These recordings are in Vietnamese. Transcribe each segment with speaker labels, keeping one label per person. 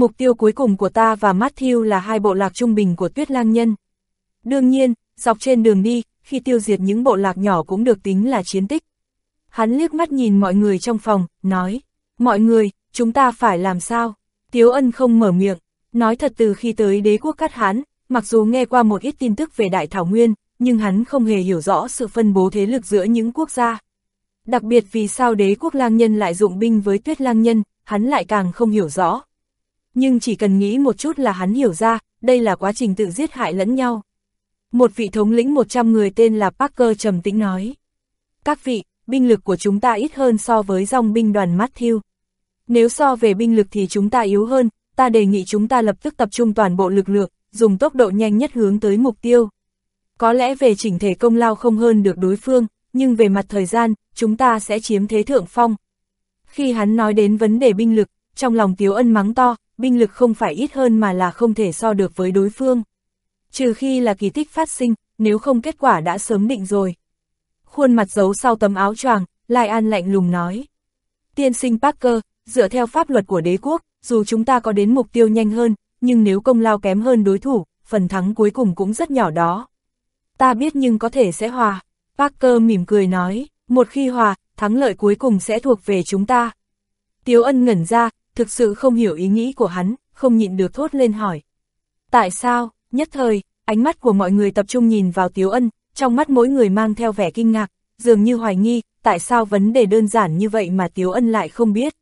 Speaker 1: Mục tiêu cuối cùng của ta và Matthew là hai bộ lạc trung bình của tuyết lang nhân. Đương nhiên, dọc trên đường đi, khi tiêu diệt những bộ lạc nhỏ cũng được tính là chiến tích. Hắn liếc mắt nhìn mọi người trong phòng, nói, mọi người, chúng ta phải làm sao? Tiếu ân không mở miệng, nói thật từ khi tới đế quốc cắt hán, mặc dù nghe qua một ít tin tức về Đại Thảo Nguyên, nhưng hắn không hề hiểu rõ sự phân bố thế lực giữa những quốc gia. Đặc biệt vì sao đế quốc lang nhân lại dụng binh với tuyết lang nhân, hắn lại càng không hiểu rõ. Nhưng chỉ cần nghĩ một chút là hắn hiểu ra, đây là quá trình tự giết hại lẫn nhau. Một vị thống lĩnh 100 người tên là Parker trầm tĩnh nói. Các vị, binh lực của chúng ta ít hơn so với dòng binh đoàn Matthew. Nếu so về binh lực thì chúng ta yếu hơn, ta đề nghị chúng ta lập tức tập trung toàn bộ lực lượng, dùng tốc độ nhanh nhất hướng tới mục tiêu. Có lẽ về chỉnh thể công lao không hơn được đối phương, nhưng về mặt thời gian, chúng ta sẽ chiếm thế thượng phong. Khi hắn nói đến vấn đề binh lực, trong lòng Tiếu Ân mắng to, binh lực không phải ít hơn mà là không thể so được với đối phương. Trừ khi là kỳ tích phát sinh, nếu không kết quả đã sớm định rồi. Khuôn mặt giấu sau tấm áo choàng, Lai An lạnh lùng nói. Tiên sinh Parker, dựa theo pháp luật của đế quốc, dù chúng ta có đến mục tiêu nhanh hơn, nhưng nếu công lao kém hơn đối thủ, phần thắng cuối cùng cũng rất nhỏ đó. Ta biết nhưng có thể sẽ hòa. Parker mỉm cười nói, một khi hòa, thắng lợi cuối cùng sẽ thuộc về chúng ta. Tiếu ân ngẩn ra, thực sự không hiểu ý nghĩ của hắn, không nhịn được thốt lên hỏi. Tại sao, nhất thời, ánh mắt của mọi người tập trung nhìn vào Tiếu ân, trong mắt mỗi người mang theo vẻ kinh ngạc, dường như hoài nghi, tại sao vấn đề đơn giản như vậy mà Tiếu ân lại không biết.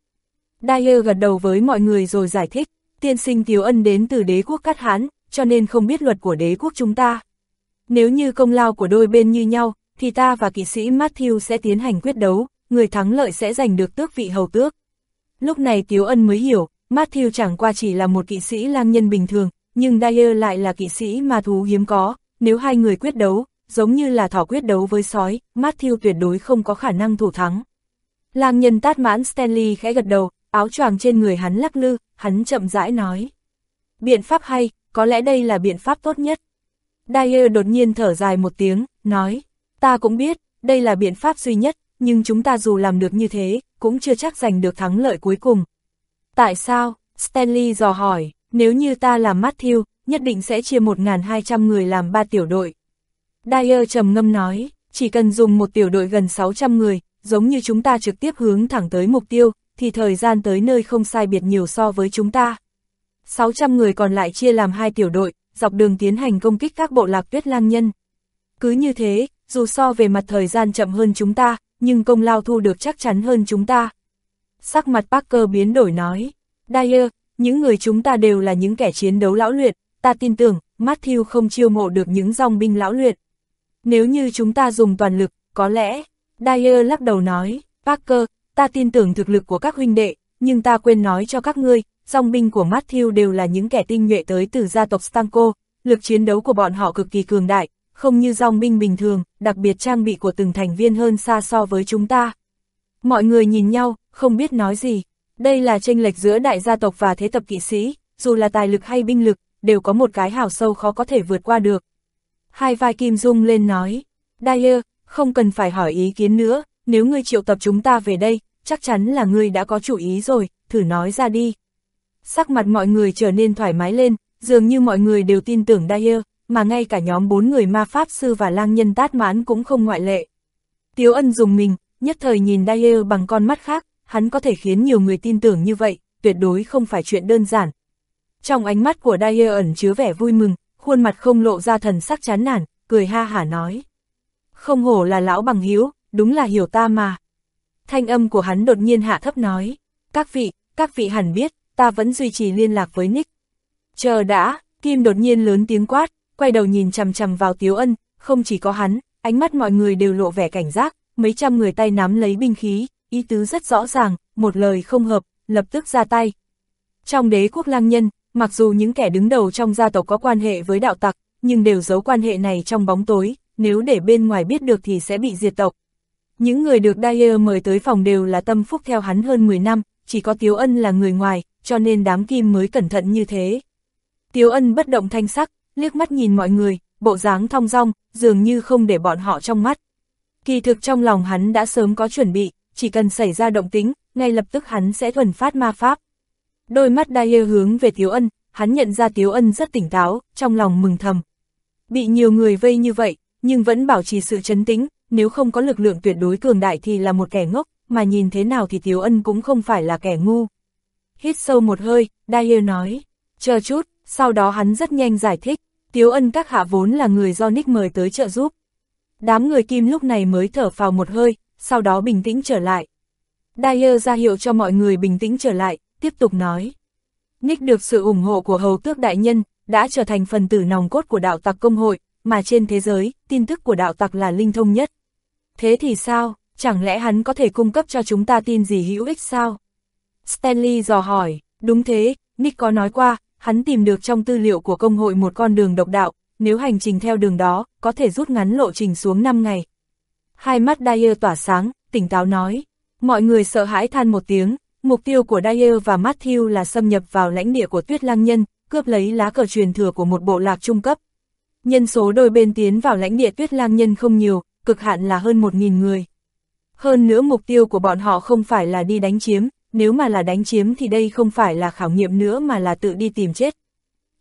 Speaker 1: Dyer gật đầu với mọi người rồi giải thích, tiên sinh Tiếu ân đến từ đế quốc Cát Hán, cho nên không biết luật của đế quốc chúng ta. Nếu như công lao của đôi bên như nhau, thì ta và kỵ sĩ Matthew sẽ tiến hành quyết đấu, người thắng lợi sẽ giành được tước vị hầu tước. Lúc này Tiếu Ân mới hiểu, Matthew chẳng qua chỉ là một kỵ sĩ lang nhân bình thường, nhưng Dyer lại là kỵ sĩ ma thú hiếm có, nếu hai người quyết đấu, giống như là thỏ quyết đấu với sói, Matthew tuyệt đối không có khả năng thủ thắng. Lang nhân tát mãn Stanley khẽ gật đầu, áo choàng trên người hắn lắc lư, hắn chậm rãi nói. Biện pháp hay, có lẽ đây là biện pháp tốt nhất. Dyer đột nhiên thở dài một tiếng, nói, ta cũng biết, đây là biện pháp duy nhất, nhưng chúng ta dù làm được như thế, cũng chưa chắc giành được thắng lợi cuối cùng. Tại sao? Stanley dò hỏi, nếu như ta làm Matthew, nhất định sẽ chia 1.200 người làm ba tiểu đội. Dyer trầm ngâm nói, chỉ cần dùng một tiểu đội gần 600 người, giống như chúng ta trực tiếp hướng thẳng tới mục tiêu, thì thời gian tới nơi không sai biệt nhiều so với chúng ta. 600 người còn lại chia làm hai tiểu đội, dọc đường tiến hành công kích các bộ lạc tuyết lang nhân. Cứ như thế, dù so về mặt thời gian chậm hơn chúng ta, nhưng công lao thu được chắc chắn hơn chúng ta. Sắc mặt Parker biến đổi nói, Dyer, những người chúng ta đều là những kẻ chiến đấu lão luyện, ta tin tưởng, Matthew không chiêu mộ được những dòng binh lão luyện. Nếu như chúng ta dùng toàn lực, có lẽ, Dyer lắc đầu nói, Parker, ta tin tưởng thực lực của các huynh đệ, nhưng ta quên nói cho các ngươi, dòng binh của Matthew đều là những kẻ tinh nhuệ tới từ gia tộc Stanko, lực chiến đấu của bọn họ cực kỳ cường đại, không như dòng binh bình thường, đặc biệt trang bị của từng thành viên hơn xa so với chúng ta. Mọi người nhìn nhau, không biết nói gì. Đây là tranh lệch giữa đại gia tộc và thế tập kỵ sĩ, dù là tài lực hay binh lực, đều có một cái hào sâu khó có thể vượt qua được. Hai vai kim dung lên nói, Dyer, không cần phải hỏi ý kiến nữa, nếu ngươi triệu tập chúng ta về đây, chắc chắn là ngươi đã có chủ ý rồi, thử nói ra đi. Sắc mặt mọi người trở nên thoải mái lên, dường như mọi người đều tin tưởng Dyer, mà ngay cả nhóm bốn người ma pháp sư và lang nhân tát mãn cũng không ngoại lệ. Tiếu ân dùng mình, nhất thời nhìn Dyer bằng con mắt khác, hắn có thể khiến nhiều người tin tưởng như vậy, tuyệt đối không phải chuyện đơn giản. Trong ánh mắt của Dyer ẩn chứa vẻ vui mừng, khuôn mặt không lộ ra thần sắc chán nản, cười ha hả nói. Không hổ là lão bằng hiếu, đúng là hiểu ta mà. Thanh âm của hắn đột nhiên hạ thấp nói. Các vị, các vị hẳn biết, ta vẫn duy trì liên lạc với Nick. Chờ đã, Kim đột nhiên lớn tiếng quát, quay đầu nhìn chằm chằm vào Tiếu Ân, không chỉ có hắn, ánh mắt mọi người đều lộ vẻ cảnh giác, mấy trăm người tay nắm lấy binh khí, ý tứ rất rõ ràng, một lời không hợp, lập tức ra tay. Trong đế quốc lang nhân, mặc dù những kẻ đứng đầu trong gia tộc có quan hệ với đạo tặc, nhưng đều giấu quan hệ này trong bóng tối, nếu để bên ngoài biết được thì sẽ bị diệt tộc. Những người được Dyer mời tới phòng đều là tâm phúc theo hắn hơn 10 năm, chỉ có Tiếu Ân là người ngoài, cho nên đám kim mới cẩn thận như thế. Tiếu Ân bất động thanh sắc, liếc mắt nhìn mọi người, bộ dáng thong dong, dường như không để bọn họ trong mắt. Kỳ thực trong lòng hắn đã sớm có chuẩn bị, chỉ cần xảy ra động tính, ngay lập tức hắn sẽ thuần phát ma pháp. Đôi mắt Dyer hướng về Tiếu Ân, hắn nhận ra Tiếu Ân rất tỉnh táo, trong lòng mừng thầm. Bị nhiều người vây như vậy, nhưng vẫn bảo trì sự chấn tĩnh, nếu không có lực lượng tuyệt đối cường đại thì là một kẻ ngốc, mà nhìn thế nào thì Tiếu Ân cũng không phải là kẻ ngu. Hít sâu một hơi, Dyer nói, chờ chút, sau đó hắn rất nhanh giải thích, Tiếu Ân các hạ vốn là người do Nick mời tới trợ giúp. Đám người kim lúc này mới thở phào một hơi, sau đó bình tĩnh trở lại. Dyer ra hiệu cho mọi người bình tĩnh trở lại, tiếp tục nói. Nick được sự ủng hộ của hầu tước đại nhân, đã trở thành phần tử nòng cốt của đạo tặc công hội, mà trên thế giới, tin tức của đạo tặc là linh thông nhất. Thế thì sao, chẳng lẽ hắn có thể cung cấp cho chúng ta tin gì hữu ích sao? Stanley dò hỏi, đúng thế, Nick có nói qua, hắn tìm được trong tư liệu của công hội một con đường độc đạo, nếu hành trình theo đường đó, có thể rút ngắn lộ trình xuống 5 ngày. Hai mắt Dyer tỏa sáng, tỉnh táo nói, mọi người sợ hãi than một tiếng, mục tiêu của Dyer và Matthew là xâm nhập vào lãnh địa của Tuyết Lang Nhân, cướp lấy lá cờ truyền thừa của một bộ lạc trung cấp. Nhân số đôi bên tiến vào lãnh địa Tuyết Lang Nhân không nhiều, cực hạn là hơn 1.000 người. Hơn nữa mục tiêu của bọn họ không phải là đi đánh chiếm, nếu mà là đánh chiếm thì đây không phải là khảo nghiệm nữa mà là tự đi tìm chết.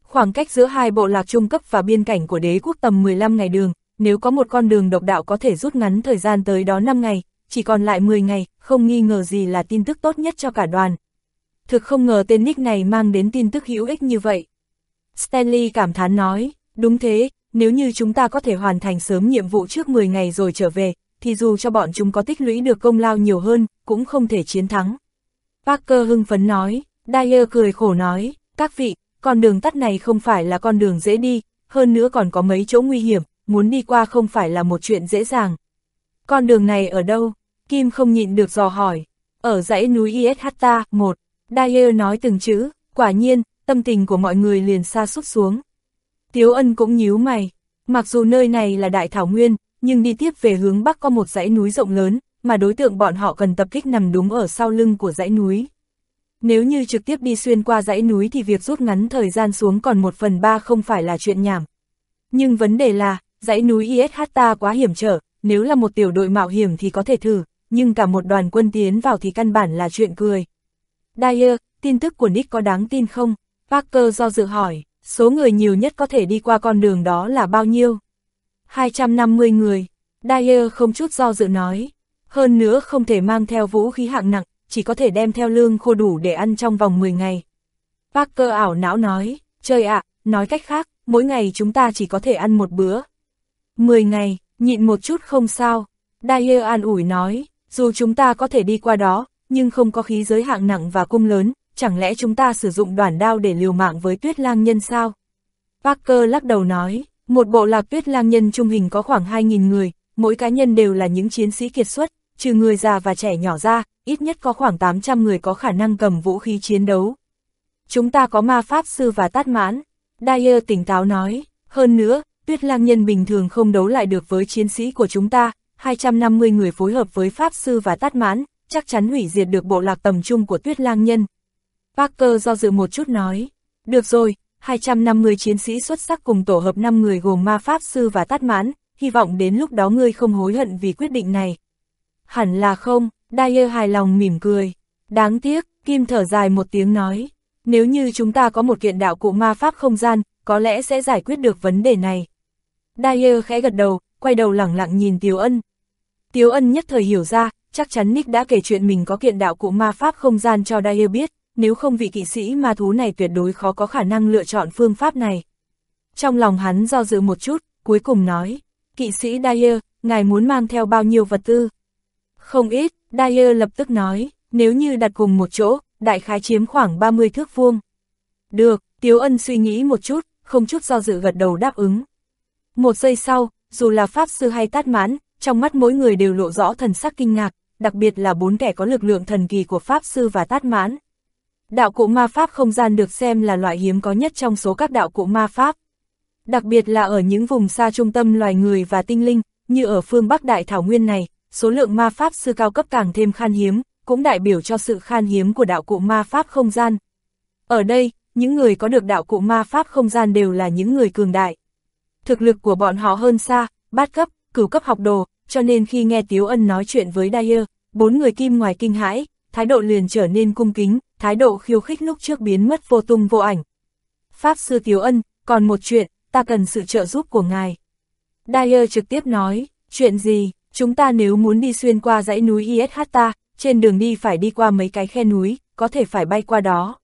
Speaker 1: Khoảng cách giữa hai bộ lạc trung cấp và biên cảnh của đế quốc tầm 15 ngày đường, nếu có một con đường độc đạo có thể rút ngắn thời gian tới đó 5 ngày, chỉ còn lại 10 ngày, không nghi ngờ gì là tin tức tốt nhất cho cả đoàn. Thực không ngờ tên nick này mang đến tin tức hữu ích như vậy. Stanley cảm thán nói, đúng thế, nếu như chúng ta có thể hoàn thành sớm nhiệm vụ trước 10 ngày rồi trở về, thì dù cho bọn chúng có tích lũy được công lao nhiều hơn, cũng không thể chiến thắng. Parker hưng phấn nói, Dyer cười khổ nói, các vị, con đường tắt này không phải là con đường dễ đi, hơn nữa còn có mấy chỗ nguy hiểm, muốn đi qua không phải là một chuyện dễ dàng. Con đường này ở đâu? Kim không nhịn được dò hỏi. Ở dãy núi Ishata, một. Dyer nói từng chữ, quả nhiên, tâm tình của mọi người liền xa sút xuống. Tiếu ân cũng nhíu mày. Mặc dù nơi này là đại thảo nguyên, nhưng đi tiếp về hướng bắc có một dãy núi rộng lớn, mà đối tượng bọn họ cần tập kích nằm đúng ở sau lưng của dãy núi. Nếu như trực tiếp đi xuyên qua dãy núi thì việc rút ngắn thời gian xuống còn một phần ba không phải là chuyện nhảm. Nhưng vấn đề là, dãy núi Ishata quá hiểm trở, nếu là một tiểu đội mạo hiểm thì có thể thử, nhưng cả một đoàn quân tiến vào thì căn bản là chuyện cười. Dyer, tin tức của Nick có đáng tin không? Parker do dự hỏi, số người nhiều nhất có thể đi qua con đường đó là bao nhiêu? 250 người. Dyer không chút do dự nói. Hơn nữa không thể mang theo vũ khí hạng nặng, chỉ có thể đem theo lương khô đủ để ăn trong vòng 10 ngày. Parker ảo não nói, chơi ạ, nói cách khác, mỗi ngày chúng ta chỉ có thể ăn một bữa. 10 ngày, nhịn một chút không sao. Dyer an ủi nói, dù chúng ta có thể đi qua đó, nhưng không có khí giới hạng nặng và cung lớn, chẳng lẽ chúng ta sử dụng đoàn đao để liều mạng với tuyết lang nhân sao? Parker lắc đầu nói, một bộ lạc tuyết lang nhân trung hình có khoảng 2.000 người, mỗi cá nhân đều là những chiến sĩ kiệt xuất, trừ người già và trẻ nhỏ ra, ít nhất có khoảng 800 người có khả năng cầm vũ khí chiến đấu. Chúng ta có ma pháp sư và tát mãn. Dyer tỉnh táo nói, hơn nữa, tuyết lang nhân bình thường không đấu lại được với chiến sĩ của chúng ta, 250 người phối hợp với pháp sư và tát mãn, chắc chắn hủy diệt được bộ lạc tầm trung của tuyết lang nhân. Parker do dự một chút nói, được rồi, 250 chiến sĩ xuất sắc cùng tổ hợp 5 người gồm ma pháp sư và tát mãn, hy vọng đến lúc đó ngươi không hối hận vì quyết định này. Hẳn là không, Dyer hài lòng mỉm cười. Đáng tiếc, Kim thở dài một tiếng nói, nếu như chúng ta có một kiện đạo cụ ma pháp không gian, có lẽ sẽ giải quyết được vấn đề này. Dyer khẽ gật đầu, quay đầu lẳng lặng nhìn Tiếu Ân. Tiếu Ân nhất thời hiểu ra, chắc chắn Nick đã kể chuyện mình có kiện đạo cụ ma pháp không gian cho Dyer biết, nếu không vị kỵ sĩ ma thú này tuyệt đối khó có khả năng lựa chọn phương pháp này. Trong lòng hắn do dự một chút, cuối cùng nói, kỵ sĩ Dyer, ngài muốn mang theo bao nhiêu vật tư? Không ít, Dyer lập tức nói, nếu như đặt cùng một chỗ, đại khái chiếm khoảng 30 thước vuông. Được, Tiếu Ân suy nghĩ một chút, không chút do dự gật đầu đáp ứng. Một giây sau, dù là Pháp Sư hay Tát Mãn, trong mắt mỗi người đều lộ rõ thần sắc kinh ngạc, đặc biệt là bốn kẻ có lực lượng thần kỳ của Pháp Sư và Tát Mãn. Đạo cụ ma Pháp không gian được xem là loại hiếm có nhất trong số các đạo cụ ma Pháp. Đặc biệt là ở những vùng xa trung tâm loài người và tinh linh, như ở phương Bắc Đại Thảo Nguyên này, số lượng ma Pháp sư cao cấp càng thêm khan hiếm, cũng đại biểu cho sự khan hiếm của đạo cụ ma Pháp không gian. Ở đây, những người có được đạo cụ ma Pháp không gian đều là những người cường đại. Thực lực của bọn họ hơn xa, bát cấp, cửu cấp học đồ, cho nên khi nghe Tiếu Ân nói chuyện với Dyer, bốn người kim ngoài kinh hãi, thái độ liền trở nên cung kính, thái độ khiêu khích lúc trước biến mất vô tung vô ảnh. Pháp Sư Tiếu Ân, còn một chuyện, ta cần sự trợ giúp của ngài. Dyer trực tiếp nói, chuyện gì, chúng ta nếu muốn đi xuyên qua dãy núi Ishta trên đường đi phải đi qua mấy cái khe núi, có thể phải bay qua đó.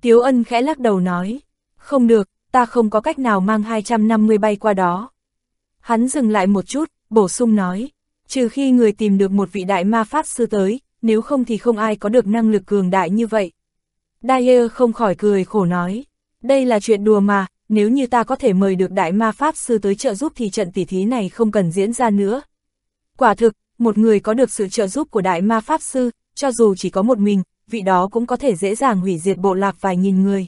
Speaker 1: Tiếu Ân khẽ lắc đầu nói, không được, ta không có cách nào mang 250 bay qua đó. Hắn dừng lại một chút, bổ sung nói, trừ khi người tìm được một vị đại ma pháp sư tới, nếu không thì không ai có được năng lực cường đại như vậy. Dyer không khỏi cười khổ nói, đây là chuyện đùa mà, nếu như ta có thể mời được đại ma pháp sư tới trợ giúp thì trận tỉ thí này không cần diễn ra nữa. Quả thực, một người có được sự trợ giúp của đại ma pháp sư, cho dù chỉ có một mình, vị đó cũng có thể dễ dàng hủy diệt bộ lạc vài nghìn người.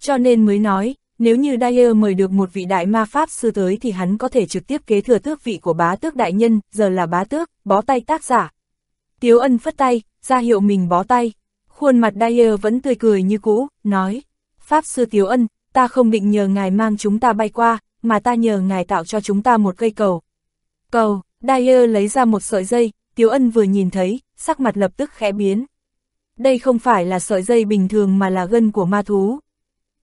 Speaker 1: Cho nên mới nói, nếu như Dyer mời được một vị đại ma pháp sư tới thì hắn có thể trực tiếp kế thừa tước vị của bá tước đại nhân, giờ là bá tước, bó tay tác giả. Tiếu ân phất tay, ra hiệu mình bó tay. Khuôn mặt Dyer vẫn tươi cười như cũ, nói, Pháp sư Tiếu ân, ta không định nhờ ngài mang chúng ta bay qua, mà ta nhờ ngài tạo cho chúng ta một cây cầu. Cầu, Dyer lấy ra một sợi dây, Tiếu ân vừa nhìn thấy, sắc mặt lập tức khẽ biến. Đây không phải là sợi dây bình thường mà là gân của ma thú.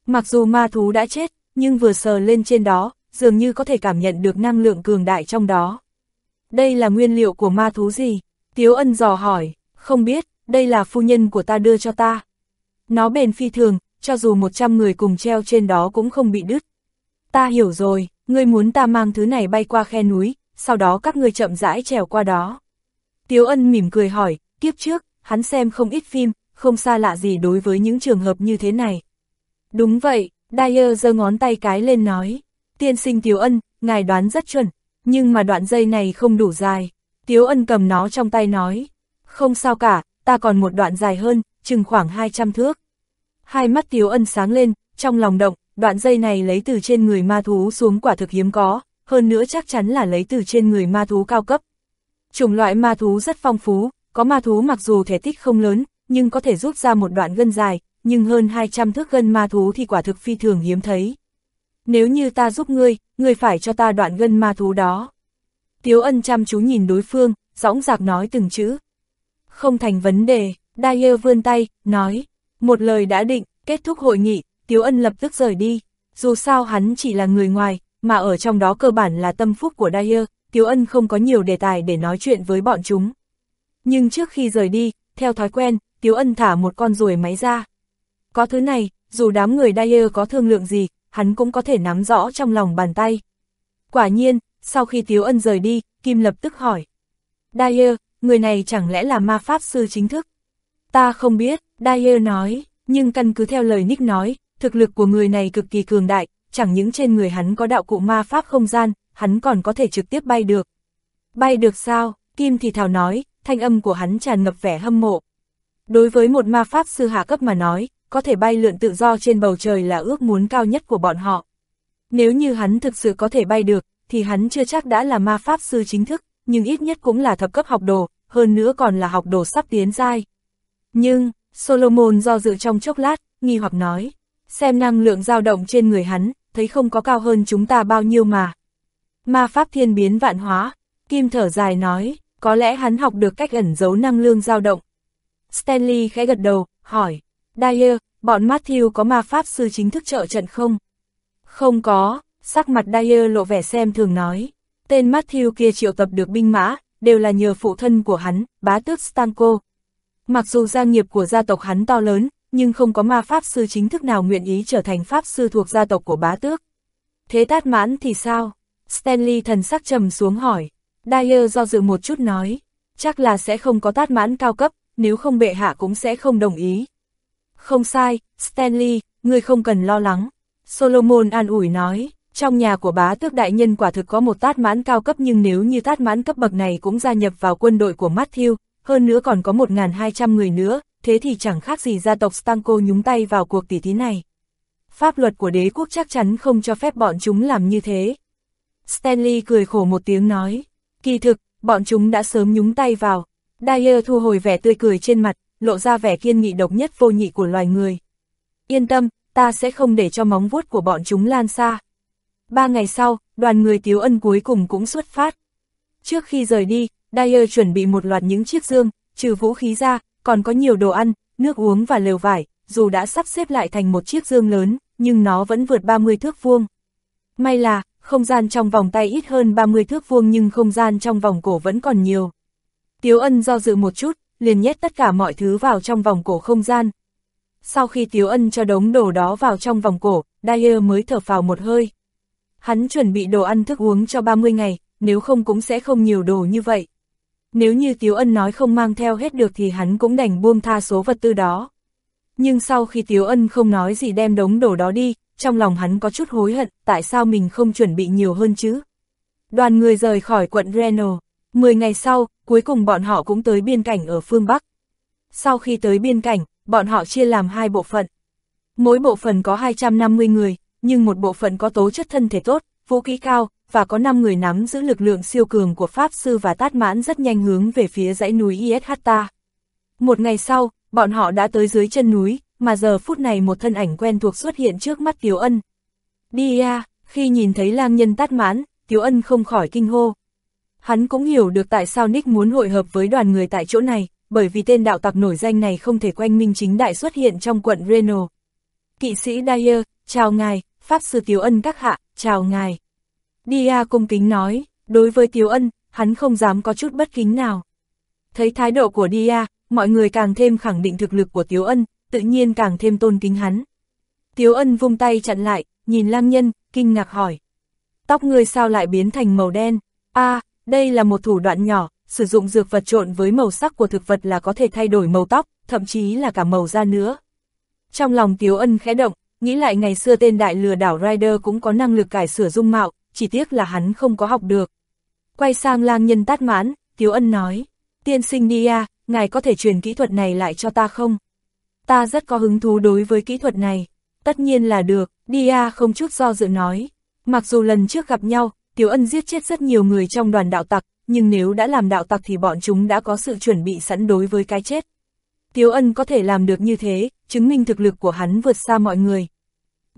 Speaker 1: Mặc dù ma thú đã chết, nhưng vừa sờ lên trên đó, dường như có thể cảm nhận được năng lượng cường đại trong đó. Đây là nguyên liệu của ma thú gì? Tiếu ân dò hỏi, không biết, đây là phu nhân của ta đưa cho ta. Nó bền phi thường, cho dù 100 người cùng treo trên đó cũng không bị đứt. Ta hiểu rồi, ngươi muốn ta mang thứ này bay qua khe núi, sau đó các ngươi chậm rãi trèo qua đó. Tiếu ân mỉm cười hỏi, kiếp trước, hắn xem không ít phim, không xa lạ gì đối với những trường hợp như thế này. Đúng vậy, Dyer giơ ngón tay cái lên nói, tiên sinh Tiếu ân, ngài đoán rất chuẩn, nhưng mà đoạn dây này không đủ dài. Tiếu ân cầm nó trong tay nói, không sao cả, ta còn một đoạn dài hơn, chừng khoảng 200 thước. Hai mắt Tiếu ân sáng lên, trong lòng động, đoạn dây này lấy từ trên người ma thú xuống quả thực hiếm có, hơn nữa chắc chắn là lấy từ trên người ma thú cao cấp. Chủng loại ma thú rất phong phú, có ma thú mặc dù thể tích không lớn, nhưng có thể rút ra một đoạn gân dài, nhưng hơn 200 thước gân ma thú thì quả thực phi thường hiếm thấy. Nếu như ta giúp ngươi, ngươi phải cho ta đoạn gân ma thú đó. Tiếu ân chăm chú nhìn đối phương, dõng dạc nói từng chữ. Không thành vấn đề, Dyer vươn tay, nói, một lời đã định, kết thúc hội nghị, Tiếu ân lập tức rời đi. Dù sao hắn chỉ là người ngoài, mà ở trong đó cơ bản là tâm phúc của Dyer, Tiếu ân không có nhiều đề tài để nói chuyện với bọn chúng. Nhưng trước khi rời đi, theo thói quen, Tiếu ân thả một con ruồi máy ra. Có thứ này, dù đám người Dyer có thương lượng gì, hắn cũng có thể nắm rõ trong lòng bàn tay. Quả nhiên, sau khi Tiếu Ân rời đi, Kim lập tức hỏi. Dyer, người này chẳng lẽ là ma pháp sư chính thức? Ta không biết, Dyer nói, nhưng căn cứ theo lời Nick nói, thực lực của người này cực kỳ cường đại, chẳng những trên người hắn có đạo cụ ma pháp không gian, hắn còn có thể trực tiếp bay được. Bay được sao? Kim thì thào nói, thanh âm của hắn tràn ngập vẻ hâm mộ. Đối với một ma pháp sư hạ cấp mà nói, có thể bay lượn tự do trên bầu trời là ước muốn cao nhất của bọn họ. Nếu như hắn thực sự có thể bay được, thì hắn chưa chắc đã là ma pháp sư chính thức, nhưng ít nhất cũng là thập cấp học đồ, hơn nữa còn là học đồ sắp tiến giai. Nhưng, Solomon do dự trong chốc lát, nghi hoặc nói, xem năng lượng dao động trên người hắn, thấy không có cao hơn chúng ta bao nhiêu mà. Ma pháp thiên biến vạn hóa, Kim thở dài nói, có lẽ hắn học được cách ẩn giấu năng lượng dao động. Stanley khẽ gật đầu, hỏi, Dyer, bọn Matthew có ma pháp sư chính thức trợ trận không? Không có, sắc mặt Dyer lộ vẻ xem thường nói. Tên Matthew kia triệu tập được binh mã, đều là nhờ phụ thân của hắn, bá tước Stanko. Mặc dù gia nghiệp của gia tộc hắn to lớn, nhưng không có ma pháp sư chính thức nào nguyện ý trở thành pháp sư thuộc gia tộc của bá tước. Thế tát mãn thì sao? Stanley thần sắc trầm xuống hỏi. Dyer do dự một chút nói, chắc là sẽ không có tát mãn cao cấp, nếu không bệ hạ cũng sẽ không đồng ý. Không sai, Stanley, ngươi không cần lo lắng. Solomon an ủi nói, trong nhà của bá tước đại nhân quả thực có một tát mãn cao cấp nhưng nếu như tát mãn cấp bậc này cũng gia nhập vào quân đội của Matthew, hơn nữa còn có 1.200 người nữa, thế thì chẳng khác gì gia tộc Stanko nhúng tay vào cuộc tỷ thí này. Pháp luật của đế quốc chắc chắn không cho phép bọn chúng làm như thế. Stanley cười khổ một tiếng nói, kỳ thực, bọn chúng đã sớm nhúng tay vào. Dyer thu hồi vẻ tươi cười trên mặt, lộ ra vẻ kiên nghị độc nhất vô nhị của loài người. Yên tâm, ta sẽ không để cho móng vuốt của bọn chúng lan xa. Ba ngày sau, đoàn người Tiếu Ân cuối cùng cũng xuất phát. Trước khi rời đi, Dyer chuẩn bị một loạt những chiếc dương, trừ vũ khí ra, còn có nhiều đồ ăn, nước uống và lều vải, dù đã sắp xếp lại thành một chiếc dương lớn, nhưng nó vẫn vượt 30 thước vuông. May là, không gian trong vòng tay ít hơn 30 thước vuông nhưng không gian trong vòng cổ vẫn còn nhiều. Tiếu ân do dự một chút, liền nhét tất cả mọi thứ vào trong vòng cổ không gian. Sau khi Tiếu ân cho đống đồ đó vào trong vòng cổ, Dyer mới thở phào một hơi. Hắn chuẩn bị đồ ăn thức uống cho 30 ngày, nếu không cũng sẽ không nhiều đồ như vậy. Nếu như Tiếu Ân nói không mang theo hết được thì hắn cũng đành buông tha số vật tư đó. Nhưng sau khi Tiếu Ân không nói gì đem đống đồ đó đi, trong lòng hắn có chút hối hận, tại sao mình không chuẩn bị nhiều hơn chứ? Đoàn người rời khỏi quận Reno. Mười ngày sau, cuối cùng bọn họ cũng tới biên cảnh ở phương Bắc. Sau khi tới biên cảnh, bọn họ chia làm hai bộ phận. Mỗi bộ phận có 250 người, nhưng một bộ phận có tố chất thân thể tốt, vũ kỹ cao, và có 5 người nắm giữ lực lượng siêu cường của Pháp Sư và Tát Mãn rất nhanh hướng về phía dãy núi Ishata. Một ngày sau, bọn họ đã tới dưới chân núi, mà giờ phút này một thân ảnh quen thuộc xuất hiện trước mắt Tiếu Ân. Đi à, khi nhìn thấy lang nhân Tát Mãn, Tiếu Ân không khỏi kinh hô. Hắn cũng hiểu được tại sao Nick muốn hội hợp với đoàn người tại chỗ này, bởi vì tên đạo tặc nổi danh này không thể quanh minh chính đại xuất hiện trong quận Reno. Kỵ sĩ Dyer, chào ngài, Pháp Sư Tiếu Ân các hạ, chào ngài. Dia cung kính nói, đối với Tiếu Ân, hắn không dám có chút bất kính nào. Thấy thái độ của Dia, mọi người càng thêm khẳng định thực lực của Tiếu Ân, tự nhiên càng thêm tôn kính hắn. Tiếu Ân vung tay chặn lại, nhìn lang nhân, kinh ngạc hỏi. Tóc người sao lại biến thành màu đen? a à, đây là một thủ đoạn nhỏ, sử dụng dược vật trộn với màu sắc của thực vật là có thể thay đổi màu tóc, thậm chí là cả màu da nữa. Trong lòng Tiếu Ân khẽ động, nghĩ lại ngày xưa tên đại lừa đảo Rider cũng có năng lực cải sửa dung mạo, chỉ tiếc là hắn không có học được. Quay sang lang nhân tát mãn, Tiếu Ân nói, tiên sinh Nia, à, ngài có thể truyền kỹ thuật này lại cho ta không? Ta rất có hứng thú đối với kỹ thuật này. Tất nhiên là được, Dia à, không chút do dự nói. Mặc dù lần trước gặp nhau, Tiếu Ân giết chết rất nhiều người trong đoàn đạo tặc, nhưng nếu đã làm đạo tặc thì bọn chúng đã có sự chuẩn bị sẵn đối với cái chết. Tiếu Ân có thể làm được như thế, chứng minh thực lực của hắn vượt xa mọi người.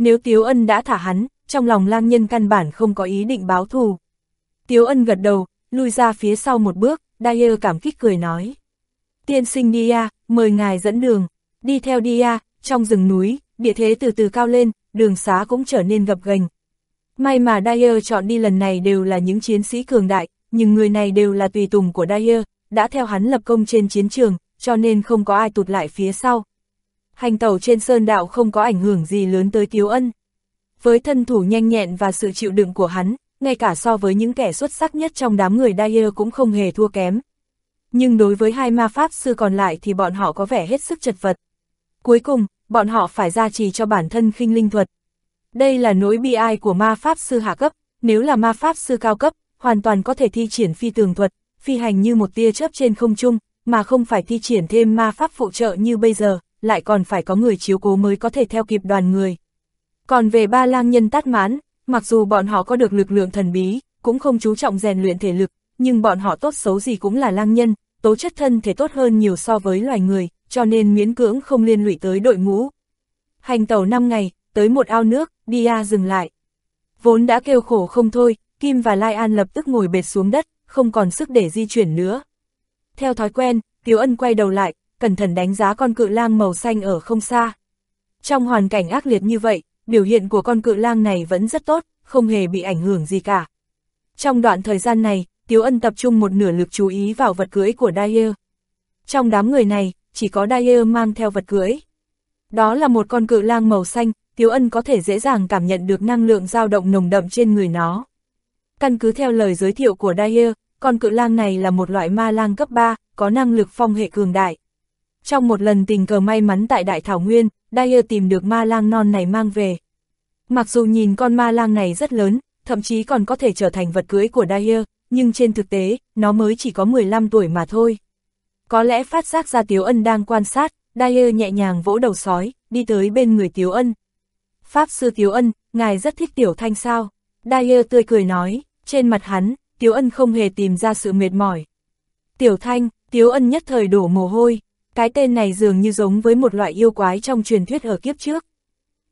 Speaker 1: Nếu Tiếu Ân đã thả hắn, trong lòng lang nhân căn bản không có ý định báo thù. Tiếu ân gật đầu, lui ra phía sau một bước, Dyer cảm kích cười nói. Tiên sinh Dia, mời ngài dẫn đường, đi theo Dia, trong rừng núi, địa thế từ từ cao lên, đường xá cũng trở nên gập ghềnh. May mà Dyer chọn đi lần này đều là những chiến sĩ cường đại, nhưng người này đều là tùy tùng của Dyer, đã theo hắn lập công trên chiến trường, cho nên không có ai tụt lại phía sau. Hành tàu trên sơn đạo không có ảnh hưởng gì lớn tới Tiếu Ân. Với thân thủ nhanh nhẹn và sự chịu đựng của hắn, ngay cả so với những kẻ xuất sắc nhất trong đám người Dyer cũng không hề thua kém. Nhưng đối với hai ma pháp sư còn lại thì bọn họ có vẻ hết sức chật vật. Cuối cùng, bọn họ phải gia trì cho bản thân khinh linh thuật. Đây là nỗi bi ai của ma pháp sư hạ cấp, nếu là ma pháp sư cao cấp, hoàn toàn có thể thi triển phi tường thuật, phi hành như một tia chớp trên không trung, mà không phải thi triển thêm ma pháp phụ trợ như bây giờ, lại còn phải có người chiếu cố mới có thể theo kịp đoàn người. Còn về ba lang nhân tát mãn, mặc dù bọn họ có được lực lượng thần bí, cũng không chú trọng rèn luyện thể lực, nhưng bọn họ tốt xấu gì cũng là lang nhân, tố chất thân thể tốt hơn nhiều so với loài người, cho nên miễn cưỡng không liên lụy tới đội ngũ. Hành tàu 5 ngày, tới một ao nước, Dia dừng lại. Vốn đã kêu khổ không thôi, Kim và Lai An lập tức ngồi bệt xuống đất, không còn sức để di chuyển nữa. Theo thói quen, Tiếu Ân quay đầu lại, cẩn thận đánh giá con cự lang màu xanh ở không xa. Trong hoàn cảnh ác liệt như vậy, biểu hiện của con cự lang này vẫn rất tốt, không hề bị ảnh hưởng gì cả. Trong đoạn thời gian này, Tiếu Ân tập trung một nửa lực chú ý vào vật cưỡi của Dyer. Trong đám người này, chỉ có Dyer mang theo vật cưỡi. Đó là một con cự lang màu xanh, Tiếu Ân có thể dễ dàng cảm nhận được năng lượng dao động nồng đậm trên người nó. Căn cứ theo lời giới thiệu của Dyer, con cự lang này là một loại ma lang cấp 3, có năng lực phong hệ cường đại. Trong một lần tình cờ may mắn tại Đại Thảo Nguyên, Dyer tìm được ma lang non này mang về. Mặc dù nhìn con ma lang này rất lớn, thậm chí còn có thể trở thành vật cưới của Dyer, nhưng trên thực tế, nó mới chỉ có 15 tuổi mà thôi. Có lẽ phát giác ra Tiếu Ân đang quan sát, Dyer nhẹ nhàng vỗ đầu sói, đi tới bên người Tiếu Ân. Pháp sư Tiếu Ân, ngài rất thích Tiểu Thanh sao? Dyer tươi cười nói, trên mặt hắn, Tiếu Ân không hề tìm ra sự mệt mỏi. Tiểu Thanh, Tiếu Ân nhất thời đổ mồ hôi, cái tên này dường như giống với một loại yêu quái trong truyền thuyết ở kiếp trước.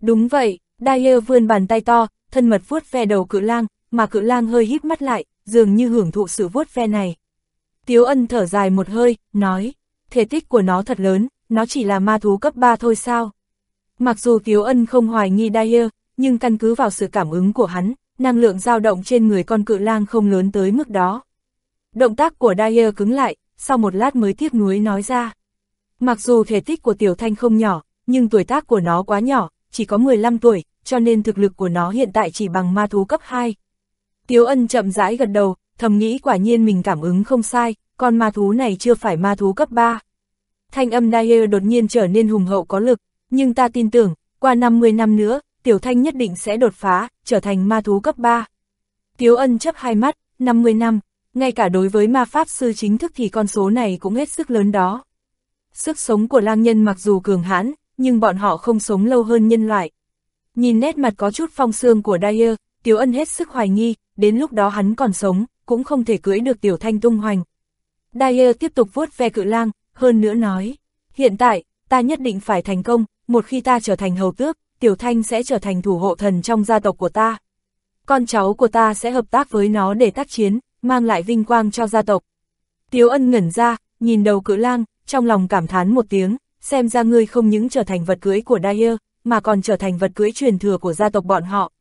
Speaker 1: Đúng vậy, Dyer vươn bàn tay to, thân mật vuốt ve đầu cự lang, mà cự lang hơi híp mắt lại, dường như hưởng thụ sự vuốt ve này. Tiếu ân thở dài một hơi, nói, thể tích của nó thật lớn, nó chỉ là ma thú cấp 3 thôi sao? Mặc dù Tiếu Ân không hoài nghi Dyer, nhưng căn cứ vào sự cảm ứng của hắn, năng lượng dao động trên người con cự lang không lớn tới mức đó. Động tác của Dyer cứng lại, sau một lát mới tiếc nuối nói ra. Mặc dù thể tích của Tiểu Thanh không nhỏ, nhưng tuổi tác của nó quá nhỏ, chỉ có 15 tuổi, cho nên thực lực của nó hiện tại chỉ bằng ma thú cấp 2. Tiếu ân chậm rãi gật đầu, thầm nghĩ quả nhiên mình cảm ứng không sai, con ma thú này chưa phải ma thú cấp 3. Thanh âm Dyer đột nhiên trở nên hùng hậu có lực, nhưng ta tin tưởng, qua 50 năm nữa, Tiểu Thanh nhất định sẽ đột phá, trở thành ma thú cấp 3. Tiếu ân chấp hai mắt, 50 năm, ngay cả đối với ma pháp sư chính thức thì con số này cũng hết sức lớn đó. Sức sống của lang nhân mặc dù cường hãn, nhưng bọn họ không sống lâu hơn nhân loại. Nhìn nét mặt có chút phong xương của Dyer, Tiếu Ân hết sức hoài nghi, đến lúc đó hắn còn sống, cũng không thể cưỡi được Tiểu Thanh tung hoành. Dyer tiếp tục vuốt ve cự lang, hơn nữa nói, hiện tại, ta nhất định phải thành công, một khi ta trở thành hầu tước, Tiểu Thanh sẽ trở thành thủ hộ thần trong gia tộc của ta. Con cháu của ta sẽ hợp tác với nó để tác chiến, mang lại vinh quang cho gia tộc. Tiếu ân ngẩn ra, nhìn đầu cự lang, trong lòng cảm thán một tiếng, xem ra ngươi không những trở thành vật cưới của Dyer, mà còn trở thành vật cưới truyền thừa của gia tộc bọn họ.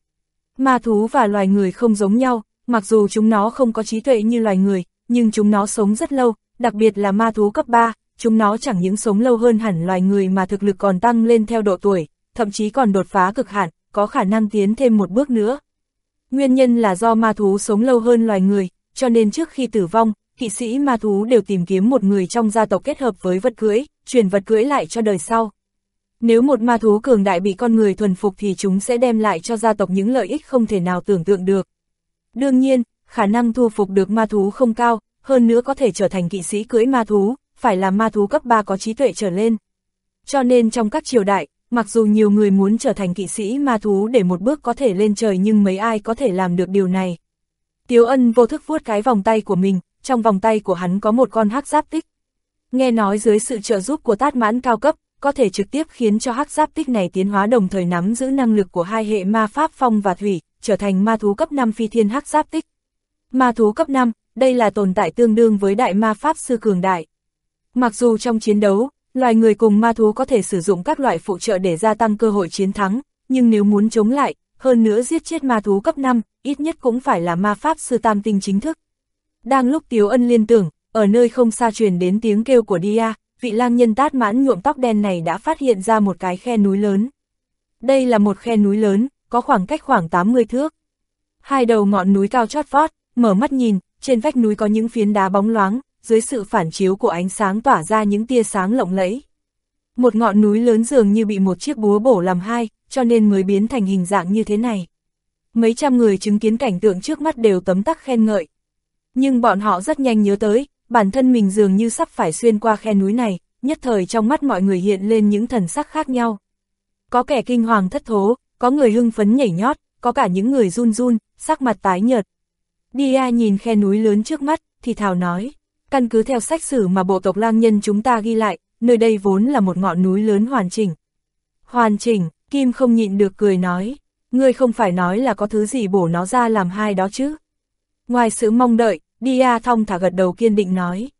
Speaker 1: Ma thú và loài người không giống nhau, mặc dù chúng nó không có trí tuệ như loài người, nhưng chúng nó sống rất lâu, đặc biệt là ma thú cấp 3, chúng nó chẳng những sống lâu hơn hẳn loài người mà thực lực còn tăng lên theo độ tuổi, thậm chí còn đột phá cực hạn, có khả năng tiến thêm một bước nữa. Nguyên nhân là do ma thú sống lâu hơn loài người, cho nên trước khi tử vong, kỵ sĩ ma thú đều tìm kiếm một người trong gia tộc kết hợp với vật cưỡi, truyền vật cưỡi lại cho đời sau. Nếu một ma thú cường đại bị con người thuần phục thì chúng sẽ đem lại cho gia tộc những lợi ích không thể nào tưởng tượng được. Đương nhiên, khả năng thu phục được ma thú không cao, hơn nữa có thể trở thành kỵ sĩ cưỡi ma thú, phải là ma thú cấp 3 có trí tuệ trở lên. Cho nên trong các triều đại, mặc dù nhiều người muốn trở thành kỵ sĩ ma thú để một bước có thể lên trời nhưng mấy ai có thể làm được điều này. Tiếu ân vô thức vuốt cái vòng tay của mình, trong vòng tay của hắn có một con hắc giáp tích. Nghe nói dưới sự trợ giúp của tát mãn cao cấp, có thể trực tiếp khiến cho hắc giáp tích này tiến hóa đồng thời nắm giữ năng lực của hai hệ ma pháp phong và thủy, trở thành ma thú cấp 5 phi thiên hắc giáp tích. Ma thú cấp 5, đây là tồn tại tương đương với đại ma pháp sư cường đại. Mặc dù trong chiến đấu, loài người cùng ma thú có thể sử dụng các loại phụ trợ để gia tăng cơ hội chiến thắng, nhưng nếu muốn chống lại, hơn nữa giết chết ma thú cấp 5, ít nhất cũng phải là ma pháp sư tam tinh chính thức. Đang lúc Tiếu Ân liên tưởng, ở nơi không xa truyền đến tiếng kêu của Dia, vị lang nhân tát mãn nhuộm tóc đen này đã phát hiện ra một cái khe núi lớn. Đây là một khe núi lớn, có khoảng cách khoảng 80 thước. Hai đầu ngọn núi cao chót vót, mở mắt nhìn, trên vách núi có những phiến đá bóng loáng, dưới sự phản chiếu của ánh sáng tỏa ra những tia sáng lộng lẫy. Một ngọn núi lớn dường như bị một chiếc búa bổ làm hai, cho nên mới biến thành hình dạng như thế này. Mấy trăm người chứng kiến cảnh tượng trước mắt đều tấm tắc khen ngợi. Nhưng bọn họ rất nhanh nhớ tới, bản thân mình dường như sắp phải xuyên qua khe núi này, nhất thời trong mắt mọi người hiện lên những thần sắc khác nhau. Có kẻ kinh hoàng thất thố, có người hưng phấn nhảy nhót, có cả những người run run, sắc mặt tái nhợt. Dia nhìn khe núi lớn trước mắt, thì thào nói, căn cứ theo sách sử mà bộ tộc lang nhân chúng ta ghi lại, nơi đây vốn là một ngọn núi lớn hoàn chỉnh. Hoàn chỉnh, Kim không nhịn được cười nói, ngươi không phải nói là có thứ gì bổ nó ra làm hai đó chứ. Ngoài sự mong đợi, Dia thong thả gật đầu kiên định nói.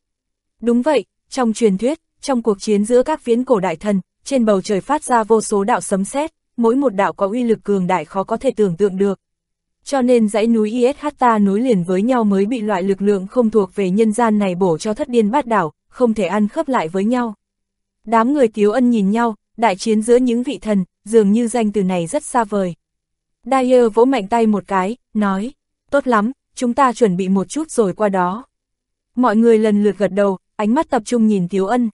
Speaker 1: Đúng vậy, trong truyền thuyết, trong cuộc chiến giữa các viễn cổ đại thần, trên bầu trời phát ra vô số đạo sấm sét, mỗi một đạo có uy lực cường đại khó có thể tưởng tượng được. Cho nên dãy núi Ishta nối liền với nhau mới bị loại lực lượng không thuộc về nhân gian này bổ cho thất điên bát đảo, không thể ăn khớp lại với nhau. Đám người tiếu ân nhìn nhau, đại chiến giữa những vị thần, dường như danh từ này rất xa vời. Dyer vỗ mạnh tay một cái, nói, tốt lắm, chúng ta chuẩn bị một chút rồi qua đó. Mọi người lần lượt gật đầu, ánh mắt tập trung nhìn Tiếu Ân.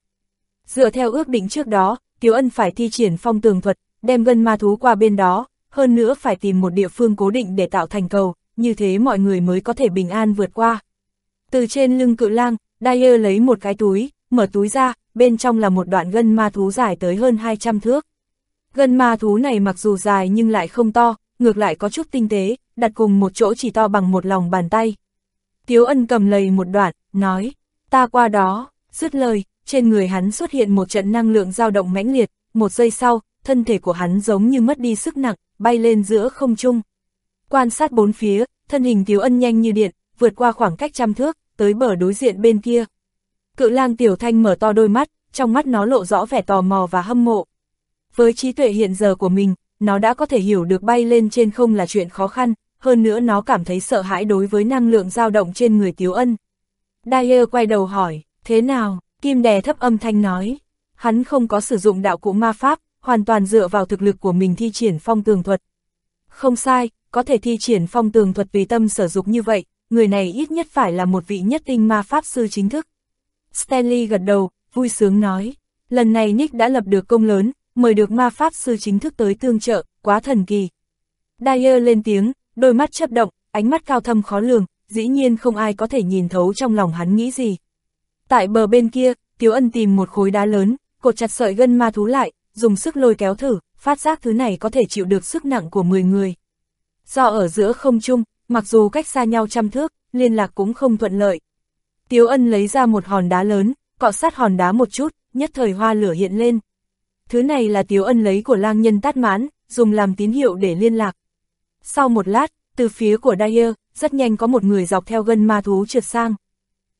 Speaker 1: Dựa theo ước định trước đó, Tiếu Ân phải thi triển phong tường thuật, đem gân ma thú qua bên đó, hơn nữa phải tìm một địa phương cố định để tạo thành cầu, như thế mọi người mới có thể bình an vượt qua. Từ trên lưng cự lang, Dyer lấy một cái túi, mở túi ra, bên trong là một đoạn gân ma thú dài tới hơn 200 thước. Gân ma thú này mặc dù dài nhưng lại không to, ngược lại có chút tinh tế, đặt cùng một chỗ chỉ to bằng một lòng bàn tay. Tiếu ân cầm lầy một đoạn, nói, ta qua đó, dứt lời, trên người hắn xuất hiện một trận năng lượng dao động mãnh liệt, một giây sau, thân thể của hắn giống như mất đi sức nặng, bay lên giữa không trung. Quan sát bốn phía, thân hình Tiếu ân nhanh như điện, vượt qua khoảng cách trăm thước, tới bờ đối diện bên kia. Cự lang Tiểu Thanh mở to đôi mắt, trong mắt nó lộ rõ vẻ tò mò và hâm mộ. Với trí tuệ hiện giờ của mình, nó đã có thể hiểu được bay lên trên không là chuyện khó khăn, hơn nữa nó cảm thấy sợ hãi đối với năng lượng dao động trên người Tiếu Ân. Dyer quay đầu hỏi, thế nào? Kim đè thấp âm thanh nói. Hắn không có sử dụng đạo cụ ma pháp, hoàn toàn dựa vào thực lực của mình thi triển phong tường thuật. Không sai, có thể thi triển phong tường thuật vì tâm sở dục như vậy, người này ít nhất phải là một vị nhất tinh ma pháp sư chính thức. Stanley gật đầu, vui sướng nói, lần này Nick đã lập được công lớn, mời được ma pháp sư chính thức tới tương trợ, quá thần kỳ. Dyer lên tiếng, đôi mắt chấp động, ánh mắt cao thâm khó lường, dĩ nhiên không ai có thể nhìn thấu trong lòng hắn nghĩ gì. Tại bờ bên kia, Tiếu Ân tìm một khối đá lớn, cột chặt sợi gân ma thú lại, dùng sức lôi kéo thử, phát giác thứ này có thể chịu được sức nặng của 10 người. Do ở giữa không trung, mặc dù cách xa nhau trăm thước, liên lạc cũng không thuận lợi. Tiếu Ân lấy ra một hòn đá lớn, cọ sát hòn đá một chút, nhất thời hoa lửa hiện lên. Thứ này là Tiếu Ân lấy của lang nhân tát mãn, dùng làm tín hiệu để liên lạc. Sau một lát, từ phía của Dyer, rất nhanh có một người dọc theo gân ma thú trượt sang.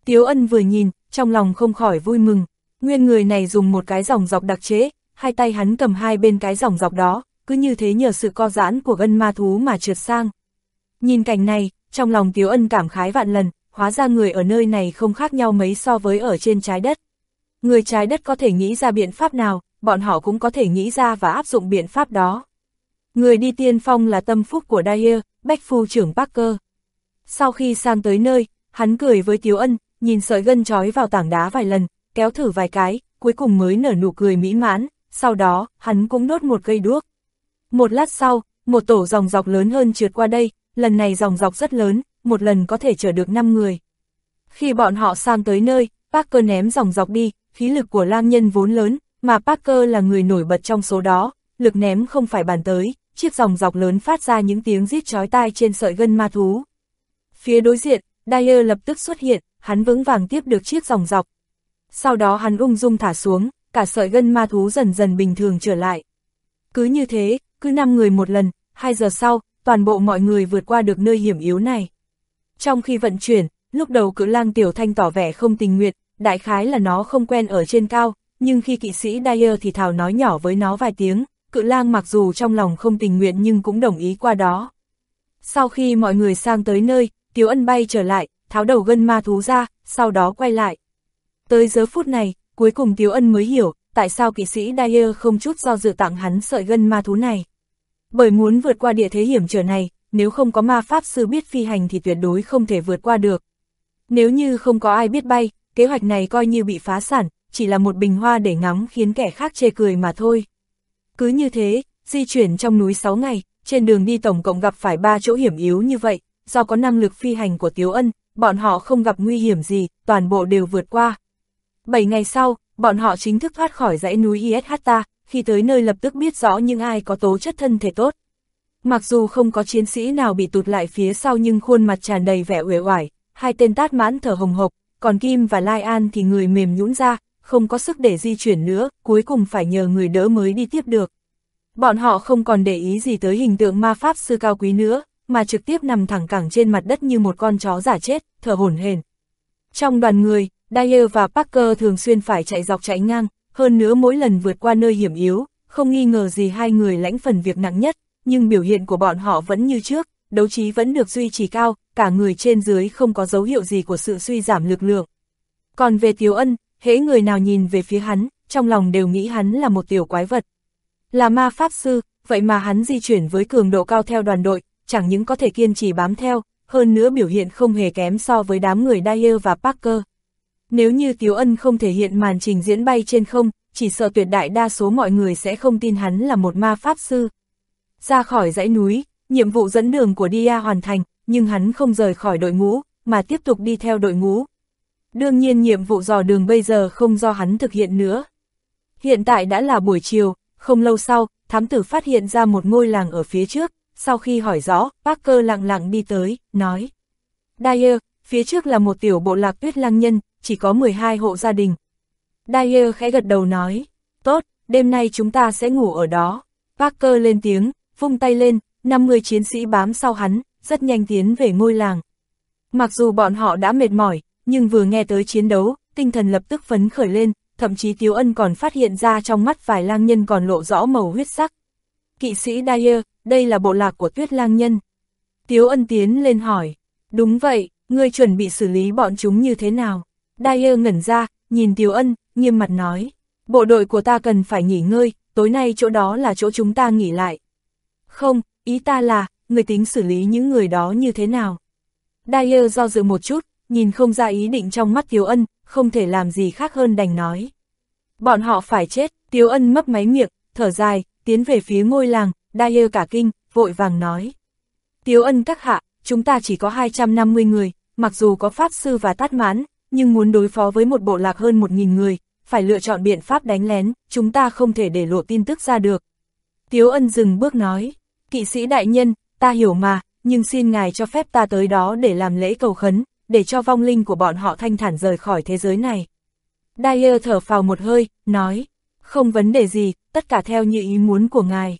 Speaker 1: Tiếu Ân vừa nhìn, trong lòng không khỏi vui mừng. Nguyên người này dùng một cái dòng dọc đặc chế, hai tay hắn cầm hai bên cái dòng dọc đó, cứ như thế nhờ sự co giãn của gân ma thú mà trượt sang. Nhìn cảnh này, trong lòng Tiếu Ân cảm khái vạn lần, hóa ra người ở nơi này không khác nhau mấy so với ở trên trái đất. Người trái đất có thể nghĩ ra biện pháp nào, bọn họ cũng có thể nghĩ ra và áp dụng biện pháp đó. Người đi tiên phong là tâm phúc của Dyer, Bách Phu trưởng Parker. Sau khi sang tới nơi, hắn cười với Tiếu Ân, nhìn sợi gân trói vào tảng đá vài lần, kéo thử vài cái, cuối cùng mới nở nụ cười mỹ mãn, sau đó, hắn cũng đốt một cây đuốc. Một lát sau, một tổ dòng dọc lớn hơn trượt qua đây, lần này dòng dọc rất lớn, một lần có thể chở được 5 người. Khi bọn họ sang tới nơi, Parker ném dòng dọc đi, khí lực của lang nhân vốn lớn, mà Parker là người nổi bật trong số đó, lực ném không phải bàn tới, chiếc dòng dọc lớn phát ra những tiếng rít chói tai trên sợi gân ma thú. Phía đối diện, Dyer lập tức xuất hiện, hắn vững vàng tiếp được chiếc dòng dọc. Sau đó hắn ung dung thả xuống, cả sợi gân ma thú dần dần bình thường trở lại. Cứ như thế, cứ 5 người một lần, 2 giờ sau, toàn bộ mọi người vượt qua được nơi hiểm yếu này. Trong khi vận chuyển, lúc đầu cự lang tiểu thanh tỏ vẻ không tình nguyện, đại khái là nó không quen ở trên cao, nhưng khi kỵ sĩ Dyer thì thảo nói nhỏ với nó vài tiếng, cự lang mặc dù trong lòng không tình nguyện nhưng cũng đồng ý qua đó. Sau khi mọi người sang tới nơi, Tiếu Ân bay trở lại, tháo đầu gân ma thú ra, sau đó quay lại. Tới giờ phút này, cuối cùng Tiếu Ân mới hiểu, tại sao kỵ sĩ Dyer không chút do dự tặng hắn sợi gân ma thú này. Bởi muốn vượt qua địa thế hiểm trở này, nếu không có ma pháp sư biết phi hành thì tuyệt đối không thể vượt qua được. Nếu như không có ai biết bay, kế hoạch này coi như bị phá sản, chỉ là một bình hoa để ngắm khiến kẻ khác chê cười mà thôi. Cứ như thế, di chuyển trong núi 6 ngày, trên đường đi tổng cộng gặp phải ba chỗ hiểm yếu như vậy, do có năng lực phi hành của Tiếu Ân, bọn họ không gặp nguy hiểm gì, toàn bộ đều vượt qua. 7 ngày sau, bọn họ chính thức thoát khỏi dãy núi Ishata, khi tới nơi lập tức biết rõ những ai có tố chất thân thể tốt. Mặc dù không có chiến sĩ nào bị tụt lại phía sau nhưng khuôn mặt tràn đầy vẻ uể oải, hai tên tát mãn thở hồng hộc, còn Kim và Lai An thì người mềm nhũn ra, không có sức để di chuyển nữa, cuối cùng phải nhờ người đỡ mới đi tiếp được. Bọn họ không còn để ý gì tới hình tượng ma pháp sư cao quý nữa, mà trực tiếp nằm thẳng cẳng trên mặt đất như một con chó giả chết, thở hổn hển. Trong đoàn người, Dyer và Parker thường xuyên phải chạy dọc chạy ngang, hơn nữa mỗi lần vượt qua nơi hiểm yếu, không nghi ngờ gì hai người lãnh phần việc nặng nhất, nhưng biểu hiện của bọn họ vẫn như trước, đấu trí vẫn được duy trì cao, cả người trên dưới không có dấu hiệu gì của sự suy giảm lực lượng. Còn về Tiếu Ân, hễ người nào nhìn về phía hắn, trong lòng đều nghĩ hắn là một tiểu quái vật. Là ma pháp sư, vậy mà hắn di chuyển với cường độ cao theo đoàn đội, chẳng những có thể kiên trì bám theo, hơn nữa biểu hiện không hề kém so với đám người Dyer và Parker. Nếu như Tiếu Ân không thể hiện màn trình diễn bay trên không, chỉ sợ tuyệt đại đa số mọi người sẽ không tin hắn là một ma pháp sư. Ra khỏi dãy núi, nhiệm vụ dẫn đường của Dia hoàn thành, nhưng hắn không rời khỏi đội ngũ, mà tiếp tục đi theo đội ngũ. Đương nhiên nhiệm vụ dò đường bây giờ không do hắn thực hiện nữa. Hiện tại đã là buổi chiều, không lâu sau, thám tử phát hiện ra một ngôi làng ở phía trước, sau khi hỏi rõ, Parker lặng lặng đi tới, nói. Dyer, phía trước là một tiểu bộ lạc tuyết lang nhân, chỉ có 12 hộ gia đình. Dyer khẽ gật đầu nói, tốt, đêm nay chúng ta sẽ ngủ ở đó. Parker lên tiếng, vung tay lên, 50 chiến sĩ bám sau hắn, rất nhanh tiến về ngôi làng. Mặc dù bọn họ đã mệt mỏi, nhưng vừa nghe tới chiến đấu, tinh thần lập tức phấn khởi lên, thậm chí Tiếu Ân còn phát hiện ra trong mắt vài lang nhân còn lộ rõ màu huyết sắc. Kỵ sĩ Dyer, đây là bộ lạc của tuyết lang nhân. Tiếu Ân tiến lên hỏi, đúng vậy, ngươi chuẩn bị xử lý bọn chúng như thế nào? Dyer ngẩn ra, nhìn Tiếu Ân, nghiêm mặt nói, bộ đội của ta cần phải nghỉ ngơi, tối nay chỗ đó là chỗ chúng ta nghỉ lại. Không, ý ta là, người tính xử lý những người đó như thế nào? Dyer do dự một chút, nhìn không ra ý định trong mắt Tiếu Ân, không thể làm gì khác hơn đành nói. Bọn họ phải chết, Tiếu Ân mấp máy miệng, thở dài, tiến về phía ngôi làng, Dyer cả kinh, vội vàng nói. Tiếu Ân các hạ, chúng ta chỉ có 250 người, mặc dù có Pháp Sư và Tát Mãn, nhưng muốn đối phó với một bộ lạc hơn 1.000 người, phải lựa chọn biện pháp đánh lén, chúng ta không thể để lộ tin tức ra được. Tiếu Ân dừng bước nói, kỵ sĩ đại nhân, ta hiểu mà, nhưng xin ngài cho phép ta tới đó để làm lễ cầu khấn, để cho vong linh của bọn họ thanh thản rời khỏi thế giới này. Dyer thở phào một hơi, nói, không vấn đề gì, tất cả theo như ý muốn của ngài.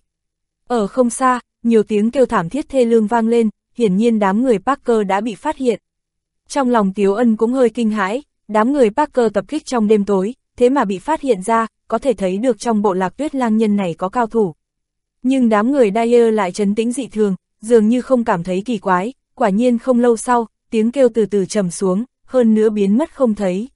Speaker 1: Ở không xa, nhiều tiếng kêu thảm thiết thê lương vang lên, hiển nhiên đám người Parker đã bị phát hiện. Trong lòng Tiếu Ân cũng hơi kinh hãi, đám người Parker tập kích trong đêm tối, thế mà bị phát hiện ra, có thể thấy được trong bộ lạc tuyết lang nhân này có cao thủ. Nhưng đám người Dyer lại trấn tĩnh dị thường, dường như không cảm thấy kỳ quái, quả nhiên không lâu sau, tiếng kêu từ từ trầm xuống, hơn nữa biến mất không thấy.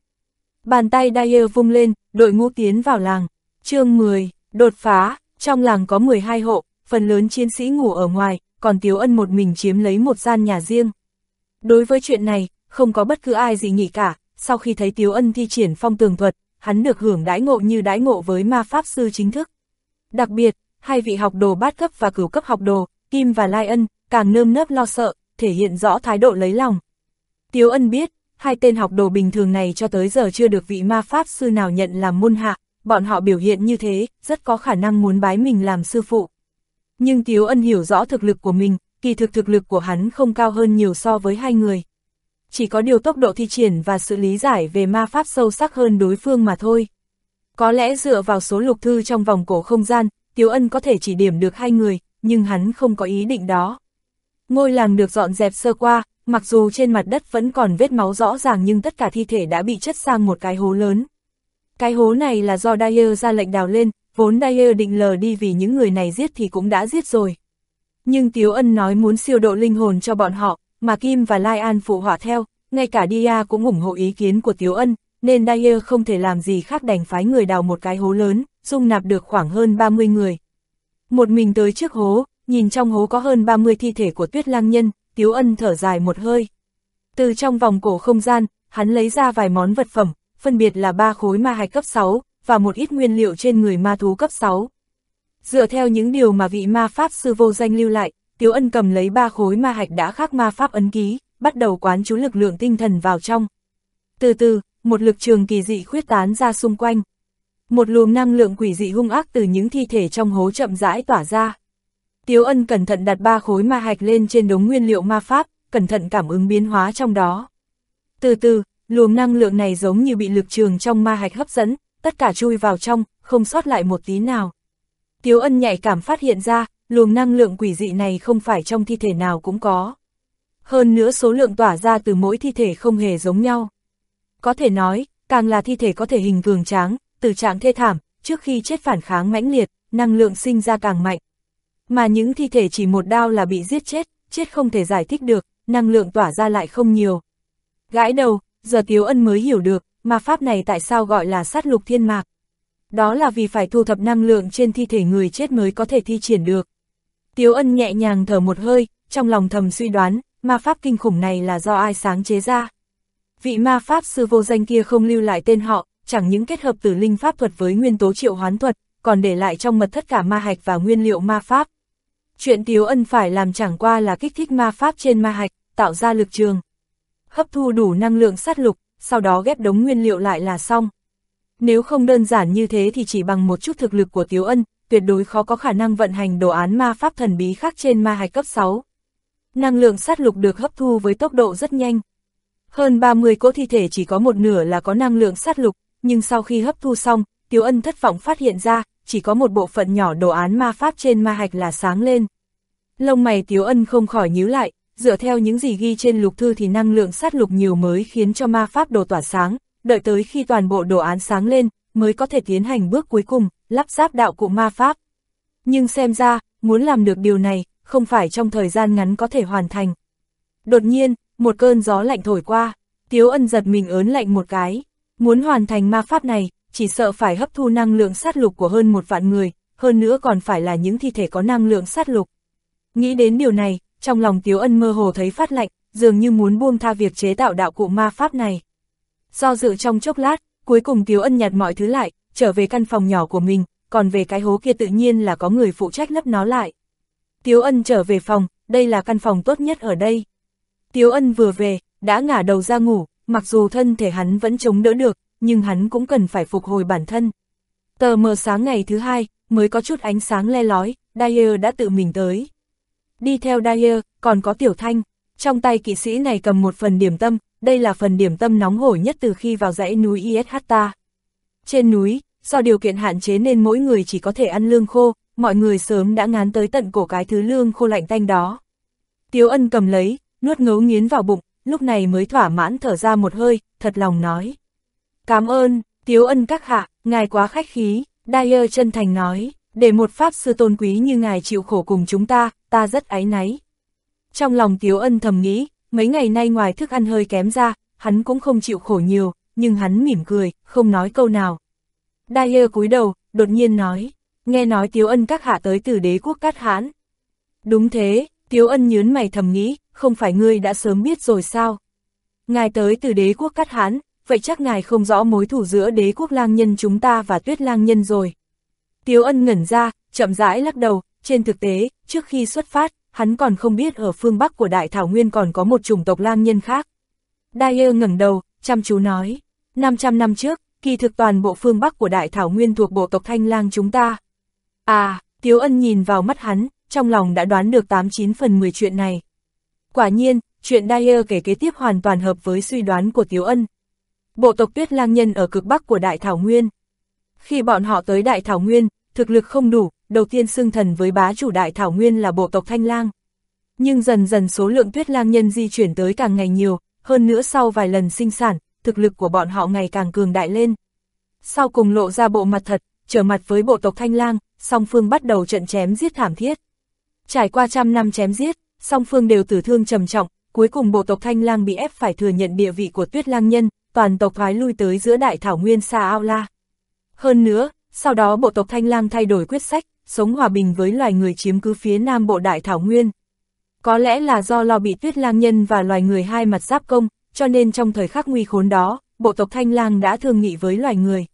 Speaker 1: Bàn tay Dyer vung lên, đội ngũ tiến vào làng. chương 10, đột phá, trong làng có 12 hộ, phần lớn chiến sĩ ngủ ở ngoài, còn Tiếu Ân một mình chiếm lấy một gian nhà riêng. Đối với chuyện này, không có bất cứ ai gì nghĩ cả, sau khi thấy Tiếu Ân thi triển phong tường thuật, hắn được hưởng đãi ngộ như đãi ngộ với ma pháp sư chính thức. Đặc biệt, hai vị học đồ bát cấp và cửu cấp học đồ, Kim và Lai Ân, càng nơm nớp lo sợ, thể hiện rõ thái độ lấy lòng. Tiếu Ân biết, hai tên học đồ bình thường này cho tới giờ chưa được vị ma pháp sư nào nhận làm môn hạ, bọn họ biểu hiện như thế, rất có khả năng muốn bái mình làm sư phụ. Nhưng Tiếu Ân hiểu rõ thực lực của mình, kỳ thực thực lực của hắn không cao hơn nhiều so với hai người. Chỉ có điều tốc độ thi triển và sự lý giải về ma pháp sâu sắc hơn đối phương mà thôi. Có lẽ dựa vào số lục thư trong vòng cổ không gian, Tiếu Ân có thể chỉ điểm được hai người, nhưng hắn không có ý định đó. Ngôi làng được dọn dẹp sơ qua, mặc dù trên mặt đất vẫn còn vết máu rõ ràng nhưng tất cả thi thể đã bị chất sang một cái hố lớn. Cái hố này là do Dyer ra lệnh đào lên, vốn Dyer định lờ đi vì những người này giết thì cũng đã giết rồi. Nhưng Tiếu Ân nói muốn siêu độ linh hồn cho bọn họ, mà Kim và Lai An phụ họa theo, ngay cả Dia cũng ủng hộ ý kiến của Tiếu Ân, nên Dyer không thể làm gì khác đành phái người đào một cái hố lớn, dung nạp được khoảng hơn 30 người. Một mình tới trước hố, nhìn trong hố có hơn 30 thi thể của tuyết lang nhân, Tiếu Ân thở dài một hơi. Từ trong vòng cổ không gian, hắn lấy ra vài món vật phẩm, phân biệt là ba khối ma hạch cấp 6, và một ít nguyên liệu trên người ma thú cấp 6. Dựa theo những điều mà vị ma pháp sư vô danh lưu lại, Tiếu Ân cầm lấy ba khối ma hạch đã khắc ma pháp ấn ký, bắt đầu quán chú lực lượng tinh thần vào trong. Từ từ, một lực trường kỳ dị khuyết tán ra xung quanh. Một luồng năng lượng quỷ dị hung ác từ những thi thể trong hố chậm rãi tỏa ra. Tiếu Ân cẩn thận đặt ba khối ma hạch lên trên đống nguyên liệu ma pháp, cẩn thận cảm ứng biến hóa trong đó. Từ từ, luồng năng lượng này giống như bị lực trường trong ma hạch hấp dẫn, tất cả chui vào trong, không sót lại một tí nào. Tiếu Ân nhạy cảm phát hiện ra, luồng năng lượng quỷ dị này không phải trong thi thể nào cũng có. Hơn nữa số lượng tỏa ra từ mỗi thi thể không hề giống nhau. Có thể nói, càng là thi thể có thể hình cường tráng, từ trạng thê thảm, trước khi chết phản kháng mãnh liệt, năng lượng sinh ra càng mạnh. Mà những thi thể chỉ một đao là bị giết chết, chết không thể giải thích được, năng lượng tỏa ra lại không nhiều. Gãi đầu, giờ Tiếu Ân mới hiểu được, mà pháp này tại sao gọi là sát lục thiên mạc. Đó là vì phải thu thập năng lượng trên thi thể người chết mới có thể thi triển được. Tiếu Ân nhẹ nhàng thở một hơi, trong lòng thầm suy đoán, ma pháp kinh khủng này là do ai sáng chế ra. Vị ma pháp sư vô danh kia không lưu lại tên họ, chẳng những kết hợp tử linh pháp thuật với nguyên tố triệu hoán thuật, còn để lại trong mật thất cả ma hạch và nguyên liệu ma pháp. Chuyện Tiếu Ân phải làm chẳng qua là kích thích ma pháp trên ma hạch, tạo ra lực trường. Hấp thu đủ năng lượng sát lục, sau đó ghép đống nguyên liệu lại là xong. Nếu không đơn giản như thế thì chỉ bằng một chút thực lực của Tiếu Ân, tuyệt đối khó có khả năng vận hành đồ án ma pháp thần bí khác trên ma hạch cấp 6. Năng lượng sát lục được hấp thu với tốc độ rất nhanh. Hơn 30 cỗ thi thể chỉ có một nửa là có năng lượng sát lục, nhưng sau khi hấp thu xong, Tiếu Ân thất vọng phát hiện ra, chỉ có một bộ phận nhỏ đồ án ma pháp trên ma hạch là sáng lên. Lông mày Tiếu Ân không khỏi nhíu lại, dựa theo những gì ghi trên lục thư thì năng lượng sát lục nhiều mới khiến cho ma pháp đồ tỏa sáng, đợi tới khi toàn bộ đồ án sáng lên, mới có thể tiến hành bước cuối cùng, lắp ráp đạo cụ ma pháp. Nhưng xem ra, muốn làm được điều này, không phải trong thời gian ngắn có thể hoàn thành. Đột nhiên, một cơn gió lạnh thổi qua, Tiếu Ân giật mình ớn lạnh một cái. Muốn hoàn thành ma pháp này, chỉ sợ phải hấp thu năng lượng sát lục của hơn một vạn người, hơn nữa còn phải là những thi thể có năng lượng sát lục. Nghĩ đến điều này, trong lòng Tiếu Ân mơ hồ thấy phát lạnh, dường như muốn buông tha việc chế tạo đạo cụ ma pháp này. Do dự trong chốc lát, cuối cùng Tiếu Ân nhặt mọi thứ lại, trở về căn phòng nhỏ của mình, còn về cái hố kia tự nhiên là có người phụ trách lấp nó lại. Tiếu Ân trở về phòng, đây là căn phòng tốt nhất ở đây. Tiếu Ân vừa về, đã ngả đầu ra ngủ, mặc dù thân thể hắn vẫn chống đỡ được, nhưng hắn cũng cần phải phục hồi bản thân. Tờ mờ sáng ngày thứ hai, mới có chút ánh sáng le lói, Dyer đã tự mình tới. Đi theo Dyer, còn có Tiểu Thanh, trong tay kỵ sĩ này cầm một phần điểm tâm, đây là phần điểm tâm nóng hổi nhất từ khi vào dãy núi Ishta. Trên núi, do điều kiện hạn chế nên mỗi người chỉ có thể ăn lương khô, mọi người sớm đã ngán tới tận cổ cái thứ lương khô lạnh tanh đó. Tiếu ân cầm lấy, nuốt ngấu nghiến vào bụng, lúc này mới thỏa mãn thở ra một hơi, thật lòng nói. Cảm ơn, Tiếu ân các hạ, ngài quá khách khí, Dyer chân thành nói, để một pháp sư tôn quý như ngài chịu khổ cùng chúng ta, ta rất áy náy. Trong lòng Tiếu ân thầm nghĩ, mấy ngày nay ngoài thức ăn hơi kém ra, hắn cũng không chịu khổ nhiều, nhưng hắn mỉm cười, không nói câu nào. Dyer cúi đầu, đột nhiên nói, nghe nói Tiếu ân các hạ tới từ đế quốc Cát hãn, Đúng thế, Tiếu ân nhớn mày thầm nghĩ, không phải ngươi đã sớm biết rồi sao? Ngài tới từ đế quốc Cát hãn vậy chắc ngài không rõ mối thủ giữa đế quốc lang nhân chúng ta và tuyết lang nhân rồi. Tiếu ân ngẩn ra, chậm rãi lắc đầu, trên thực tế, trước khi xuất phát, hắn còn không biết ở phương Bắc của Đại Thảo Nguyên còn có một chủng tộc lang nhân khác. Dyer ngẩng đầu, chăm chú nói, 500 năm trước, kỳ thực toàn bộ phương Bắc của Đại Thảo Nguyên thuộc bộ tộc Thanh Lang chúng ta. À, Tiếu Ân nhìn vào mắt hắn, trong lòng đã đoán được 89 phần 10 chuyện này. Quả nhiên, chuyện Dyer kể kế tiếp hoàn toàn hợp với suy đoán của Tiếu Ân. Bộ tộc Tuyết Lang Nhân ở cực Bắc của Đại Thảo Nguyên. Khi bọn họ tới Đại Thảo Nguyên, thực lực không đủ, đầu tiên xưng thần với bá chủ Đại Thảo Nguyên là bộ tộc Thanh Lang. Nhưng dần dần số lượng Tuyết Lang Nhân di chuyển tới càng ngày nhiều, hơn nữa sau vài lần sinh sản, thực lực của bọn họ ngày càng cường đại lên. Sau cùng lộ ra bộ mặt thật, trở mặt với bộ tộc Thanh Lang, song phương bắt đầu trận chém giết thảm thiết. Trải qua trăm năm chém giết, song phương đều tử thương trầm trọng, cuối cùng bộ tộc Thanh Lang bị ép phải thừa nhận địa vị của Tuyết Lang Nhân, toàn tộc thoái lui tới giữa đại thảo nguyên Sa Ao La. Hơn nữa, sau đó bộ tộc Thanh Lang thay đổi quyết sách, sống hòa bình với loài người chiếm cứ phía nam bộ đại thảo nguyên. Có lẽ là do lo bị Tuyết Lang Nhân và loài người hai mặt giáp công, cho nên trong thời khắc nguy khốn đó, bộ tộc Thanh Lang đã thương nghị với loài người.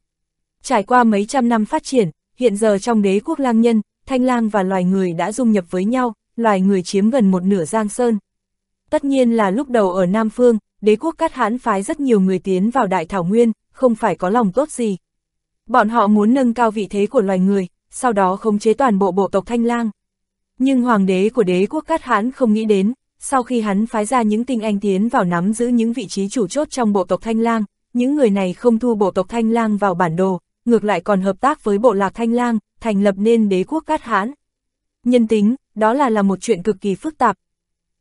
Speaker 1: Trải qua mấy trăm năm phát triển, hiện giờ trong đế quốc lang nhân, Thanh Lang và loài người đã dung nhập với nhau, loài người chiếm gần một nửa Giang Sơn. Tất nhiên là lúc đầu ở Nam Phương, đế quốc cát hãn phái rất nhiều người tiến vào Đại Thảo Nguyên, không phải có lòng tốt gì. Bọn họ muốn nâng cao vị thế của loài người, sau đó khống chế toàn bộ bộ tộc Thanh Lang. Nhưng hoàng đế của đế quốc cát hãn không nghĩ đến, sau khi hắn phái ra những tinh anh tiến vào nắm giữ những vị trí chủ chốt trong bộ tộc Thanh Lang, những người này không thu bộ tộc Thanh Lang vào bản đồ, ngược lại còn hợp tác với bộ lạc Thanh Lang, thành lập nên đế quốc cát hãn. Nhân tính, đó là là một chuyện cực kỳ phức tạp.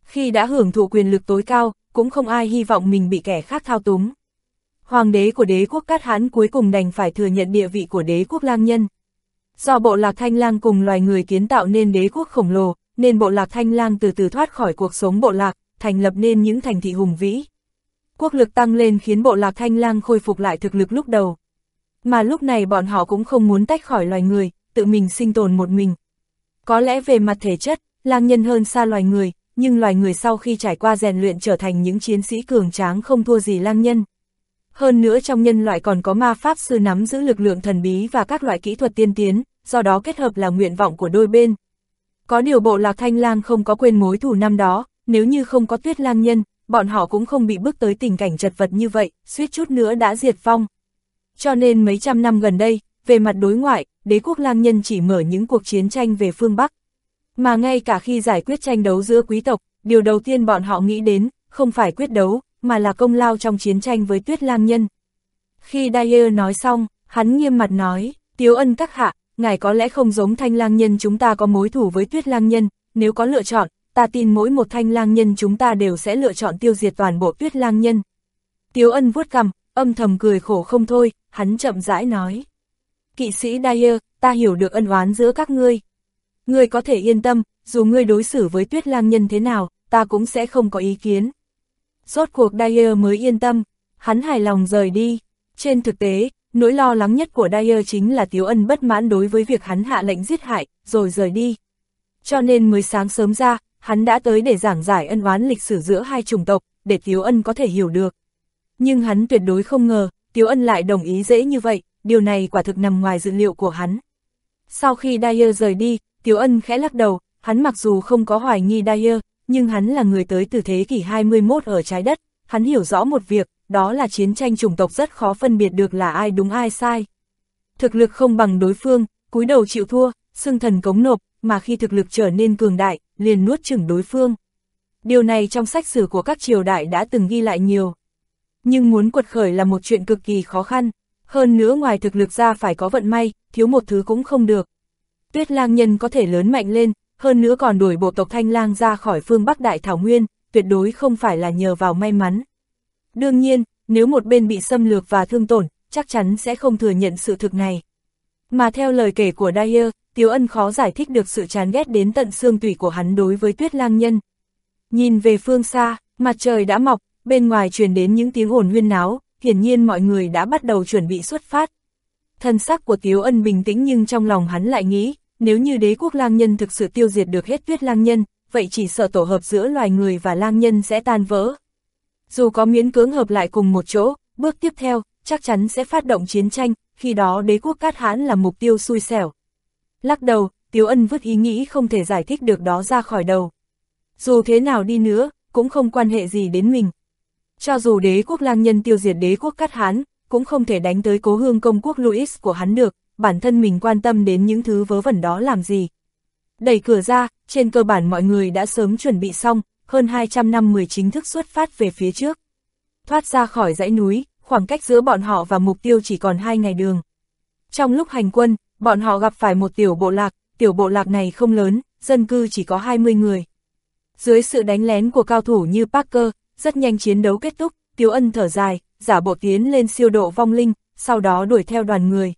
Speaker 1: Khi đã hưởng thụ quyền lực tối cao, cũng không ai hy vọng mình bị kẻ khác thao túng. Hoàng đế của đế quốc Cát Hán cuối cùng đành phải thừa nhận địa vị của đế quốc lang nhân. Do bộ lạc thanh lang cùng loài người kiến tạo nên đế quốc khổng lồ, nên bộ lạc thanh lang từ từ thoát khỏi cuộc sống bộ lạc, thành lập nên những thành thị hùng vĩ. Quốc lực tăng lên khiến bộ lạc thanh lang khôi phục lại thực lực lúc đầu. Mà lúc này bọn họ cũng không muốn tách khỏi loài người, tự mình sinh tồn một mình. Có lẽ về mặt thể chất, lang nhân hơn xa loài người, nhưng loài người sau khi trải qua rèn luyện trở thành những chiến sĩ cường tráng không thua gì lang nhân. Hơn nữa trong nhân loại còn có ma pháp sư nắm giữ lực lượng thần bí và các loại kỹ thuật tiên tiến, do đó kết hợp là nguyện vọng của đôi bên. Có điều bộ lạc thanh lang không có quên mối thù năm đó, nếu như không có tuyết lang nhân, bọn họ cũng không bị bước tới tình cảnh chật vật như vậy, suýt chút nữa đã diệt vong. Cho nên mấy trăm năm gần đây, về mặt đối ngoại, đế quốc lang nhân chỉ mở những cuộc chiến tranh về phương Bắc. Mà ngay cả khi giải quyết tranh đấu giữa quý tộc, điều đầu tiên bọn họ nghĩ đến, không phải quyết đấu, mà là công lao trong chiến tranh với tuyết lang nhân. Khi Dyer nói xong, hắn nghiêm mặt nói, Tiếu ân các hạ, ngài có lẽ không giống thanh lang nhân chúng ta có mối thủ với tuyết lang nhân, nếu có lựa chọn, ta tin mỗi một thanh lang nhân chúng ta đều sẽ lựa chọn tiêu diệt toàn bộ tuyết lang nhân. Tiếu ân vuốt cằm, âm thầm cười khổ không thôi, hắn chậm rãi nói, kỵ sĩ Dyer, ta hiểu được ân oán giữa các ngươi. Ngươi có thể yên tâm, dù ngươi đối xử với tuyết lang nhân thế nào, ta cũng sẽ không có ý kiến. Rốt cuộc Dyer mới yên tâm, hắn hài lòng rời đi. Trên thực tế, nỗi lo lắng nhất của Dyer chính là Tiếu Ân bất mãn đối với việc hắn hạ lệnh giết hại, rồi rời đi. Cho nên mới sáng sớm ra, hắn đã tới để giảng giải ân oán lịch sử giữa hai chủng tộc, để Tiếu Ân có thể hiểu được. Nhưng hắn tuyệt đối không ngờ, Tiếu Ân lại đồng ý dễ như vậy, điều này quả thực nằm ngoài dự liệu của hắn. Sau khi Dyer rời đi, Tiếu Ân khẽ lắc đầu, hắn mặc dù không có hoài nghi Dyer, nhưng hắn là người tới từ thế kỷ 21 ở trái đất, hắn hiểu rõ một việc, đó là chiến tranh chủng tộc rất khó phân biệt được là ai đúng ai sai. Thực lực không bằng đối phương, cúi đầu chịu thua, xưng thần cống nộp, mà khi thực lực trở nên cường đại, liền nuốt chửng đối phương. Điều này trong sách sử của các triều đại đã từng ghi lại nhiều. Nhưng muốn quật khởi là một chuyện cực kỳ khó khăn, hơn nữa ngoài thực lực ra phải có vận may, thiếu một thứ cũng không được. Tuyết lang nhân có thể lớn mạnh lên, hơn nữa còn đuổi bộ tộc Thanh Lang ra khỏi phương Bắc Đại Thảo Nguyên, tuyệt đối không phải là nhờ vào may mắn. Đương nhiên, nếu một bên bị xâm lược và thương tổn, chắc chắn sẽ không thừa nhận sự thực này. Mà theo lời kể của Dyer, Tiếu Ân khó giải thích được sự chán ghét đến tận xương tủy của hắn đối với tuyết lang nhân. Nhìn về phương xa, mặt trời đã mọc, bên ngoài truyền đến những tiếng ồn huyên náo, hiển nhiên mọi người đã bắt đầu chuẩn bị xuất phát. Thân sắc của Tiếu Ân bình tĩnh nhưng trong lòng hắn lại nghĩ, nếu như đế quốc lang nhân thực sự tiêu diệt được hết tuyết lang nhân, vậy chỉ sợ tổ hợp giữa loài người và lang nhân sẽ tan vỡ. Dù có miễn cưỡng hợp lại cùng một chỗ, bước tiếp theo, chắc chắn sẽ phát động chiến tranh, khi đó đế quốc cát hãn là mục tiêu xui xẻo. Lắc đầu, Tiếu Ân vứt ý nghĩ không thể giải thích được đó ra khỏi đầu. Dù thế nào đi nữa, cũng không quan hệ gì đến mình. Cho dù đế quốc lang nhân tiêu diệt đế quốc cát hán, cũng không thể đánh tới cố hương công quốc Louis của hắn được, bản thân mình quan tâm đến những thứ vớ vẩn đó làm gì. Đẩy cửa ra, trên cơ bản mọi người đã sớm chuẩn bị xong, hơn 200 năm 10 chính thức xuất phát về phía trước. Thoát ra khỏi dãy núi, khoảng cách giữa bọn họ và mục tiêu chỉ còn 2 ngày đường. Trong lúc hành quân, bọn họ gặp phải một tiểu bộ lạc, tiểu bộ lạc này không lớn, dân cư chỉ có 20 người. Dưới sự đánh lén của cao thủ như Parker, rất nhanh chiến đấu kết thúc, Tiếu Ân thở dài, giả bộ tiến lên siêu độ vong linh, sau đó đuổi theo đoàn người.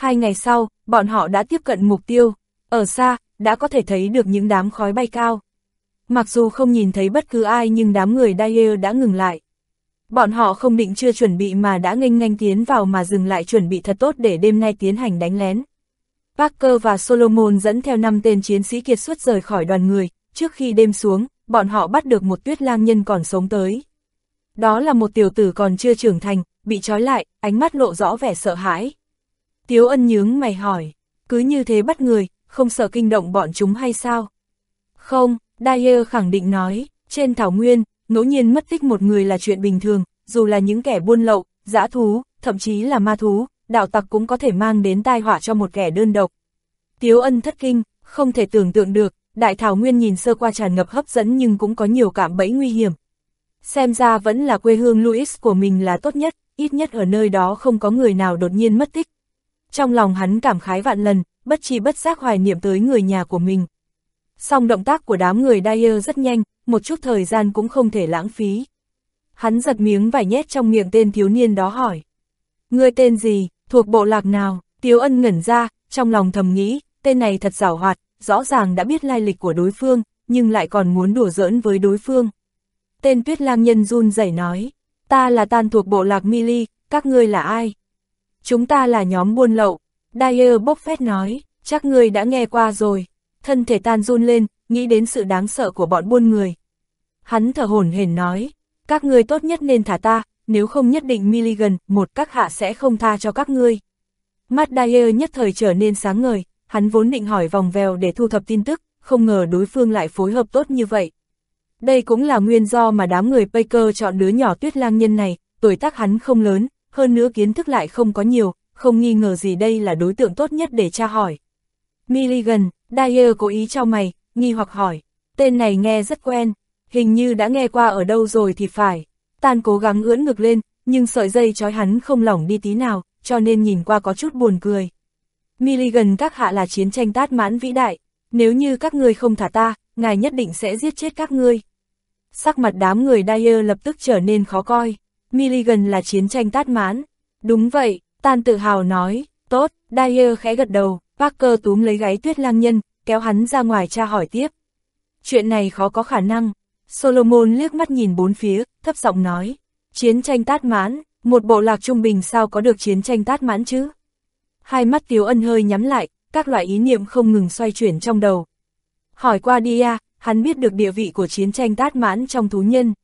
Speaker 1: Hai ngày sau, bọn họ đã tiếp cận mục tiêu, ở xa, đã có thể thấy được những đám khói bay cao. Mặc dù không nhìn thấy bất cứ ai nhưng đám người Dyer đã ngừng lại. Bọn họ không định chưa chuẩn bị mà đã nghênh nganh tiến vào mà dừng lại chuẩn bị thật tốt để đêm nay tiến hành đánh lén. Parker và Solomon dẫn theo năm tên chiến sĩ kiệt xuất rời khỏi đoàn người, trước khi đêm xuống, bọn họ bắt được một tuyết lang nhân còn sống tới. Đó là một tiểu tử còn chưa trưởng thành, bị trói lại, ánh mắt lộ rõ vẻ sợ hãi. Tiếu ân nhướng mày hỏi, cứ như thế bắt người, không sợ kinh động bọn chúng hay sao? Không, Dyer khẳng định nói, trên thảo nguyên, ngẫu nhiên mất tích một người là chuyện bình thường, dù là những kẻ buôn lậu, dã thú, thậm chí là ma thú, đạo tặc cũng có thể mang đến tai họa cho một kẻ đơn độc. Tiếu ân thất kinh, không thể tưởng tượng được, đại thảo nguyên nhìn sơ qua tràn ngập hấp dẫn nhưng cũng có nhiều cảm bẫy nguy hiểm. Xem ra vẫn là quê hương Louis của mình là tốt nhất, ít nhất ở nơi đó không có người nào đột nhiên mất tích. Trong lòng hắn cảm khái vạn lần, bất chi bất giác hoài niệm tới người nhà của mình. Song động tác của đám người Dyer rất nhanh, một chút thời gian cũng không thể lãng phí. Hắn giật miếng vải nhét trong miệng tên thiếu niên đó hỏi. Ngươi tên gì, thuộc bộ lạc nào, Tiếu ân ngẩn ra, trong lòng thầm nghĩ, tên này thật giảo hoạt, rõ ràng đã biết lai lịch của đối phương, nhưng lại còn muốn đùa giỡn với đối phương. Tên tuyết lang nhân run rẩy nói, ta là tan thuộc bộ lạc Mili, các ngươi là ai? Chúng ta là nhóm buôn lậu, Dyer bốc phét nói, chắc ngươi đã nghe qua rồi. Thân thể tan run lên, nghĩ đến sự đáng sợ của bọn buôn người. Hắn thở hổn hển nói, các ngươi tốt nhất nên thả ta, nếu không nhất định Milligan, một các hạ sẽ không tha cho các ngươi. Mắt Dyer nhất thời trở nên sáng ngời, hắn vốn định hỏi vòng vèo để thu thập tin tức, không ngờ đối phương lại phối hợp tốt như vậy. Đây cũng là nguyên do mà đám người Baker chọn đứa nhỏ tuyết lang nhân này, tuổi tác hắn không lớn, hơn nữa kiến thức lại không có nhiều, không nghi ngờ gì đây là đối tượng tốt nhất để tra hỏi. Milligan, Dyer cố ý cho mày, nghi hoặc hỏi, tên này nghe rất quen, hình như đã nghe qua ở đâu rồi thì phải. Tan cố gắng ưỡn ngực lên, nhưng sợi dây trói hắn không lỏng đi tí nào, cho nên nhìn qua có chút buồn cười. Milligan các hạ là chiến tranh tát mãn vĩ đại, nếu như các ngươi không thả ta, ngài nhất định sẽ giết chết các ngươi. Sắc mặt đám người Dyer lập tức trở nên khó coi. Milligan là chiến tranh tát mãn. Đúng vậy, Tan tự hào nói, Tốt, Dyer khẽ gật đầu, Parker túm lấy gáy tuyết lang nhân, kéo hắn ra ngoài tra hỏi tiếp. Chuyện này khó có khả năng. Solomon liếc mắt nhìn bốn phía, thấp giọng nói. Chiến tranh tát mãn, một bộ lạc trung bình sao có được chiến tranh tát mãn chứ? Hai mắt Tiếu Ân hơi nhắm lại, các loại ý niệm không ngừng xoay chuyển trong đầu. Hỏi qua Dia, hắn biết được địa vị của chiến tranh tát mãn trong thú nhân.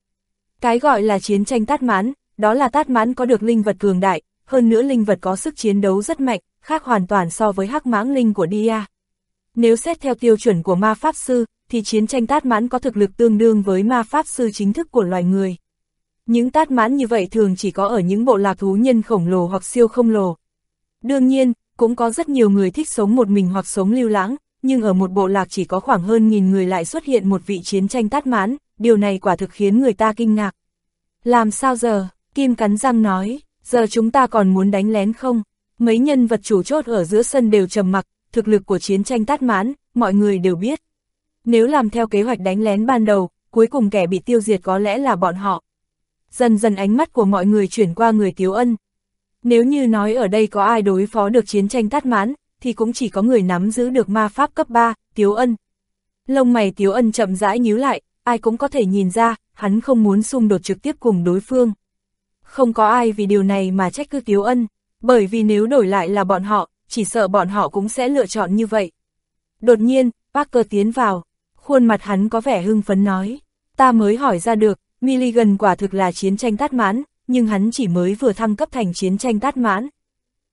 Speaker 1: Cái gọi là chiến tranh tát mãn, đó là tát mãn có được linh vật cường đại, hơn nữa linh vật có sức chiến đấu rất mạnh, khác hoàn toàn so với hắc mãng linh của Dia. Nếu xét theo tiêu chuẩn của ma pháp sư, thì chiến tranh tát mãn có thực lực tương đương với ma pháp sư chính thức của loài người. Những tát mãn như vậy thường chỉ có ở những bộ lạc thú nhân khổng lồ hoặc siêu không lồ. Đương nhiên, cũng có rất nhiều người thích sống một mình hoặc sống lưu lãng, nhưng ở một bộ lạc chỉ có khoảng hơn nghìn người lại xuất hiện một vị chiến tranh tát mãn, điều này quả thực khiến người ta kinh ngạc. Làm sao giờ? Kim cắn răng nói, giờ chúng ta còn muốn đánh lén không? Mấy nhân vật chủ chốt ở giữa sân đều trầm mặc, thực lực của chiến tranh tát mãn, mọi người đều biết. Nếu làm theo kế hoạch đánh lén ban đầu, cuối cùng kẻ bị tiêu diệt có lẽ là bọn họ. Dần dần ánh mắt của mọi người chuyển qua người Tiếu Ân. Nếu như nói ở đây có ai đối phó được chiến tranh tát mãn, thì cũng chỉ có người nắm giữ được ma pháp cấp 3, Tiếu Ân. Lông mày Tiếu Ân chậm rãi nhíu lại, ai cũng có thể nhìn ra, hắn không muốn xung đột trực tiếp cùng đối phương. Không có ai vì điều này mà trách cứ Tiếu Ân, bởi vì nếu đổi lại là bọn họ, chỉ sợ bọn họ cũng sẽ lựa chọn như vậy. Đột nhiên, Parker tiến vào, khuôn mặt hắn có vẻ hưng phấn nói, ta mới hỏi ra được, Milligan quả thực là chiến tranh tát mãn, nhưng hắn chỉ mới vừa thăng cấp thành chiến tranh tát mãn.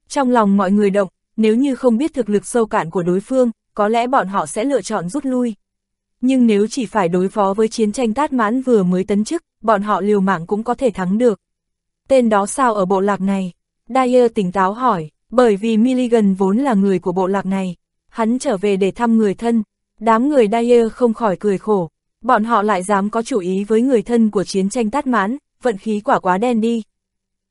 Speaker 1: Trong lòng mọi người động, nếu như không biết thực lực sâu cạn của đối phương, có lẽ bọn họ sẽ lựa chọn rút lui. Nhưng nếu chỉ phải đối phó với chiến tranh tát mãn vừa mới tấn chức, bọn họ liều mạng cũng có thể thắng được. Tên đó sao ở bộ lạc này? Dyer tỉnh táo hỏi, bởi vì Milligan vốn là người của bộ lạc này. Hắn trở về để thăm người thân. Đám người Dyer không khỏi cười khổ. Bọn họ lại dám có chủ ý với người thân của chiến tranh tát mãn, vận khí quả quá đen đi.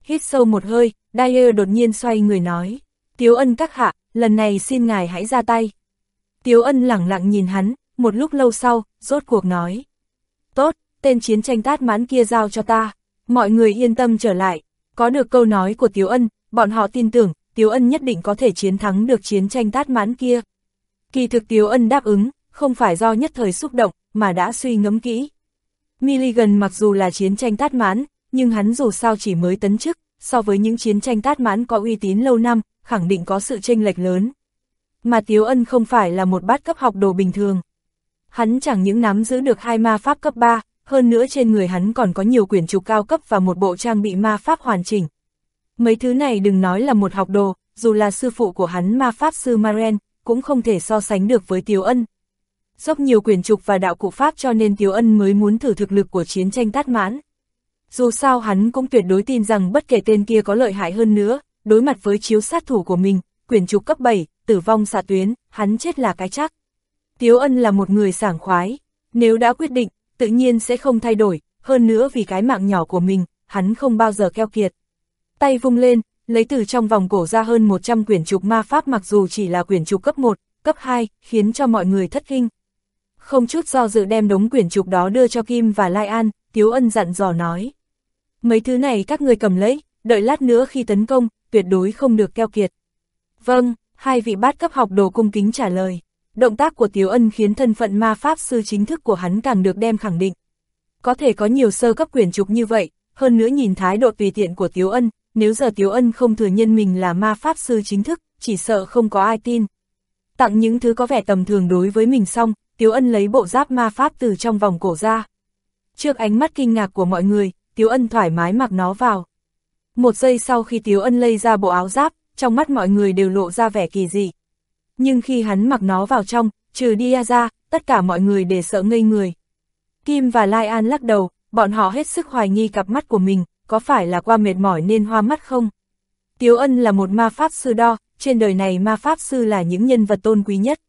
Speaker 1: Hít sâu một hơi, Dyer đột nhiên xoay người nói. Tiếu ân các hạ, lần này xin ngài hãy ra tay. Tiếu ân lẳng lặng nhìn hắn, một lúc lâu sau, rốt cuộc nói. Tốt, tên chiến tranh tát mãn kia giao cho ta, mọi người yên tâm trở lại. Có được câu nói của Tiếu ân, bọn họ tin tưởng, Tiếu ân nhất định có thể chiến thắng được chiến tranh tát mãn kia. Kỳ thực Tiếu ân đáp ứng, không phải do nhất thời xúc động, mà đã suy ngẫm kỹ. Milligan mặc dù là chiến tranh tát mãn, nhưng hắn dù sao chỉ mới tấn chức, so với những chiến tranh tát mãn có uy tín lâu năm, khẳng định có sự chênh lệch lớn. Mà Tiếu Ân không phải là một bát cấp học đồ bình thường. Hắn chẳng những nắm giữ được hai ma pháp cấp 3, hơn nữa trên người hắn còn có nhiều quyển trục cao cấp và một bộ trang bị ma pháp hoàn chỉnh. Mấy thứ này đừng nói là một học đồ, dù là sư phụ của hắn ma pháp sư Maren, cũng không thể so sánh được với Tiếu Ân. Dốc nhiều quyển trục và đạo cụ pháp cho nên Tiếu Ân mới muốn thử thực lực của chiến tranh tát mãn. Dù sao hắn cũng tuyệt đối tin rằng bất kể tên kia có lợi hại hơn nữa, đối mặt với chiếu sát thủ của mình, quyển trục cấp 7, tử vong xạ tuyến, hắn chết là cái chắc. Tiếu ân là một người sảng khoái, nếu đã quyết định, tự nhiên sẽ không thay đổi, hơn nữa vì cái mạng nhỏ của mình, hắn không bao giờ keo kiệt. Tay vung lên, lấy từ trong vòng cổ ra hơn 100 quyển trục ma pháp mặc dù chỉ là quyển trục cấp 1, cấp 2, khiến cho mọi người thất kinh. Không chút do dự đem đống quyển trục đó đưa cho Kim và Lai An, Tiếu Ân dặn dò nói. Mấy thứ này các người cầm lấy, đợi lát nữa khi tấn công, tuyệt đối không được keo kiệt. Vâng, hai vị bát cấp học đồ cung kính trả lời. Động tác của Tiếu Ân khiến thân phận ma pháp sư chính thức của hắn càng được đem khẳng định. Có thể có nhiều sơ cấp quyền trục như vậy, hơn nữa nhìn thái độ tùy tiện của Tiếu Ân, nếu giờ Tiếu Ân không thừa nhân mình là ma pháp sư chính thức, chỉ sợ không có ai tin. Tặng những thứ có vẻ tầm thường đối với mình xong, Tiếu Ân lấy bộ giáp ma pháp từ trong vòng cổ ra. Trước ánh mắt kinh ngạc của mọi người, Tiếu Ân thoải mái mặc nó vào. Một giây sau khi Tiếu Ân lây ra bộ áo giáp, trong mắt mọi người đều lộ ra vẻ kỳ dị. Nhưng khi hắn mặc nó vào trong, trừ Dia ra, tất cả mọi người đều sợ ngây người. Kim và Lai An lắc đầu, bọn họ hết sức hoài nghi cặp mắt của mình, có phải là qua mệt mỏi nên hoa mắt không? Tiếu Ân là một ma pháp sư đo, trên đời này ma pháp sư là những nhân vật tôn quý nhất.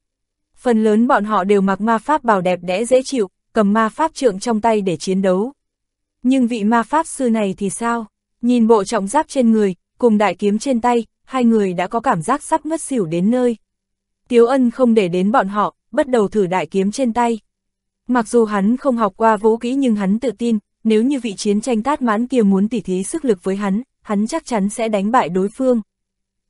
Speaker 1: Phần lớn bọn họ đều mặc ma pháp bào đẹp đẽ dễ chịu, cầm ma pháp trượng trong tay để chiến đấu. Nhưng vị ma pháp sư này thì sao? Nhìn bộ trọng giáp trên người, cùng đại kiếm trên tay, hai người đã có cảm giác sắp ngất xỉu đến nơi. Tiếu ân không để đến bọn họ, bắt đầu thử đại kiếm trên tay. Mặc dù hắn không học qua vũ kỹ nhưng hắn tự tin, nếu như vị chiến tranh tát mãn kia muốn tỉ thí sức lực với hắn, hắn chắc chắn sẽ đánh bại đối phương.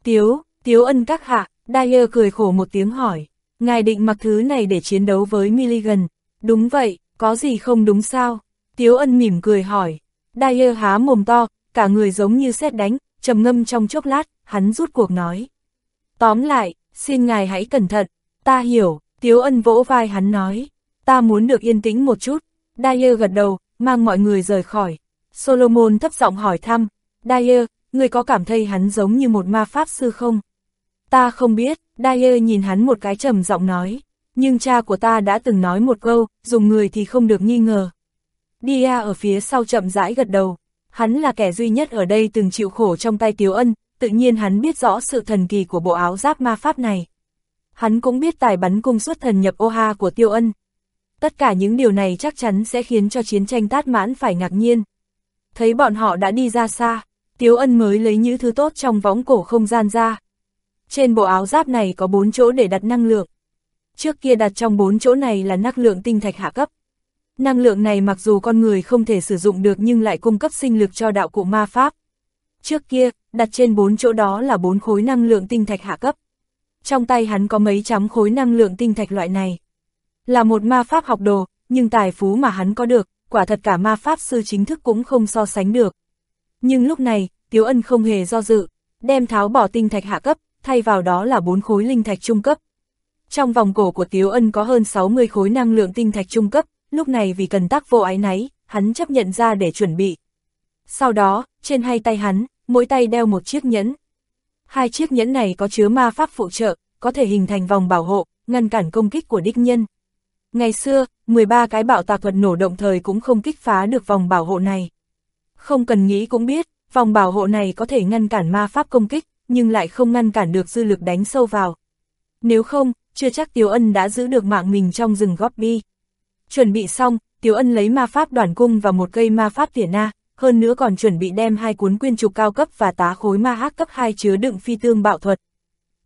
Speaker 1: Tiếu, Tiếu ân các hạ, Dyer cười khổ một tiếng hỏi, ngài định mặc thứ này để chiến đấu với Milligan. Đúng vậy, có gì không đúng sao? Tiếu ân mỉm cười hỏi. Dyer há mồm to, cả người giống như xét đánh, trầm ngâm trong chốc lát, hắn rút cuộc nói. Tóm lại, xin ngài hãy cẩn thận, ta hiểu, Tiếu ân vỗ vai hắn nói. Ta muốn được yên tĩnh một chút. Dyer gật đầu, mang mọi người rời khỏi. Solomon thấp giọng hỏi thăm. Dyer, người có cảm thấy hắn giống như một ma pháp sư không? Ta không biết, Dyer nhìn hắn một cái trầm giọng nói. Nhưng cha của ta đã từng nói một câu, dùng người thì không được nghi ngờ. Dia ở phía sau chậm rãi gật đầu. Hắn là kẻ duy nhất ở đây từng chịu khổ trong tay Tiếu Ân, tự nhiên hắn biết rõ sự thần kỳ của bộ áo giáp ma pháp này. Hắn cũng biết tài bắn cung xuất thần nhập ô ha của Tiêu Ân. Tất cả những điều này chắc chắn sẽ khiến cho chiến tranh tát mãn phải ngạc nhiên. Thấy bọn họ đã đi ra xa, Tiếu Ân mới lấy những thứ tốt trong võng cổ không gian ra. Trên bộ áo giáp này có bốn chỗ để đặt năng lượng. Trước kia đặt trong bốn chỗ này là năng lượng tinh thạch hạ cấp. Năng lượng này mặc dù con người không thể sử dụng được nhưng lại cung cấp sinh lực cho đạo cụ ma pháp. Trước kia, đặt trên bốn chỗ đó là bốn khối năng lượng tinh thạch hạ cấp. Trong tay hắn có mấy trăm khối năng lượng tinh thạch loại này. Là một ma pháp học đồ, nhưng tài phú mà hắn có được, quả thật cả ma pháp sư chính thức cũng không so sánh được. Nhưng lúc này, Tiếu Ân không hề do dự, đem tháo bỏ tinh thạch hạ cấp, thay vào đó là bốn khối linh thạch trung cấp. Trong vòng cổ của Tiếu Ân có hơn 60 khối năng lượng tinh thạch trung cấp, lúc này vì cần tác vô ái náy, hắn chấp nhận ra để chuẩn bị. Sau đó, trên hai tay hắn, mỗi tay đeo một chiếc nhẫn. Hai chiếc nhẫn này có chứa ma pháp phụ trợ, có thể hình thành vòng bảo hộ, ngăn cản công kích của đích nhân. Ngày xưa, 13 cái bạo tạc thuật nổ động thời cũng không kích phá được vòng bảo hộ này. Không cần nghĩ cũng biết, vòng bảo hộ này có thể ngăn cản ma pháp công kích, nhưng lại không ngăn cản được dư lực đánh sâu vào. Nếu không, chưa chắc Tiếu Ân đã giữ được mạng mình trong rừng góp bi. Chuẩn bị xong, Tiếu Ân lấy ma pháp đoàn cung và một cây ma pháp tỉa na, hơn nữa còn chuẩn bị đem hai cuốn quyên trục cao cấp và tá khối ma hắc cấp 2 chứa đựng phi tương bạo thuật.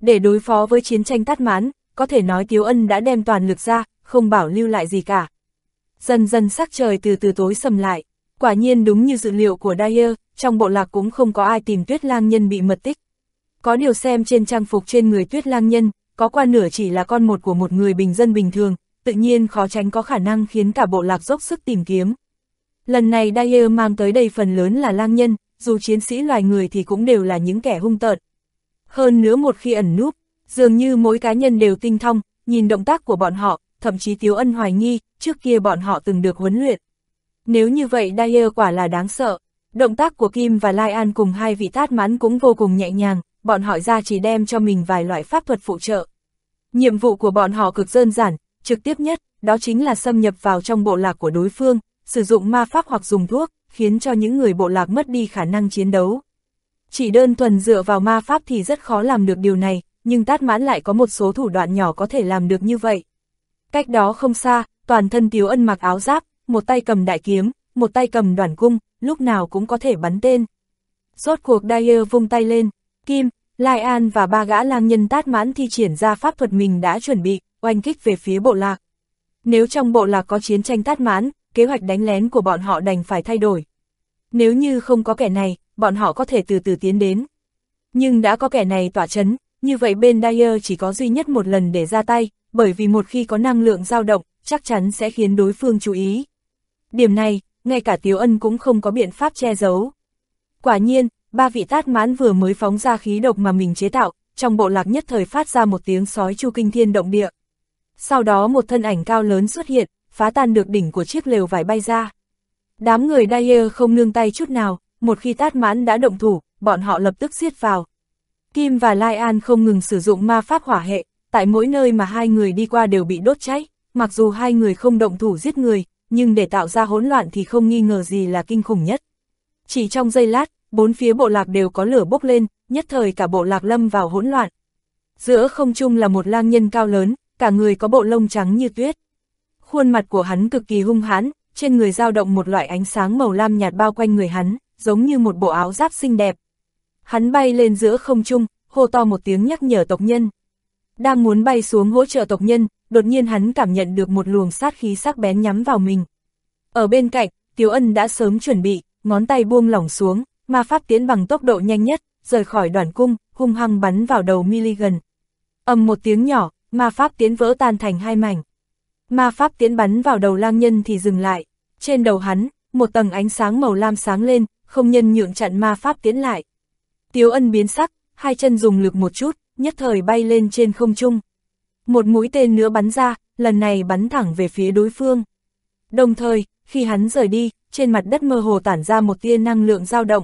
Speaker 1: Để đối phó với chiến tranh tát mãn, có thể nói Tiếu Ân đã đem toàn lực ra, không bảo lưu lại gì cả. Dần dần sắc trời từ từ tối sầm lại, quả nhiên đúng như dự liệu của Dyer, trong bộ lạc cũng không có ai tìm tuyết lang nhân bị mật tích. Có điều xem trên trang phục trên người tuyết lang nhân, có qua nửa chỉ là con một của một người bình dân bình thường, tự nhiên khó tránh có khả năng khiến cả bộ lạc dốc sức tìm kiếm. Lần này Dyer mang tới đây phần lớn là lang nhân, dù chiến sĩ loài người thì cũng đều là những kẻ hung tợn. Hơn nữa một khi ẩn núp, dường như mỗi cá nhân đều tinh thông, nhìn động tác của bọn họ, thậm chí Tiếu Ân hoài nghi, trước kia bọn họ từng được huấn luyện. Nếu như vậy Dyer quả là đáng sợ. Động tác của Kim và Lai An cùng hai vị tát mãn cũng vô cùng nhẹ nhàng, bọn họ ra chỉ đem cho mình vài loại pháp thuật phụ trợ. Nhiệm vụ của bọn họ cực đơn giản, trực tiếp nhất, đó chính là xâm nhập vào trong bộ lạc của đối phương, sử dụng ma pháp hoặc dùng thuốc, khiến cho những người bộ lạc mất đi khả năng chiến đấu. Chỉ đơn thuần dựa vào ma pháp thì rất khó làm được điều này, nhưng tát mãn lại có một số thủ đoạn nhỏ có thể làm được như vậy. Cách đó không xa, toàn thân Tiếu Ân mặc áo giáp, một tay cầm đại kiếm, một tay cầm đoàn cung, lúc nào cũng có thể bắn tên. Rốt cuộc Dyer vung tay lên, Kim, Lai An và ba gã lang nhân tát mãn thi triển ra pháp thuật mình đã chuẩn bị, oanh kích về phía bộ lạc. Nếu trong bộ lạc có chiến tranh tát mãn, kế hoạch đánh lén của bọn họ đành phải thay đổi. Nếu như không có kẻ này, bọn họ có thể từ từ tiến đến. Nhưng đã có kẻ này tỏa chấn, như vậy bên Dyer chỉ có duy nhất một lần để ra tay, bởi vì một khi có năng lượng dao động, chắc chắn sẽ khiến đối phương chú ý. Điểm này, ngay cả Tiếu Ân cũng không có biện pháp che giấu. Quả nhiên, ba vị tát mãn vừa mới phóng ra khí độc mà mình chế tạo, trong bộ lạc nhất thời phát ra một tiếng sói chu kinh thiên động địa. Sau đó một thân ảnh cao lớn xuất hiện, phá tan được đỉnh của chiếc lều vải bay ra. Đám người Dyer không nương tay chút nào, một khi tát mãn đã động thủ, bọn họ lập tức giết vào. Kim và Lai An không ngừng sử dụng ma pháp hỏa hệ, tại mỗi nơi mà hai người đi qua đều bị đốt cháy, mặc dù hai người không động thủ giết người, nhưng để tạo ra hỗn loạn thì không nghi ngờ gì là kinh khủng nhất. Chỉ trong giây lát, bốn phía bộ lạc đều có lửa bốc lên, nhất thời cả bộ lạc lâm vào hỗn loạn. Giữa không trung là một lang nhân cao lớn, cả người có bộ lông trắng như tuyết. Khuôn mặt của hắn cực kỳ hung hãn, trên người dao động một loại ánh sáng màu lam nhạt bao quanh người hắn, giống như một bộ áo giáp xinh đẹp. Hắn bay lên giữa không trung, hô to một tiếng nhắc nhở tộc nhân. Đang muốn bay xuống hỗ trợ tộc nhân, đột nhiên hắn cảm nhận được một luồng sát khí sắc bén nhắm vào mình. Ở bên cạnh, Tiếu Ân đã sớm chuẩn bị, ngón tay buông lỏng xuống, ma pháp tiến bằng tốc độ nhanh nhất, rời khỏi đoàn cung, hung hăng bắn vào đầu Milligan. ầm một tiếng nhỏ, ma pháp tiến vỡ tan thành hai mảnh. Ma pháp tiến bắn vào đầu lang nhân thì dừng lại. Trên đầu hắn, một tầng ánh sáng màu lam sáng lên, không nhân nhượng chặn ma pháp tiến lại. Tiếu ân biến sắc, hai chân dùng lực một chút, nhất thời bay lên trên không trung. Một mũi tên nữa bắn ra, lần này bắn thẳng về phía đối phương. Đồng thời, khi hắn rời đi, trên mặt đất mơ hồ tản ra một tia năng lượng dao động.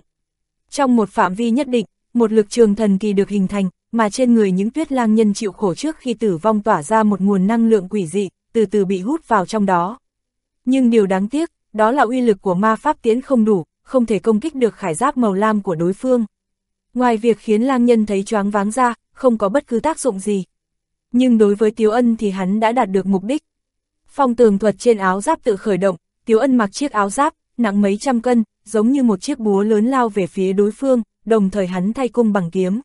Speaker 1: Trong một phạm vi nhất định, một lực trường thần kỳ được hình thành, mà trên người những tuyết lang nhân chịu khổ trước khi tử vong tỏa ra một nguồn năng lượng quỷ dị, từ từ bị hút vào trong đó. Nhưng điều đáng tiếc, đó là uy lực của ma pháp tiến không đủ, không thể công kích được khải giáp màu lam của đối phương. Ngoài việc khiến lang nhân thấy choáng váng ra, không có bất cứ tác dụng gì. Nhưng đối với Tiếu Ân thì hắn đã đạt được mục đích. Phong tường thuật trên áo giáp tự khởi động, Tiếu Ân mặc chiếc áo giáp, nặng mấy trăm cân, giống như một chiếc búa lớn lao về phía đối phương, đồng thời hắn thay cung bằng kiếm.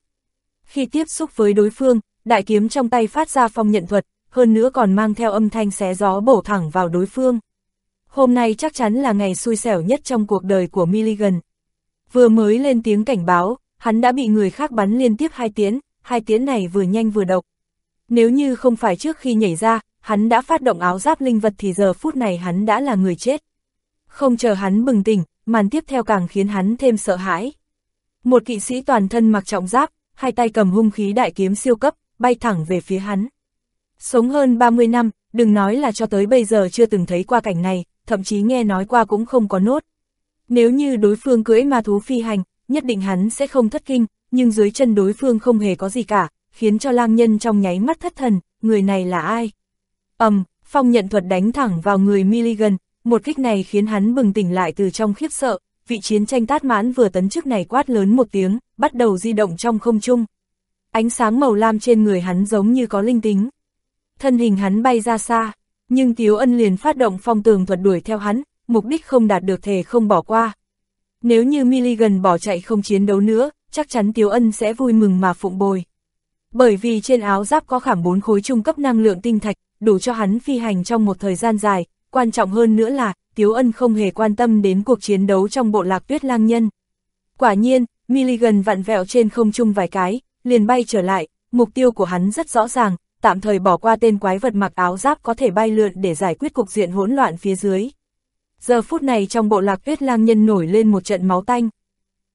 Speaker 1: Khi tiếp xúc với đối phương, đại kiếm trong tay phát ra phong nhận thuật, hơn nữa còn mang theo âm thanh xé gió bổ thẳng vào đối phương. Hôm nay chắc chắn là ngày xui xẻo nhất trong cuộc đời của Milligan. Vừa mới lên tiếng cảnh báo, hắn đã bị người khác bắn liên tiếp hai tiếng, hai tiếng này vừa nhanh vừa độc. Nếu như không phải trước khi nhảy ra, hắn đã phát động áo giáp linh vật thì giờ phút này hắn đã là người chết. Không chờ hắn bừng tỉnh, màn tiếp theo càng khiến hắn thêm sợ hãi. Một kỵ sĩ toàn thân mặc trọng giáp, hai tay cầm hung khí đại kiếm siêu cấp, bay thẳng về phía hắn. Sống hơn 30 năm, đừng nói là cho tới bây giờ chưa từng thấy qua cảnh này, thậm chí nghe nói qua cũng không có nốt. Nếu như đối phương cưỡi ma thú phi hành, nhất định hắn sẽ không thất kinh, nhưng dưới chân đối phương không hề có gì cả, khiến cho lang nhân trong nháy mắt thất thần, người này là ai? ầm, um, phong nhận thuật đánh thẳng vào người Milligan, một kích này khiến hắn bừng tỉnh lại từ trong khiếp sợ, vị chiến tranh tát mãn vừa tấn trước này quát lớn một tiếng, bắt đầu di động trong không trung. Ánh sáng màu lam trên người hắn giống như có linh tính. Thân hình hắn bay ra xa, nhưng Tiếu Ân liền phát động phong tường thuật đuổi theo hắn, mục đích không đạt được thể không bỏ qua. Nếu như Milligan bỏ chạy không chiến đấu nữa, chắc chắn Tiếu Ân sẽ vui mừng mà phụng bồi. Bởi vì trên áo giáp có khảm bốn khối trung cấp năng lượng tinh thạch, đủ cho hắn phi hành trong một thời gian dài, quan trọng hơn nữa là, Tiếu Ân không hề quan tâm đến cuộc chiến đấu trong bộ lạc tuyết lang nhân. Quả nhiên, Milligan vặn vẹo trên không trung vài cái, liền bay trở lại, mục tiêu của hắn rất rõ ràng, tạm thời bỏ qua tên quái vật mặc áo giáp có thể bay lượn để giải quyết cục diện hỗn loạn phía dưới. Giờ phút này trong bộ lạc tuyết lang nhân nổi lên một trận máu tanh.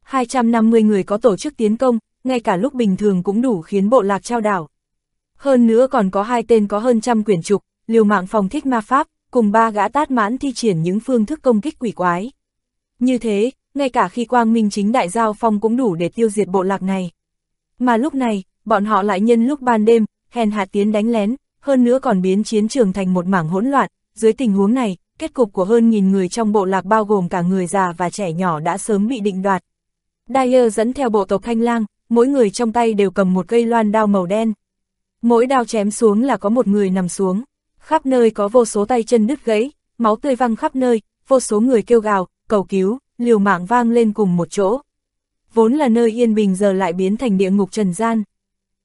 Speaker 1: 250 người có tổ chức tiến công, ngay cả lúc bình thường cũng đủ khiến bộ lạc trao đảo. Hơn nữa còn có hai tên có hơn trăm quyển trục, liều mạng phòng thích ma pháp, cùng ba gã tát mãn thi triển những phương thức công kích quỷ quái. Như thế, ngay cả khi quang minh chính đại giao phong cũng đủ để tiêu diệt bộ lạc này. Mà lúc này, bọn họ lại nhân lúc ban đêm, hèn hạ tiến đánh lén, hơn nữa còn biến chiến trường thành một mảng hỗn loạn, dưới tình huống này, kết cục của hơn nghìn người trong bộ lạc bao gồm cả người già và trẻ nhỏ đã sớm bị định đoạt. Dyer dẫn theo bộ tộc thanh lang, mỗi người trong tay đều cầm một cây loan đao màu đen. Mỗi đao chém xuống là có một người nằm xuống, khắp nơi có vô số tay chân đứt gãy, máu tươi văng khắp nơi, vô số người kêu gào, cầu cứu, liều mạng vang lên cùng một chỗ. Vốn là nơi yên bình giờ lại biến thành địa ngục trần gian.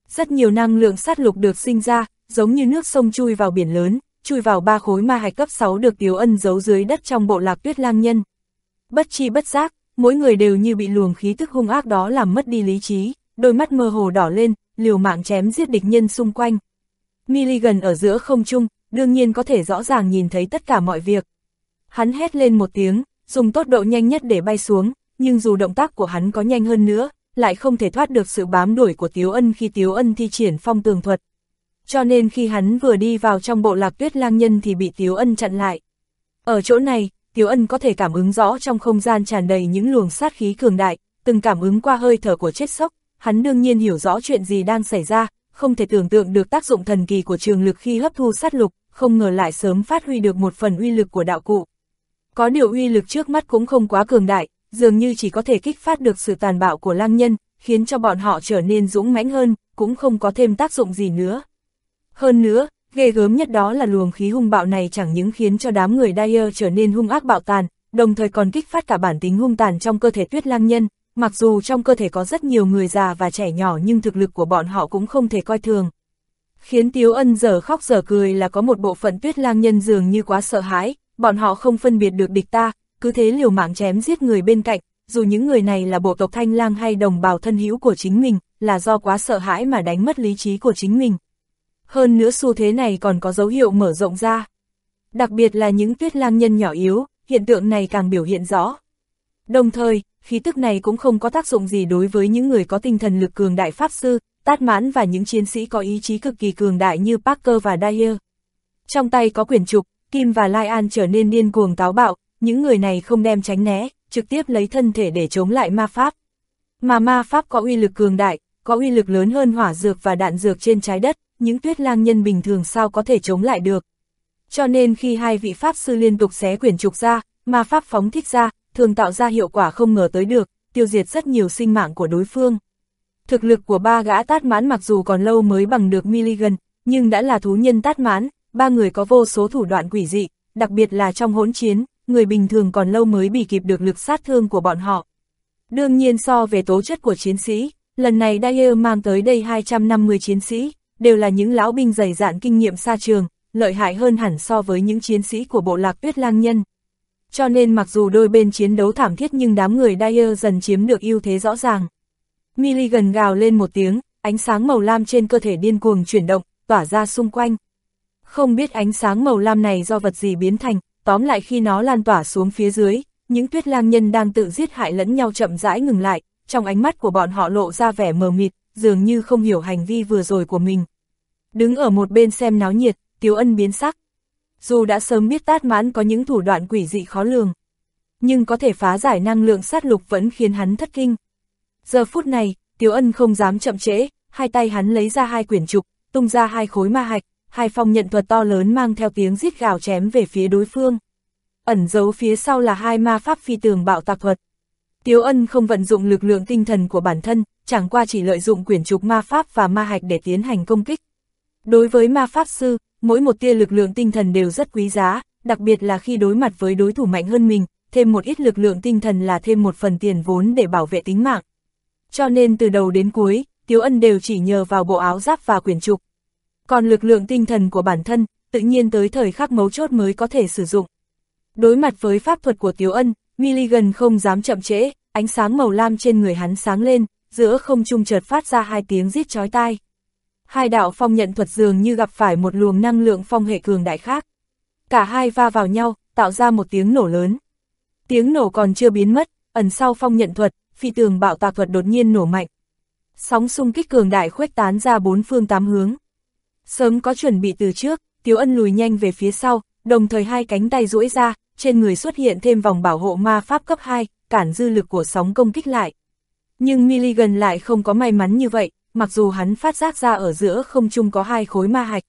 Speaker 1: Rất nhiều năng lượng sát lục được sinh ra, giống như nước sông chui vào biển lớn, chui vào ba khối ma hạch cấp 6 được Tiếu Ân giấu dưới đất trong bộ lạc tuyết lang nhân. Bất chi bất giác, mỗi người đều như bị luồng khí tức hung ác đó làm mất đi lý trí, đôi mắt mơ hồ đỏ lên, liều mạng chém giết địch nhân xung quanh. Milligan ở giữa không trung, đương nhiên có thể rõ ràng nhìn thấy tất cả mọi việc. Hắn hét lên một tiếng, dùng tốc độ nhanh nhất để bay xuống, nhưng dù động tác của hắn có nhanh hơn nữa, lại không thể thoát được sự bám đuổi của Tiếu Ân khi Tiếu Ân thi triển phong tường thuật. Cho nên khi hắn vừa đi vào trong bộ lạc tuyết lang nhân thì bị Tiếu Ân chặn lại. Ở chỗ này, Tiếu Ân có thể cảm ứng rõ trong không gian tràn đầy những luồng sát khí cường đại, từng cảm ứng qua hơi thở của chết sốc, hắn đương nhiên hiểu rõ chuyện gì đang xảy ra, không thể tưởng tượng được tác dụng thần kỳ của trường lực khi hấp thu sát lục, không ngờ lại sớm phát huy được một phần uy lực của đạo cụ. Có điều uy lực trước mắt cũng không quá cường đại, dường như chỉ có thể kích phát được sự tàn bạo của lang nhân, khiến cho bọn họ trở nên dũng mãnh hơn, cũng không có thêm tác dụng gì nữa. Hơn nữa, ghê gớm nhất đó là luồng khí hung bạo này chẳng những khiến cho đám người Dyer trở nên hung ác bạo tàn, đồng thời còn kích phát cả bản tính hung tàn trong cơ thể tuyết lang nhân, mặc dù trong cơ thể có rất nhiều người già và trẻ nhỏ nhưng thực lực của bọn họ cũng không thể coi thường. Khiến Tiếu Ân giờ khóc giờ cười là có một bộ phận tuyết lang nhân dường như quá sợ hãi, bọn họ không phân biệt được địch ta, cứ thế liều mạng chém giết người bên cạnh, dù những người này là bộ tộc thanh lang hay đồng bào thân hữu của chính mình, là do quá sợ hãi mà đánh mất lý trí của chính mình. Hơn nữa xu thế này còn có dấu hiệu mở rộng ra. Đặc biệt là những tuyết lang nhân nhỏ yếu, hiện tượng này càng biểu hiện rõ. Đồng thời, khí tức này cũng không có tác dụng gì đối với những người có tinh thần lực cường đại pháp sư, tát mãn và những chiến sĩ có ý chí cực kỳ cường đại như Parker và Dyer. Trong tay có quyển trục, Kim và Lai An trở nên điên cuồng táo bạo, những người này không đem tránh né, trực tiếp lấy thân thể để chống lại ma pháp. Mà ma pháp có uy lực cường đại, có uy lực lớn hơn hỏa dược và đạn dược trên trái đất, những tuyết lang nhân bình thường sao có thể chống lại được. Cho nên khi hai vị pháp sư liên tục xé quyển trục ra, ma pháp phóng thích ra, thường tạo ra hiệu quả không ngờ tới được, tiêu diệt rất nhiều sinh mạng của đối phương. Thực lực của ba gã tát mãn mặc dù còn lâu mới bằng được Milligan, nhưng đã là thú nhân tát mãn, ba người có vô số thủ đoạn quỷ dị, đặc biệt là trong hỗn chiến, người bình thường còn lâu mới bị kịp được lực sát thương của bọn họ. Đương nhiên so về tố chất của chiến sĩ, lần này Dyer mang tới đây 250 chiến sĩ, đều là những lão binh dày dạn kinh nghiệm xa trường, lợi hại hơn hẳn so với những chiến sĩ của bộ lạc tuyết lang nhân. Cho nên mặc dù đôi bên chiến đấu thảm thiết nhưng đám người Dyer dần chiếm được ưu thế rõ ràng. Milligan gào lên một tiếng, ánh sáng màu lam trên cơ thể điên cuồng chuyển động, tỏa ra xung quanh. Không biết ánh sáng màu lam này do vật gì biến thành, tóm lại khi nó lan tỏa xuống phía dưới, những tuyết lang nhân đang tự giết hại lẫn nhau chậm rãi ngừng lại, trong ánh mắt của bọn họ lộ ra vẻ mờ mịt, dường như không hiểu hành vi vừa rồi của mình. Đứng ở một bên xem náo nhiệt, Tiếu Ân biến sắc. Dù đã sớm biết tát mãn có những thủ đoạn quỷ dị khó lường, nhưng có thể phá giải năng lượng sát lục vẫn khiến hắn thất kinh. Giờ phút này, Tiếu Ân không dám chậm trễ, hai tay hắn lấy ra hai quyển trục, tung ra hai khối ma hạch, hai phong nhận thuật to lớn mang theo tiếng rít gào chém về phía đối phương. Ẩn giấu phía sau là hai ma pháp phi tường bạo tạc thuật. Tiếu Ân không vận dụng lực lượng tinh thần của bản thân, chẳng qua chỉ lợi dụng quyển trục ma pháp và ma hạch để tiến hành công kích. Đối với ma pháp sư, mỗi một tia lực lượng tinh thần đều rất quý giá, đặc biệt là khi đối mặt với đối thủ mạnh hơn mình, thêm một ít lực lượng tinh thần là thêm một phần tiền vốn để bảo vệ tính mạng. Cho nên từ đầu đến cuối, Tiếu Ân đều chỉ nhờ vào bộ áo giáp và quyển trục. Còn lực lượng tinh thần của bản thân, tự nhiên tới thời khắc mấu chốt mới có thể sử dụng. Đối mặt với pháp thuật của Tiếu Ân, Milligan không dám chậm trễ, ánh sáng màu lam trên người hắn sáng lên, giữa không trung chợt phát ra hai tiếng rít chói tai. Hai đạo phong nhận thuật dường như gặp phải một luồng năng lượng phong hệ cường đại khác. Cả hai va vào nhau, tạo ra một tiếng nổ lớn. Tiếng nổ còn chưa biến mất, ẩn sau phong nhận thuật, phi tường bạo tạc thuật đột nhiên nổ mạnh. Sóng xung kích cường đại khuếch tán ra bốn phương tám hướng. Sớm có chuẩn bị từ trước, Tiếu Ân lùi nhanh về phía sau, đồng thời hai cánh tay duỗi ra, trên người xuất hiện thêm vòng bảo hộ ma pháp cấp 2, cản dư lực của sóng công kích lại. Nhưng Milligan lại không có may mắn như vậy, mặc dù hắn phát giác ra ở giữa không trung có hai khối ma hạch.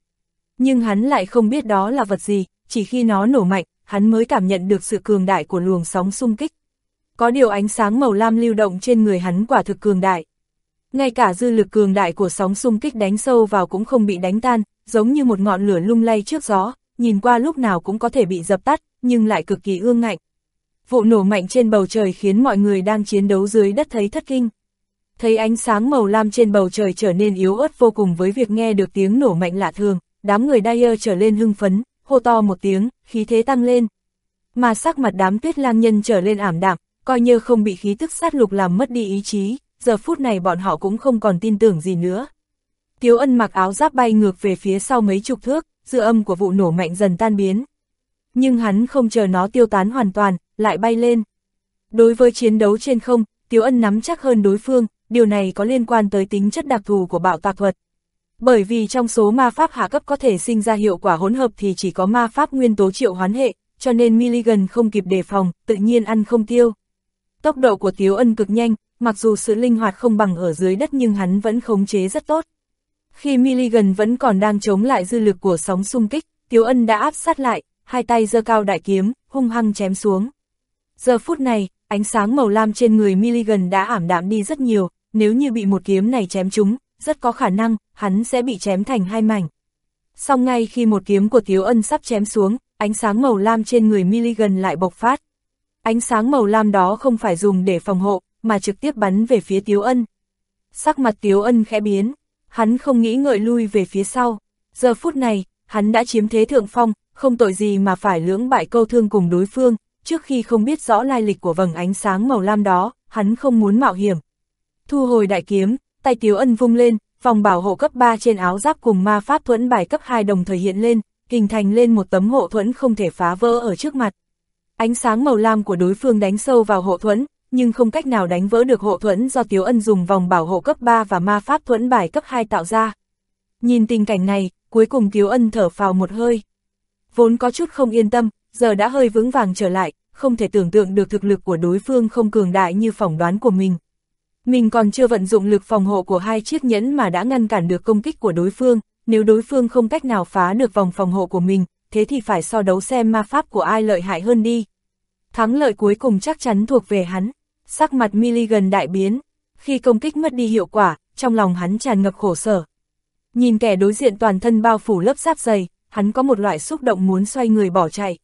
Speaker 1: Nhưng hắn lại không biết đó là vật gì, chỉ khi nó nổ mạnh, hắn mới cảm nhận được sự cường đại của luồng sóng xung kích. Có điều ánh sáng màu lam lưu động trên người hắn quả thực cường đại. Ngay cả dư lực cường đại của sóng xung kích đánh sâu vào cũng không bị đánh tan, giống như một ngọn lửa lung lay trước gió, nhìn qua lúc nào cũng có thể bị dập tắt, nhưng lại cực kỳ ương ngạnh. Vụ nổ mạnh trên bầu trời khiến mọi người đang chiến đấu dưới đất thấy thất kinh. Thấy ánh sáng màu lam trên bầu trời trở nên yếu ớt vô cùng với việc nghe được tiếng nổ mạnh lạ thường, đám người Dyer trở lên hưng phấn, hô to một tiếng, khí thế tăng lên. Mà sắc mặt đám tuyết lang nhân trở lên ảm đạm, coi như không bị khí tức sát lục làm mất đi ý chí, giờ phút này bọn họ cũng không còn tin tưởng gì nữa. Tiếu ân mặc áo giáp bay ngược về phía sau mấy chục thước, dư âm của vụ nổ mạnh dần tan biến. Nhưng hắn không chờ nó tiêu tán hoàn toàn, lại bay lên. Đối với chiến đấu trên không, Tiếu ân nắm chắc hơn đối phương, điều này có liên quan tới tính chất đặc thù của bạo tạc thuật. Bởi vì trong số ma pháp hạ cấp có thể sinh ra hiệu quả hỗn hợp thì chỉ có ma pháp nguyên tố triệu hoán hệ, cho nên Milligan không kịp đề phòng, tự nhiên ăn không tiêu. Tốc độ của Tiếu Ân cực nhanh, mặc dù sự linh hoạt không bằng ở dưới đất nhưng hắn vẫn khống chế rất tốt. Khi Milligan vẫn còn đang chống lại dư lực của sóng xung kích, Tiếu Ân đã áp sát lại, hai tay giơ cao đại kiếm, hung hăng chém xuống. Giờ phút này, ánh sáng màu lam trên người Milligan đã ảm đạm đi rất nhiều, nếu như bị một kiếm này chém trúng, rất có khả năng, hắn sẽ bị chém thành hai mảnh. Xong ngay khi một kiếm của Tiếu Ân sắp chém xuống, ánh sáng màu lam trên người Milligan lại bộc phát. Ánh sáng màu lam đó không phải dùng để phòng hộ, mà trực tiếp bắn về phía Tiếu Ân. Sắc mặt Tiếu Ân khẽ biến, hắn không nghĩ ngợi lui về phía sau. Giờ phút này, hắn đã chiếm thế thượng phong, không tội gì mà phải lưỡng bại câu thương cùng đối phương, trước khi không biết rõ lai lịch của vầng ánh sáng màu lam đó, hắn không muốn mạo hiểm. Thu hồi đại kiếm, tay Tiếu Ân vung lên, vòng bảo hộ cấp 3 trên áo giáp cùng ma pháp thuẫn bài cấp 2 đồng thời hiện lên, hình thành lên một tấm hộ thuẫn không thể phá vỡ ở trước mặt. Ánh sáng màu lam của đối phương đánh sâu vào hộ thuẫn, nhưng không cách nào đánh vỡ được hộ thuẫn do Tiếu Ân dùng vòng bảo hộ cấp 3 và ma pháp thuẫn bài cấp 2 tạo ra. Nhìn tình cảnh này, cuối cùng Tiếu Ân thở phào một hơi. Vốn có chút không yên tâm, giờ đã hơi vững vàng trở lại, không thể tưởng tượng được thực lực của đối phương không cường đại như phỏng đoán của mình. Mình còn chưa vận dụng lực phòng hộ của hai chiếc nhẫn mà đã ngăn cản được công kích của đối phương, nếu đối phương không cách nào phá được vòng phòng hộ của mình, thế thì phải so đấu xem ma pháp của ai lợi hại hơn đi. Thắng lợi cuối cùng chắc chắn thuộc về hắn. Sắc mặt Milligan đại biến, khi công kích mất đi hiệu quả, trong lòng hắn tràn ngập khổ sở. Nhìn kẻ đối diện toàn thân bao phủ lớp giáp dày, hắn có một loại xúc động muốn xoay người bỏ chạy.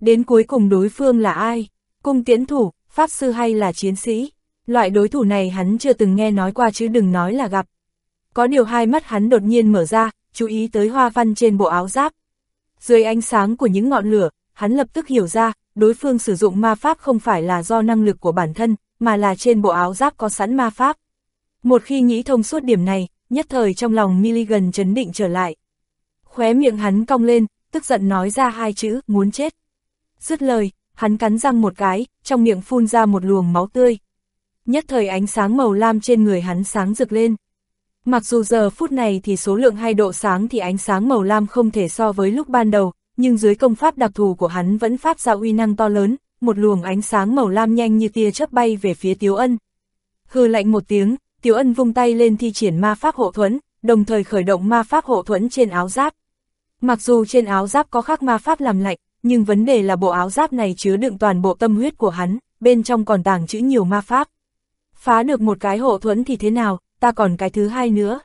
Speaker 1: Đến cuối cùng đối phương là ai? Cung tiễn thủ, pháp sư hay là chiến sĩ? Loại đối thủ này hắn chưa từng nghe nói qua chứ đừng nói là gặp. Có điều hai mắt hắn đột nhiên mở ra, chú ý tới hoa văn trên bộ áo giáp. Dưới ánh sáng của những ngọn lửa, hắn lập tức hiểu ra, đối phương sử dụng ma pháp không phải là do năng lực của bản thân, mà là trên bộ áo giáp có sẵn ma pháp. Một khi nghĩ thông suốt điểm này, nhất thời trong lòng Milligan chấn định trở lại. Khóe miệng hắn cong lên, tức giận nói ra hai chữ, muốn chết. Dứt lời, hắn cắn răng một cái, trong miệng phun ra một luồng máu tươi. Nhất thời ánh sáng màu lam trên người hắn sáng rực lên. Mặc dù giờ phút này thì số lượng hai độ sáng thì ánh sáng màu lam không thể so với lúc ban đầu, nhưng dưới công pháp đặc thù của hắn vẫn phát ra uy năng to lớn, một luồng ánh sáng màu lam nhanh như tia chớp bay về phía Tiếu Ân. Hừ lạnh một tiếng, Tiếu Ân vung tay lên thi triển ma pháp hộ thuẫn, đồng thời khởi động ma pháp hộ thuẫn trên áo giáp. Mặc dù trên áo giáp có khắc ma pháp làm lạnh, nhưng vấn đề là bộ áo giáp này chứa đựng toàn bộ tâm huyết của hắn, bên trong còn tàng chữ nhiều ma pháp. Phá được một cái hộ thuẫn thì thế nào, ta còn cái thứ hai nữa.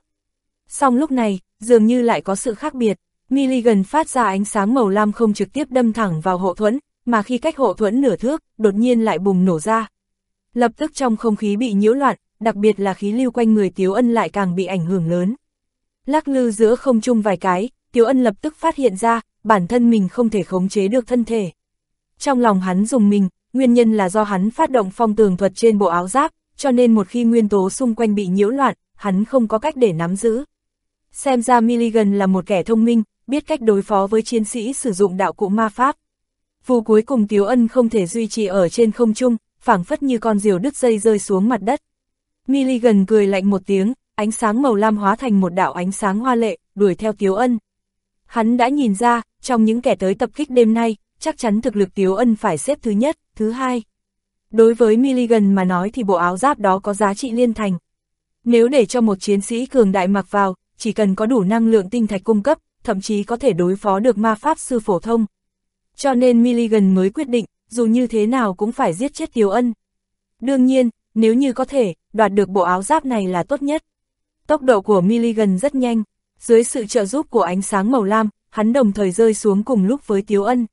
Speaker 1: Xong lúc này, dường như lại có sự khác biệt, Milligan phát ra ánh sáng màu lam không trực tiếp đâm thẳng vào hộ thuẫn, mà khi cách hộ thuẫn nửa thước, đột nhiên lại bùng nổ ra. Lập tức trong không khí bị nhiễu loạn, đặc biệt là khí lưu quanh người Tiếu Ân lại càng bị ảnh hưởng lớn. Lắc lư giữa không trung vài cái, Tiếu Ân lập tức phát hiện ra, bản thân mình không thể khống chế được thân thể. Trong lòng hắn dùng mình, nguyên nhân là do hắn phát động phong tường thuật trên bộ áo giáp, cho nên một khi nguyên tố xung quanh bị nhiễu loạn, hắn không có cách để nắm giữ. Xem ra Milligan là một kẻ thông minh, biết cách đối phó với chiến sĩ sử dụng đạo cụ ma pháp. Vụ cuối cùng Tiếu Ân không thể duy trì ở trên không trung, phảng phất như con diều đứt dây rơi xuống mặt đất. Milligan cười lạnh một tiếng, ánh sáng màu lam hóa thành một đạo ánh sáng hoa lệ, đuổi theo Tiếu Ân. Hắn đã nhìn ra, trong những kẻ tới tập kích đêm nay, chắc chắn thực lực Tiếu Ân phải xếp thứ nhất, thứ hai. Đối với Milligan mà nói thì bộ áo giáp đó có giá trị liên thành. Nếu để cho một chiến sĩ cường đại mặc vào, chỉ cần có đủ năng lượng tinh thạch cung cấp, thậm chí có thể đối phó được ma pháp sư phổ thông. Cho nên Milligan mới quyết định, dù như thế nào cũng phải giết chết Tiếu Ân. Đương nhiên, nếu như có thể, đoạt được bộ áo giáp này là tốt nhất. Tốc độ của Milligan rất nhanh, dưới sự trợ giúp của ánh sáng màu lam, hắn đồng thời rơi xuống cùng lúc với Tiếu Ân.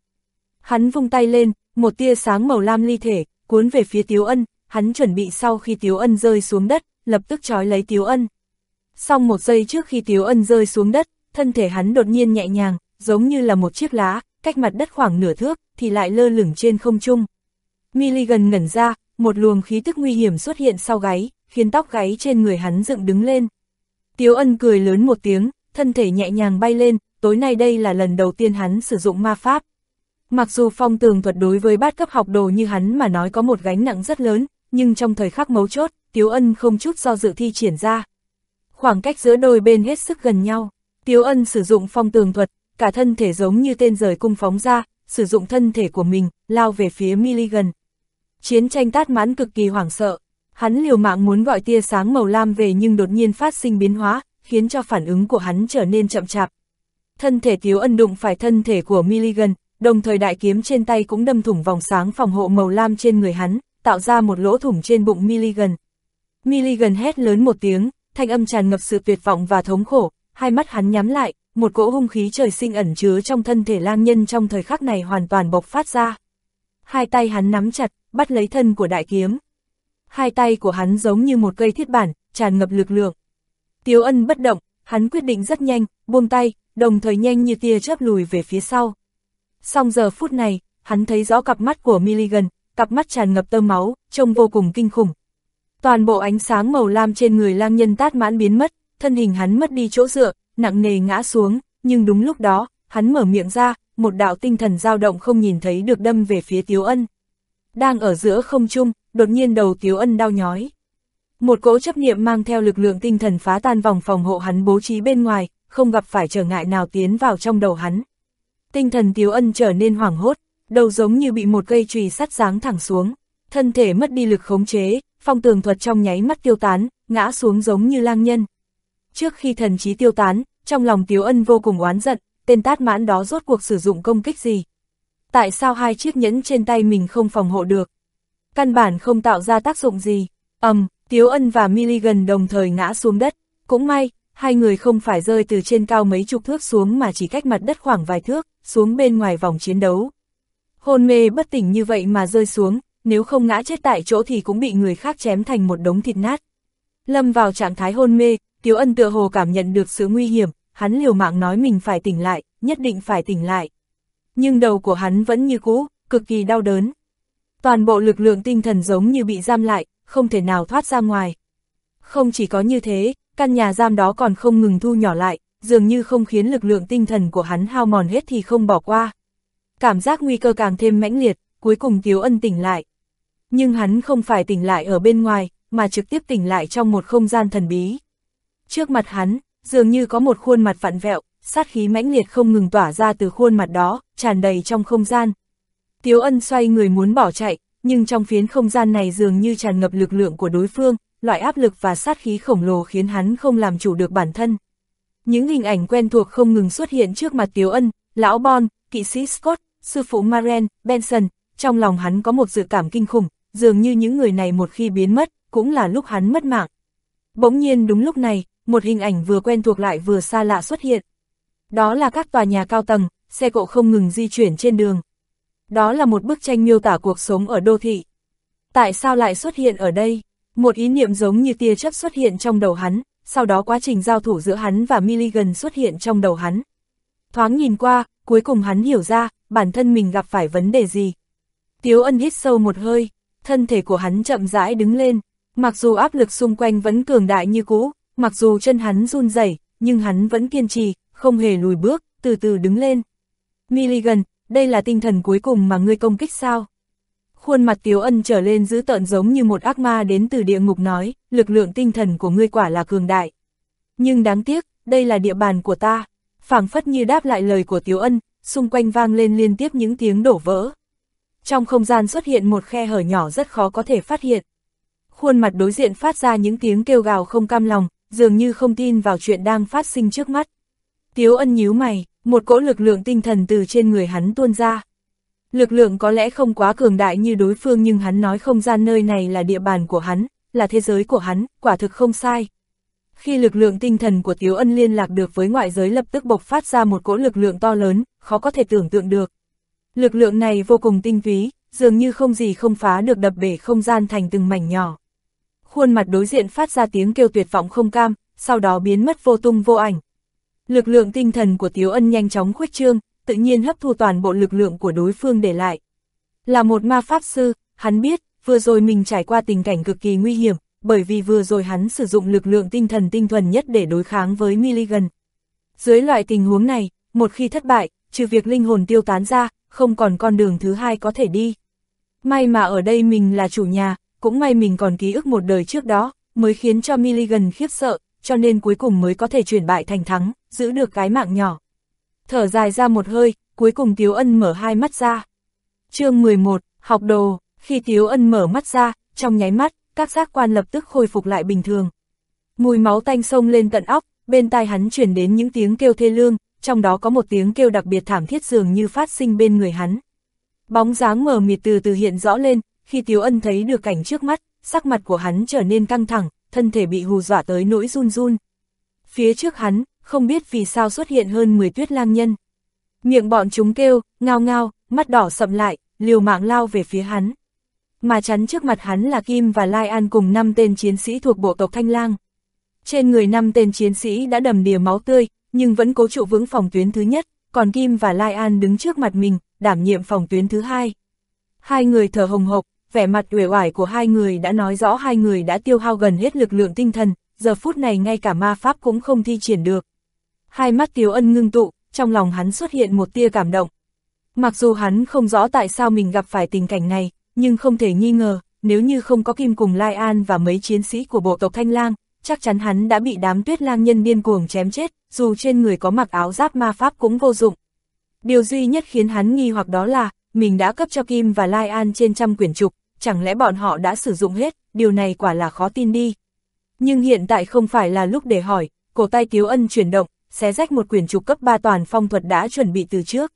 Speaker 1: Hắn vung tay lên, một tia sáng màu lam ly thể, cuốn về phía Tiếu Ân, hắn chuẩn bị sau khi Tiếu Ân rơi xuống đất, lập tức trói lấy Tiếu Ân. Xong một giây trước khi Tiếu Ân rơi xuống đất, thân thể hắn đột nhiên nhẹ nhàng, giống như là một chiếc lá, cách mặt đất khoảng nửa thước, thì lại lơ lửng trên không trung. Milligan ngẩn ra, một luồng khí tức nguy hiểm xuất hiện sau gáy, khiến tóc gáy trên người hắn dựng đứng lên. Tiếu ân cười lớn một tiếng, thân thể nhẹ nhàng bay lên, tối nay đây là lần đầu tiên hắn sử dụng ma pháp. Mặc dù phong tường thuật đối với bát cấp học đồ như hắn mà nói có một gánh nặng rất lớn, nhưng trong thời khắc mấu chốt, Tiếu Ân không chút do dự thi triển ra. Khoảng cách giữa đôi bên hết sức gần nhau, Tiếu Ân sử dụng phong tường thuật, cả thân thể giống như tên rời cung phóng ra, sử dụng thân thể của mình, lao về phía Milligan. Chiến tranh tát mãn cực kỳ hoảng sợ, hắn liều mạng muốn gọi tia sáng màu lam về nhưng đột nhiên phát sinh biến hóa, khiến cho phản ứng của hắn trở nên chậm chạp. Thân thể Tiếu Ân đụng phải thân thể của Milligan, đồng thời đại kiếm trên tay cũng đâm thủng vòng sáng phòng hộ màu lam trên người hắn, tạo ra một lỗ thủng trên bụng Milligan. Milligan hét lớn một tiếng, thanh âm tràn ngập sự tuyệt vọng và thống khổ, hai mắt hắn nhắm lại, một cỗ hung khí trời sinh ẩn chứa trong thân thể lang nhân trong thời khắc này hoàn toàn bộc phát ra. Hai tay hắn nắm chặt, bắt lấy thân của đại kiếm. Hai tay của hắn giống như một cây thiết bản, tràn ngập lực lượng. Tiếu ân bất động, hắn quyết định rất nhanh, buông tay, đồng thời nhanh như tia chớp lùi về phía sau. Xong giờ phút này, hắn thấy rõ cặp mắt của Milligan, cặp mắt tràn ngập tơ máu, trông vô cùng kinh khủng. Toàn bộ ánh sáng màu lam trên người lang nhân tát mãn biến mất, thân hình hắn mất đi chỗ dựa, nặng nề ngã xuống, nhưng đúng lúc đó, hắn mở miệng ra, một đạo tinh thần dao động không nhìn thấy được đâm về phía Tiếu Ân. Đang ở giữa không trung, đột nhiên đầu Tiếu Ân đau nhói. Một cỗ chấp niệm mang theo lực lượng tinh thần phá tan vòng phòng hộ hắn bố trí bên ngoài, không gặp phải trở ngại nào tiến vào trong đầu hắn. Tinh thần Tiếu Ân trở nên hoảng hốt, đầu giống như bị một cây chùy sắt giáng thẳng xuống, thân thể mất đi lực khống chế, phong tường thuật trong nháy mắt tiêu tán, ngã xuống giống như lang nhân. Trước khi thần trí tiêu tán, trong lòng Tiếu Ân vô cùng oán giận, tên tát mãn đó rốt cuộc sử dụng công kích gì? Tại sao hai chiếc nhẫn trên tay mình không phòng hộ được? Căn bản không tạo ra tác dụng gì. ầm, um, Tiếu Ân và Milligan đồng thời ngã xuống đất. Cũng may, hai người không phải rơi từ trên cao mấy chục thước xuống mà chỉ cách mặt đất khoảng vài thước, xuống bên ngoài vòng chiến đấu. Hôn mê bất tỉnh như vậy mà rơi xuống, nếu không ngã chết tại chỗ thì cũng bị người khác chém thành một đống thịt nát. Lâm vào trạng thái hôn mê, Tiếu Ân tựa hồ cảm nhận được sự nguy hiểm, hắn liều mạng nói mình phải tỉnh lại, nhất định phải tỉnh lại. Nhưng đầu của hắn vẫn như cũ, cực kỳ đau đớn. Toàn bộ lực lượng tinh thần giống như bị giam lại, không thể nào thoát ra ngoài. Không chỉ có như thế, căn nhà giam đó còn không ngừng thu nhỏ lại, dường như không khiến lực lượng tinh thần của hắn hao mòn hết thì không bỏ qua. Cảm giác nguy cơ càng thêm mãnh liệt, cuối cùng Tiếu Ân tỉnh lại. Nhưng hắn không phải tỉnh lại ở bên ngoài, mà trực tiếp tỉnh lại trong một không gian thần bí. Trước mặt hắn, dường như có một khuôn mặt vặn vẹo, sát khí mãnh liệt không ngừng tỏa ra từ khuôn mặt đó, tràn đầy trong không gian. Tiếu ân xoay người muốn bỏ chạy, nhưng trong phiến không gian này dường như tràn ngập lực lượng của đối phương, loại áp lực và sát khí khổng lồ khiến hắn không làm chủ được bản thân. Những hình ảnh quen thuộc không ngừng xuất hiện trước mặt Tiếu ân, lão Bon, kỵ sĩ Scott, sư phụ Maren, Benson, trong lòng hắn có một dự cảm kinh khủng, dường như những người này một khi biến mất, cũng là lúc hắn mất mạng. Bỗng nhiên đúng lúc này, một hình ảnh vừa quen thuộc lại vừa xa lạ xuất hiện. Đó là các tòa nhà cao tầng, xe cộ không ngừng di chuyển trên đường. Đó là một bức tranh miêu tả cuộc sống ở đô thị. Tại sao lại xuất hiện ở đây? Một ý niệm giống như tia chớp xuất hiện trong đầu hắn, sau đó quá trình giao thủ giữa hắn và Milligan xuất hiện trong đầu hắn. Thoáng nhìn qua, cuối cùng hắn hiểu ra, bản thân mình gặp phải vấn đề gì. Tiếu ân hít sâu một hơi, thân thể của hắn chậm rãi đứng lên, mặc dù áp lực xung quanh vẫn cường đại như cũ, mặc dù chân hắn run rẩy, nhưng hắn vẫn kiên trì, không hề lùi bước, từ từ đứng lên. Milligan, đây là tinh thần cuối cùng mà ngươi công kích sao? Khuôn mặt Tiếu Ân trở lên giữ tợn giống như một ác ma đến từ địa ngục nói, lực lượng tinh thần của ngươi quả là cường đại. Nhưng đáng tiếc, đây là địa bàn của ta. phảng phất như đáp lại lời của Tiếu Ân, xung quanh vang lên liên tiếp những tiếng đổ vỡ. Trong không gian xuất hiện một khe hở nhỏ rất khó có thể phát hiện. Khuôn mặt đối diện phát ra những tiếng kêu gào không cam lòng, dường như không tin vào chuyện đang phát sinh trước mắt. Tiếu ân nhíu mày, một cỗ lực lượng tinh thần từ trên người hắn tuôn ra. Lực lượng có lẽ không quá cường đại như đối phương nhưng hắn nói không gian nơi này là địa bàn của hắn, là thế giới của hắn, quả thực không sai. Khi lực lượng tinh thần của Tiếu Ân liên lạc được với ngoại giới lập tức bộc phát ra một cỗ lực lượng to lớn, khó có thể tưởng tượng được. Lực lượng này vô cùng tinh túy, dường như không gì không phá được đập bể không gian thành từng mảnh nhỏ. Khuôn mặt đối diện phát ra tiếng kêu tuyệt vọng không cam, sau đó biến mất vô tung vô ảnh. Lực lượng tinh thần của Tiếu Ân nhanh chóng khuếch trương, tự nhiên hấp thu toàn bộ lực lượng của đối phương để lại. Là một ma pháp sư, hắn biết, vừa rồi mình trải qua tình cảnh cực kỳ nguy hiểm, bởi vì vừa rồi hắn sử dụng lực lượng tinh thần tinh thuần nhất để đối kháng với Milligan. Dưới loại tình huống này, một khi thất bại, trừ việc linh hồn tiêu tán ra, không còn con đường thứ hai có thể đi. May mà ở đây mình là chủ nhà, cũng may mình còn ký ức một đời trước đó, mới khiến cho Milligan khiếp sợ, cho nên cuối cùng mới có thể chuyển bại thành thắng, giữ được cái mạng nhỏ. Thở dài ra một hơi, cuối cùng Tiếu Ân mở hai mắt ra. chương 11, học đồ, khi Tiếu Ân mở mắt ra, trong nháy mắt, các giác quan lập tức khôi phục lại bình thường. Mùi máu tanh sông lên tận óc, bên tai hắn chuyển đến những tiếng kêu thê lương, trong đó có một tiếng kêu đặc biệt thảm thiết dường như phát sinh bên người hắn. Bóng dáng mờ mịt từ từ hiện rõ lên, khi Tiếu Ân thấy được cảnh trước mắt, sắc mặt của hắn trở nên căng thẳng, thân thể bị hù dọa tới nỗi run run. Phía trước hắn, không biết vì sao xuất hiện hơn 10 tuyết lang nhân. Miệng bọn chúng kêu, ngao ngao, mắt đỏ sậm lại, liều mạng lao về phía hắn. Mà chắn trước mặt hắn là Kim và Lai An cùng 5 tên chiến sĩ thuộc bộ tộc Thanh Lang. Trên người 5 tên chiến sĩ đã đầm đìa máu tươi, nhưng vẫn cố trụ vững phòng tuyến thứ nhất, còn Kim và Lai An đứng trước mặt mình, đảm nhiệm phòng tuyến thứ hai. Hai người thở hồng hộc, vẻ mặt uể oải của hai người đã nói rõ hai người đã tiêu hao gần hết lực lượng tinh thần, giờ phút này ngay cả ma pháp cũng không thi triển được. Hai mắt Tiếu Ân ngưng tụ, trong lòng hắn xuất hiện một tia cảm động. Mặc dù hắn không rõ tại sao mình gặp phải tình cảnh này, nhưng không thể nghi ngờ, nếu như không có Kim cùng Lai An và mấy chiến sĩ của bộ tộc Thanh Lang, chắc chắn hắn đã bị đám tuyết lang nhân điên cuồng chém chết, dù trên người có mặc áo giáp ma pháp cũng vô dụng. Điều duy nhất khiến hắn nghi hoặc đó là, mình đã cấp cho Kim và Lai An trên trăm quyển trục, chẳng lẽ bọn họ đã sử dụng hết, điều này quả là khó tin đi. Nhưng hiện tại không phải là lúc để hỏi, cổ tay Tiếu Ân chuyển động, xé rách một quyển trục cấp 3 toàn phong thuật đã chuẩn bị từ trước.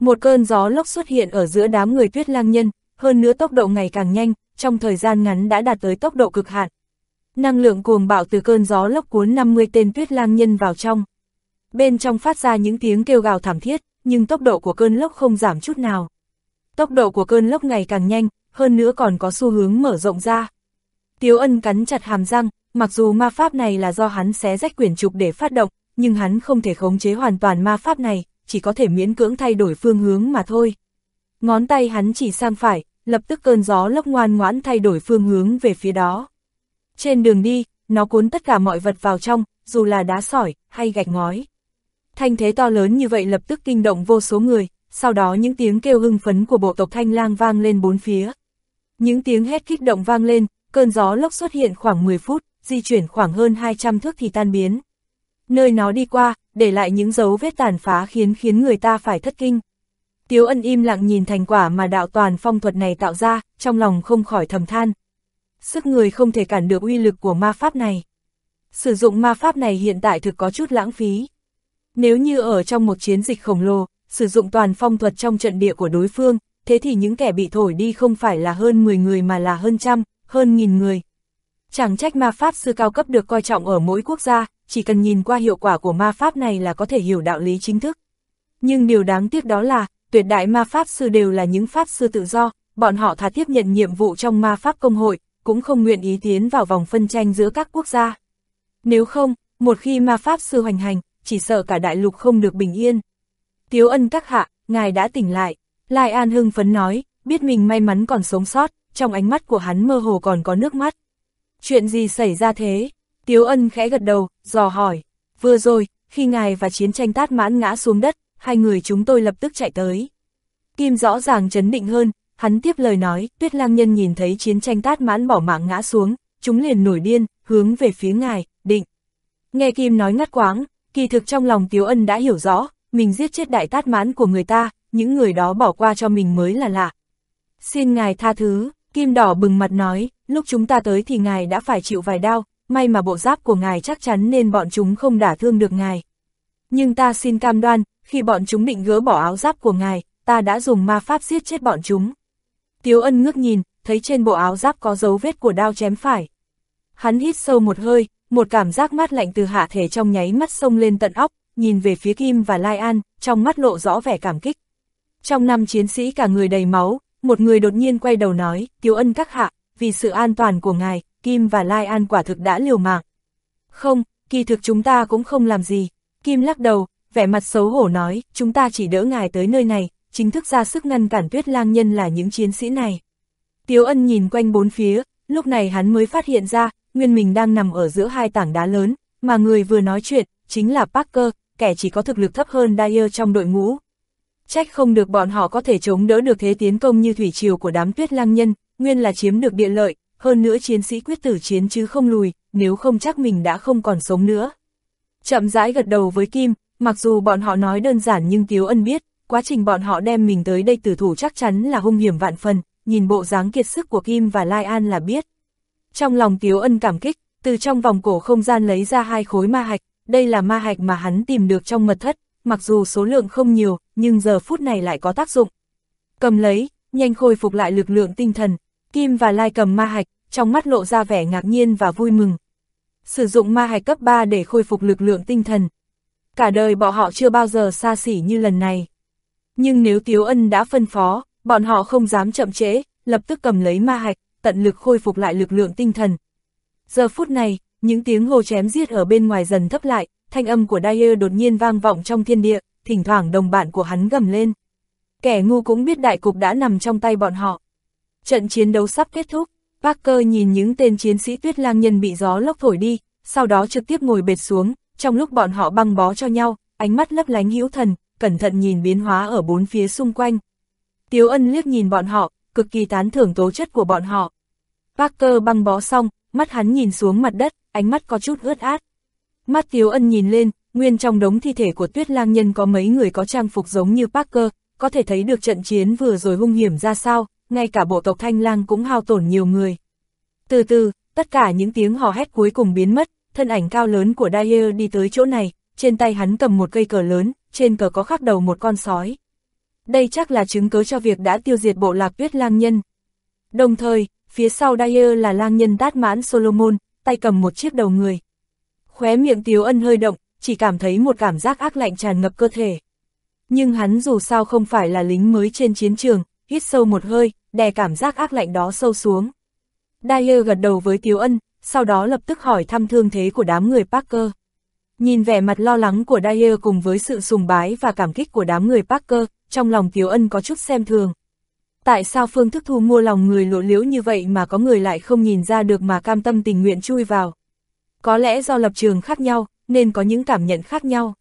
Speaker 1: Một cơn gió lốc xuất hiện ở giữa đám người tuyết lang nhân, hơn nữa tốc độ ngày càng nhanh, trong thời gian ngắn đã đạt tới tốc độ cực hạn. Năng lượng cuồng bạo từ cơn gió lốc cuốn 50 tên tuyết lang nhân vào trong. Bên trong phát ra những tiếng kêu gào thảm thiết, nhưng tốc độ của cơn lốc không giảm chút nào. Tốc độ của cơn lốc ngày càng nhanh, hơn nữa còn có xu hướng mở rộng ra. Tiếu ân cắn chặt hàm răng, mặc dù ma pháp này là do hắn xé rách quyển trục để phát động, nhưng hắn không thể khống chế hoàn toàn ma pháp này, chỉ có thể miễn cưỡng thay đổi phương hướng mà thôi. Ngón tay hắn chỉ sang phải, lập tức cơn gió lốc ngoan ngoãn thay đổi phương hướng về phía đó. Trên đường đi, nó cuốn tất cả mọi vật vào trong, dù là đá sỏi, hay gạch ngói. Thanh thế to lớn như vậy lập tức kinh động vô số người, sau đó những tiếng kêu hưng phấn của bộ tộc thanh lang vang lên bốn phía. Những tiếng hét kích động vang lên, cơn gió lốc xuất hiện khoảng 10 phút, di chuyển khoảng hơn 200 thước thì tan biến. Nơi nó đi qua, để lại những dấu vết tàn phá khiến khiến người ta phải thất kinh. Tiếu ân im lặng nhìn thành quả mà đạo toàn phong thuật này tạo ra, trong lòng không khỏi thầm than. Sức người không thể cản được uy lực của ma pháp này. Sử dụng ma pháp này hiện tại thực có chút lãng phí. Nếu như ở trong một chiến dịch khổng lồ, sử dụng toàn phong thuật trong trận địa của đối phương, thế thì những kẻ bị thổi đi không phải là hơn 10 người mà là hơn trăm, hơn nghìn người. Chẳng trách ma pháp sư cao cấp được coi trọng ở mỗi quốc gia, chỉ cần nhìn qua hiệu quả của ma pháp này là có thể hiểu đạo lý chính thức. Nhưng điều đáng tiếc đó là, tuyệt đại ma pháp sư đều là những pháp sư tự do, bọn họ thà tiếp nhận nhiệm vụ trong ma pháp công hội, cũng không nguyện ý tiến vào vòng phân tranh giữa các quốc gia. Nếu không, một khi ma pháp sư hoành hành, chỉ sợ cả đại lục không được bình yên. Tiếu ân các hạ, ngài đã tỉnh lại. Lai An hưng phấn nói, biết mình may mắn còn sống sót, trong ánh mắt của hắn mơ hồ còn có nước mắt. Chuyện gì xảy ra thế? Tiếu ân khẽ gật đầu, dò hỏi. Vừa rồi, khi ngài và chiến tranh tát mãn ngã xuống đất, hai người chúng tôi lập tức chạy tới. Kim rõ ràng chấn định hơn, hắn tiếp lời nói, tuyết lang nhân nhìn thấy chiến tranh tát mãn bỏ mạng ngã xuống, chúng liền nổi điên, hướng về phía ngài, định. Nghe Kim nói ngắt quáng, kỳ thực trong lòng Tiếu Ân đã hiểu rõ, mình giết chết đại tát mãn của người ta, những người đó bỏ qua cho mình mới là lạ. Xin ngài tha thứ, Kim đỏ bừng mặt nói, lúc chúng ta tới thì ngài đã phải chịu vài đau, may mà bộ giáp của ngài chắc chắn nên bọn chúng không đả thương được ngài. Nhưng ta xin cam đoan, khi bọn chúng định gỡ bỏ áo giáp của ngài, ta đã dùng ma pháp giết chết bọn chúng. Tiếu ân ngước nhìn, thấy trên bộ áo giáp có dấu vết của đao chém phải. Hắn hít sâu một hơi, một cảm giác mát lạnh từ hạ thể trong nháy mắt sông lên tận óc, nhìn về phía Kim và Lai An, trong mắt lộ rõ vẻ cảm kích. Trong năm chiến sĩ cả người đầy máu, một người đột nhiên quay đầu nói, Tiếu ân các hạ, vì sự an toàn của ngài, Kim và Lai An quả thực đã liều mạng. Không, kỳ thực chúng ta cũng không làm gì. Kim lắc đầu, vẻ mặt xấu hổ nói, chúng ta chỉ đỡ ngài tới nơi này, chính thức ra sức ngăn cản tuyết lang nhân là những chiến sĩ này. Tiếu ân nhìn quanh bốn phía, lúc này hắn mới phát hiện ra, nguyên mình đang nằm ở giữa hai tảng đá lớn, mà người vừa nói chuyện, chính là Parker, kẻ chỉ có thực lực thấp hơn Dyer trong đội ngũ. Trách không được bọn họ có thể chống đỡ được thế tiến công như thủy triều của đám tuyết lang nhân, nguyên là chiếm được địa lợi, hơn nữa chiến sĩ quyết tử chiến chứ không lùi, nếu không chắc mình đã không còn sống nữa. Chậm rãi gật đầu với Kim, mặc dù bọn họ nói đơn giản nhưng Tiếu Ân biết, quá trình bọn họ đem mình tới đây tử thủ chắc chắn là hung hiểm vạn phần, nhìn bộ dáng kiệt sức của Kim và Lai An là biết. Trong lòng Tiếu Ân cảm kích, từ trong vòng cổ không gian lấy ra hai khối ma hạch, đây là ma hạch mà hắn tìm được trong mật thất, mặc dù số lượng không nhiều, nhưng giờ phút này lại có tác dụng. Cầm lấy, nhanh khôi phục lại lực lượng tinh thần, Kim và Lai cầm ma hạch, trong mắt lộ ra vẻ ngạc nhiên và vui mừng. Sử dụng ma hạch cấp 3 để khôi phục lực lượng tinh thần. Cả đời bọn họ chưa bao giờ xa xỉ như lần này. Nhưng nếu Tiếu Ân đã phân phó, bọn họ không dám chậm trễ, lập tức cầm lấy ma hạch, tận lực khôi phục lại lực lượng tinh thần. Giờ phút này, những tiếng hô chém giết ở bên ngoài dần thấp lại, thanh âm của Dyer đột nhiên vang vọng trong thiên địa, thỉnh thoảng đồng bạn của hắn gầm lên. Kẻ ngu cũng biết đại cục đã nằm trong tay bọn họ. Trận chiến đấu sắp kết thúc, Parker nhìn những tên chiến sĩ tuyết lang nhân bị gió lốc thổi đi, sau đó trực tiếp ngồi bệt xuống, trong lúc bọn họ băng bó cho nhau, ánh mắt lấp lánh hữu thần, cẩn thận nhìn biến hóa ở bốn phía xung quanh. Tiếu ân liếc nhìn bọn họ, cực kỳ tán thưởng tố chất của bọn họ. Parker băng bó xong, mắt hắn nhìn xuống mặt đất, ánh mắt có chút ướt át. Mắt Tiếu ân nhìn lên, nguyên trong đống thi thể của tuyết lang nhân có mấy người có trang phục giống như Parker, có thể thấy được trận chiến vừa rồi hung hiểm ra sao, ngay cả bộ tộc thanh lang cũng hao tổn nhiều người. Từ từ, tất cả những tiếng hò hét cuối cùng biến mất, thân ảnh cao lớn của Dyer đi tới chỗ này, trên tay hắn cầm một cây cờ lớn, trên cờ có khắc đầu một con sói. Đây chắc là chứng cứ cho việc đã tiêu diệt bộ lạc tuyết lang nhân. Đồng thời, phía sau Dyer là lang nhân tát mãn Solomon, tay cầm một chiếc đầu người. Khóe miệng Tiếu Ân hơi động, chỉ cảm thấy một cảm giác ác lạnh tràn ngập cơ thể. Nhưng hắn dù sao không phải là lính mới trên chiến trường, hít sâu một hơi, đè cảm giác ác lạnh đó sâu xuống. Dyer gật đầu với Tiếu Ân, sau đó lập tức hỏi thăm thương thế của đám người Parker. Nhìn vẻ mặt lo lắng của Dyer cùng với sự sùng bái và cảm kích của đám người Parker, trong lòng Tiếu Ân có chút xem thường. Tại sao phương thức thu mua lòng người lộ liễu như vậy mà có người lại không nhìn ra được mà cam tâm tình nguyện chui vào? Có lẽ do lập trường khác nhau, nên có những cảm nhận khác nhau.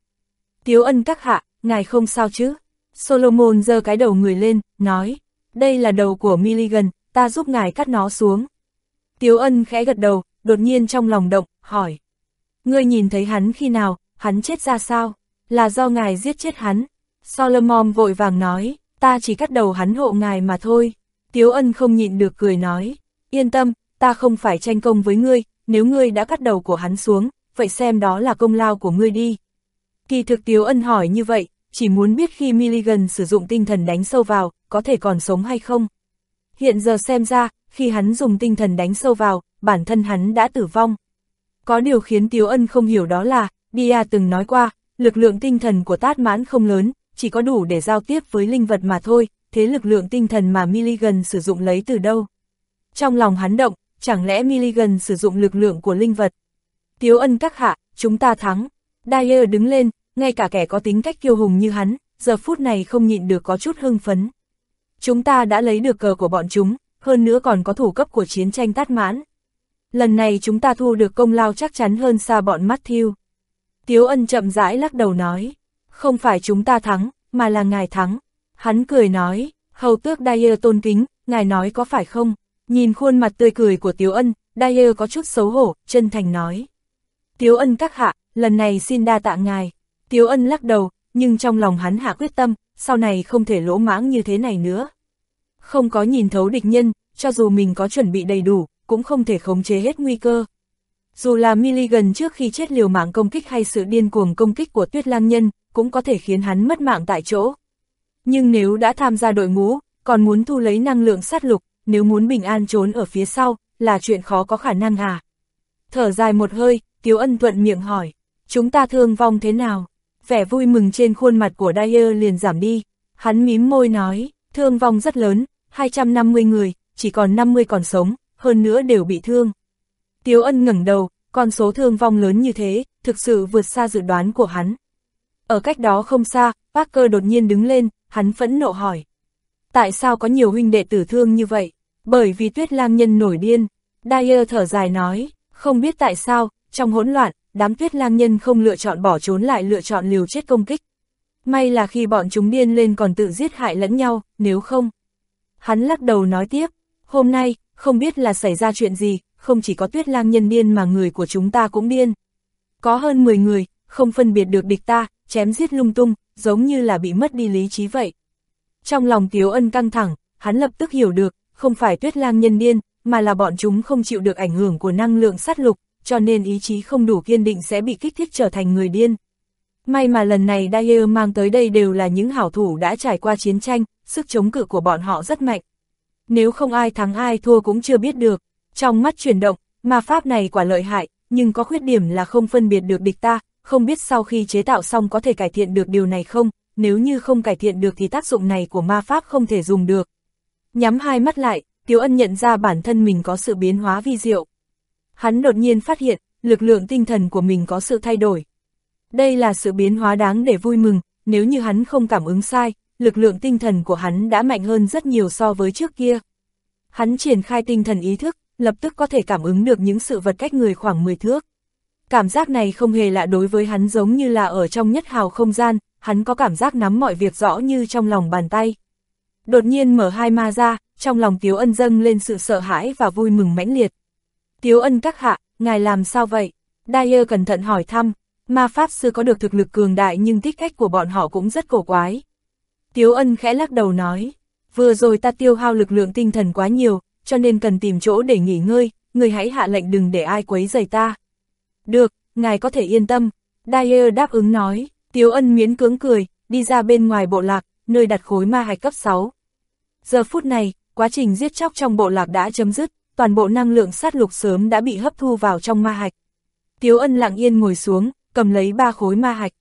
Speaker 1: Tiếu Ân các hạ, ngài không sao chứ? Solomon giơ cái đầu người lên, nói, đây là đầu của Milligan, ta giúp ngài cắt nó xuống. Tiếu Ân khẽ gật đầu, đột nhiên trong lòng động, hỏi. Ngươi nhìn thấy hắn khi nào, hắn chết ra sao? Là do ngài giết chết hắn. Solomon vội vàng nói, ta chỉ cắt đầu hắn hộ ngài mà thôi. Tiếu ân không nhịn được cười nói, yên tâm, ta không phải tranh công với ngươi, nếu ngươi đã cắt đầu của hắn xuống, vậy xem đó là công lao của ngươi đi. Kỳ thực Tiếu ân hỏi như vậy, chỉ muốn biết khi Milligan sử dụng tinh thần đánh sâu vào, có thể còn sống hay không. Hiện giờ xem ra, khi hắn dùng tinh thần đánh sâu vào, bản thân hắn đã tử vong. Có điều khiến Tiếu Ân không hiểu đó là, Dia từng nói qua, lực lượng tinh thần của Tát Mãn không lớn, chỉ có đủ để giao tiếp với linh vật mà thôi, thế lực lượng tinh thần mà Milligan sử dụng lấy từ đâu? Trong lòng hắn động, chẳng lẽ Milligan sử dụng lực lượng của linh vật? Tiếu Ân các hạ, chúng ta thắng. Dyer đứng lên, ngay cả kẻ có tính cách kiêu hùng như hắn, giờ phút này không nhịn được có chút hưng phấn. Chúng ta đã lấy được cờ của bọn chúng, hơn nữa còn có thủ cấp của chiến tranh tát mãn lần này chúng ta thu được công lao chắc chắn hơn xa bọn Matthew. Tiếu ân chậm rãi lắc đầu nói, không phải chúng ta thắng, mà là ngài thắng. Hắn cười nói, hầu tước Dyer tôn kính, ngài nói có phải không? Nhìn khuôn mặt tươi cười của Tiếu ân, Dyer có chút xấu hổ, chân thành nói. Tiếu ân các hạ, lần này xin đa tạ ngài. Tiếu ân lắc đầu, nhưng trong lòng hắn hạ quyết tâm, sau này không thể lỗ mãng như thế này nữa. Không có nhìn thấu địch nhân, cho dù mình có chuẩn bị đầy đủ, cũng không thể khống chế hết nguy cơ. Dù là Milligan trước khi chết liều mạng công kích hay sự điên cuồng công kích của tuyết lang nhân, cũng có thể khiến hắn mất mạng tại chỗ. Nhưng nếu đã tham gia đội ngũ, còn muốn thu lấy năng lượng sát lục, nếu muốn bình an trốn ở phía sau, là chuyện khó có khả năng à. Thở dài một hơi, Tiếu Ân thuận miệng hỏi, chúng ta thương vong thế nào? Vẻ vui mừng trên khuôn mặt của Dyer liền giảm đi, hắn mím môi nói, thương vong rất lớn, 250 người, chỉ còn 50 còn sống, hơn nữa đều bị thương. Tiếu ân ngẩng đầu, con số thương vong lớn như thế, thực sự vượt xa dự đoán của hắn. Ở cách đó không xa, Parker đột nhiên đứng lên, hắn phẫn nộ hỏi. Tại sao có nhiều huynh đệ tử thương như vậy? Bởi vì tuyết lang nhân nổi điên. Dyer thở dài nói, không biết tại sao, trong hỗn loạn, đám tuyết lang nhân không lựa chọn bỏ trốn lại lựa chọn liều chết công kích. May là khi bọn chúng điên lên còn tự giết hại lẫn nhau, nếu không. Hắn lắc đầu nói tiếp, hôm nay, không biết là xảy ra chuyện gì, không chỉ có tuyết lang nhân điên mà người của chúng ta cũng điên. Có hơn 10 người, không phân biệt được địch ta, chém giết lung tung, giống như là bị mất đi lý trí vậy. Trong lòng Tiếu Ân căng thẳng, hắn lập tức hiểu được, không phải tuyết lang nhân điên, mà là bọn chúng không chịu được ảnh hưởng của năng lượng sát lục, cho nên ý chí không đủ kiên định sẽ bị kích thích trở thành người điên. May mà lần này Dyer mang tới đây đều là những hảo thủ đã trải qua chiến tranh, sức chống cự của bọn họ rất mạnh nếu không ai thắng ai thua cũng chưa biết được. Trong mắt chuyển động, ma pháp này quả lợi hại, nhưng có khuyết điểm là không phân biệt được địch ta, không biết sau khi chế tạo xong có thể cải thiện được điều này không, nếu như không cải thiện được thì tác dụng này của ma pháp không thể dùng được. Nhắm hai mắt lại, Tiếu Ân nhận ra bản thân mình có sự biến hóa vi diệu. Hắn đột nhiên phát hiện, lực lượng tinh thần của mình có sự thay đổi. Đây là sự biến hóa đáng để vui mừng, nếu như hắn không cảm ứng sai, lực lượng tinh thần của hắn đã mạnh hơn rất nhiều so với trước kia. Hắn triển khai tinh thần ý thức, lập tức có thể cảm ứng được những sự vật cách người khoảng 10 thước. Cảm giác này không hề lạ đối với hắn giống như là ở trong nhất hào không gian, hắn có cảm giác nắm mọi việc rõ như trong lòng bàn tay. Đột nhiên mở hai ma ra, trong lòng Tiếu Ân dâng lên sự sợ hãi và vui mừng mãnh liệt. Tiếu Ân các hạ, ngài làm sao vậy? Dyer cẩn thận hỏi thăm, ma pháp sư có được thực lực cường đại nhưng tích cách của bọn họ cũng rất cổ quái. Tiếu Ân khẽ lắc đầu nói, vừa rồi ta tiêu hao lực lượng tinh thần quá nhiều, cho nên cần tìm chỗ để nghỉ ngơi, người hãy hạ lệnh đừng để ai quấy rầy ta. Được, ngài có thể yên tâm. Dyer đáp ứng nói, Tiếu Ân miễn cưỡng cười, đi ra bên ngoài bộ lạc, nơi đặt khối ma hạch cấp 6. Giờ phút này, quá trình giết chóc trong bộ lạc đã chấm dứt, toàn bộ năng lượng sát lục sớm đã bị hấp thu vào trong ma hạch. Tiếu Ân lặng yên ngồi xuống, cầm lấy ba khối ma hạch.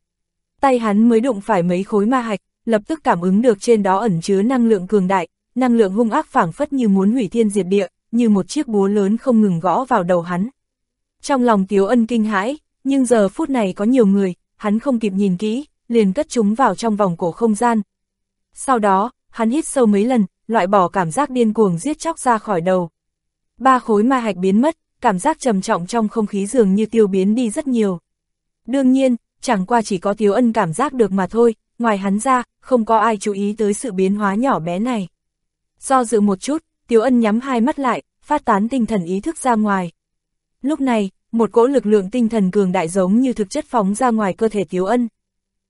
Speaker 1: Tay hắn mới đụng phải mấy khối ma hạch, lập tức cảm ứng được trên đó ẩn chứa năng lượng cường đại, năng lượng hung ác phảng phất như muốn hủy thiên diệt địa, như một chiếc búa lớn không ngừng gõ vào đầu hắn. Trong lòng Tiếu Ân kinh hãi, nhưng giờ phút này có nhiều người, hắn không kịp nhìn kỹ, liền cất chúng vào trong vòng cổ không gian. Sau đó, hắn hít sâu mấy lần, loại bỏ cảm giác điên cuồng giết chóc ra khỏi đầu. Ba khối ma hạch biến mất, cảm giác trầm trọng trong không khí dường như tiêu biến đi rất nhiều. Đương nhiên, chẳng qua chỉ có Tiếu Ân cảm giác được mà thôi, ngoài hắn ra, không có ai chú ý tới sự biến hóa nhỏ bé này. Do dự một chút, Tiếu Ân nhắm hai mắt lại, phát tán tinh thần ý thức ra ngoài. Lúc này, một cỗ lực lượng tinh thần cường đại giống như thực chất phóng ra ngoài cơ thể Tiếu Ân.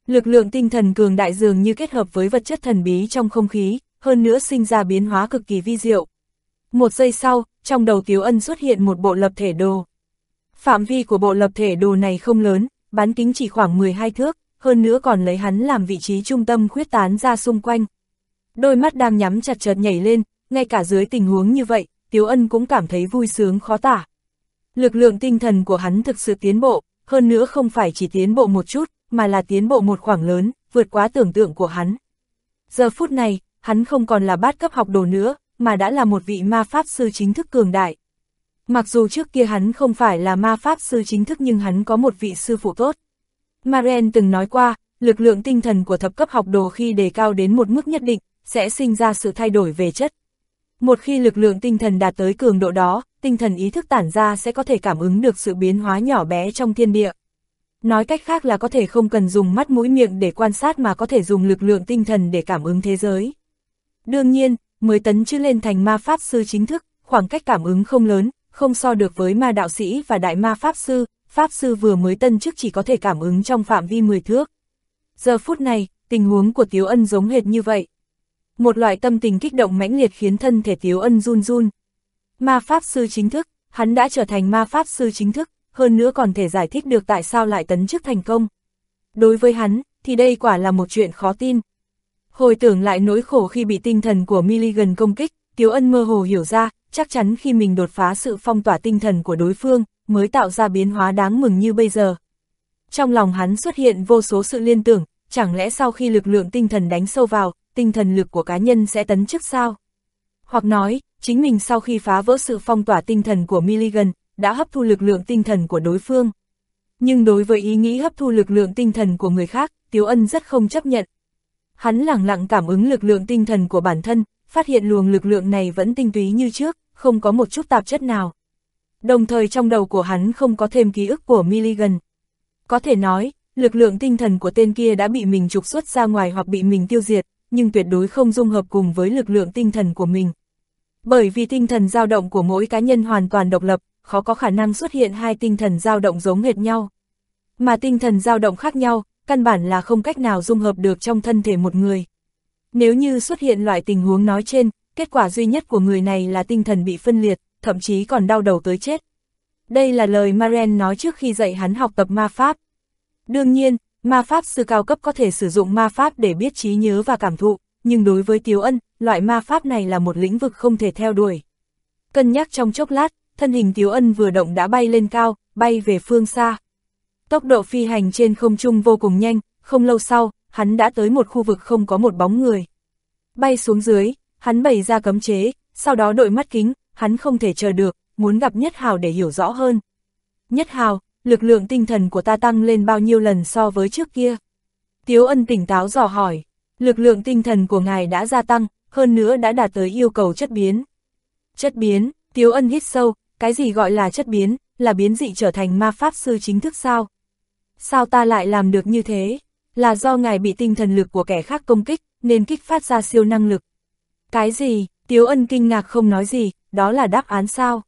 Speaker 1: Lực lượng tinh thần cường đại dường như kết hợp với vật chất thần bí trong không khí, hơn nữa sinh ra biến hóa cực kỳ vi diệu. Một giây sau, trong đầu Tiếu Ân xuất hiện một bộ lập thể đồ. Phạm vi của bộ lập thể đồ này không lớn, bán kính chỉ khoảng 12 thước, hơn nữa còn lấy hắn làm vị trí trung tâm khuyết tán ra xung quanh. Đôi mắt đang nhắm chặt chợt nhảy lên, ngay cả dưới tình huống như vậy, Tiếu Ân cũng cảm thấy vui sướng khó tả. Lực lượng tinh thần của hắn thực sự tiến bộ, hơn nữa không phải chỉ tiến bộ một chút, mà là tiến bộ một khoảng lớn, vượt quá tưởng tượng của hắn. Giờ phút này, hắn không còn là bát cấp học đồ nữa, mà đã là một vị ma pháp sư chính thức cường đại. Mặc dù trước kia hắn không phải là ma pháp sư chính thức nhưng hắn có một vị sư phụ tốt. Maren từng nói qua, lực lượng tinh thần của thập cấp học đồ khi đề cao đến một mức nhất định, sẽ sinh ra sự thay đổi về chất. Một khi lực lượng tinh thần đạt tới cường độ đó, tinh thần ý thức tản ra sẽ có thể cảm ứng được sự biến hóa nhỏ bé trong thiên địa. Nói cách khác là có thể không cần dùng mắt mũi miệng để quan sát mà có thể dùng lực lượng tinh thần để cảm ứng thế giới. Đương nhiên, mới tấn chứ lên thành ma pháp sư chính thức, khoảng cách cảm ứng không lớn, không so được với ma đạo sĩ và đại ma pháp sư, pháp sư vừa mới tân chức chỉ có thể cảm ứng trong phạm vi 10 thước. Giờ phút này, tình huống của Tiếu Ân giống hệt như vậy. Một loại tâm tình kích động mãnh liệt khiến thân thể Tiếu Ân run run. Ma pháp sư chính thức, hắn đã trở thành ma pháp sư chính thức, hơn nữa còn thể giải thích được tại sao lại tấn chức thành công. Đối với hắn, thì đây quả là một chuyện khó tin. Hồi tưởng lại nỗi khổ khi bị tinh thần của Milligan công kích, Tiếu Ân mơ hồ hiểu ra, chắc chắn khi mình đột phá sự phong tỏa tinh thần của đối phương, mới tạo ra biến hóa đáng mừng như bây giờ. Trong lòng hắn xuất hiện vô số sự liên tưởng, chẳng lẽ sau khi lực lượng tinh thần đánh sâu vào, tinh thần lực của cá nhân sẽ tấn chức sao? Hoặc nói, chính mình sau khi phá vỡ sự phong tỏa tinh thần của Milligan, đã hấp thu lực lượng tinh thần của đối phương. Nhưng đối với ý nghĩ hấp thu lực lượng tinh thần của người khác, Tiếu Ân rất không chấp nhận. Hắn lẳng lặng cảm ứng lực lượng tinh thần của bản thân, phát hiện luồng lực lượng này vẫn tinh túy như trước, không có một chút tạp chất nào. Đồng thời trong đầu của hắn không có thêm ký ức của Milligan. Có thể nói, lực lượng tinh thần của tên kia đã bị mình trục xuất ra ngoài hoặc bị mình tiêu diệt, nhưng tuyệt đối không dung hợp cùng với lực lượng tinh thần của mình. Bởi vì tinh thần dao động của mỗi cá nhân hoàn toàn độc lập, khó có khả năng xuất hiện hai tinh thần dao động giống hệt nhau. Mà tinh thần dao động khác nhau, căn bản là không cách nào dung hợp được trong thân thể một người. Nếu như xuất hiện loại tình huống nói trên, kết quả duy nhất của người này là tinh thần bị phân liệt, thậm chí còn đau đầu tới chết. Đây là lời Maren nói trước khi dạy hắn học tập ma pháp. Đương nhiên, ma pháp sư cao cấp có thể sử dụng ma pháp để biết trí nhớ và cảm thụ, nhưng đối với Tiếu Ân, loại ma pháp này là một lĩnh vực không thể theo đuổi. Cân nhắc trong chốc lát, thân hình Tiếu Ân vừa động đã bay lên cao, bay về phương xa. Tốc độ phi hành trên không trung vô cùng nhanh, không lâu sau, hắn đã tới một khu vực không có một bóng người. Bay xuống dưới, hắn bày ra cấm chế, sau đó đội mắt kính, hắn không thể chờ được, muốn gặp Nhất Hào để hiểu rõ hơn. Nhất Hào, lực lượng tinh thần của ta tăng lên bao nhiêu lần so với trước kia? Tiếu ân tỉnh táo dò hỏi, lực lượng tinh thần của ngài đã gia tăng, hơn nữa đã đạt tới yêu cầu chất biến. Chất biến, Tiếu Ân hít sâu, cái gì gọi là chất biến, là biến dị trở thành ma pháp sư chính thức sao? Sao ta lại làm được như thế? Là do ngài bị tinh thần lực của kẻ khác công kích, nên kích phát ra siêu năng lực. Cái gì? Tiếu Ân kinh ngạc không nói gì, đó là đáp án sao?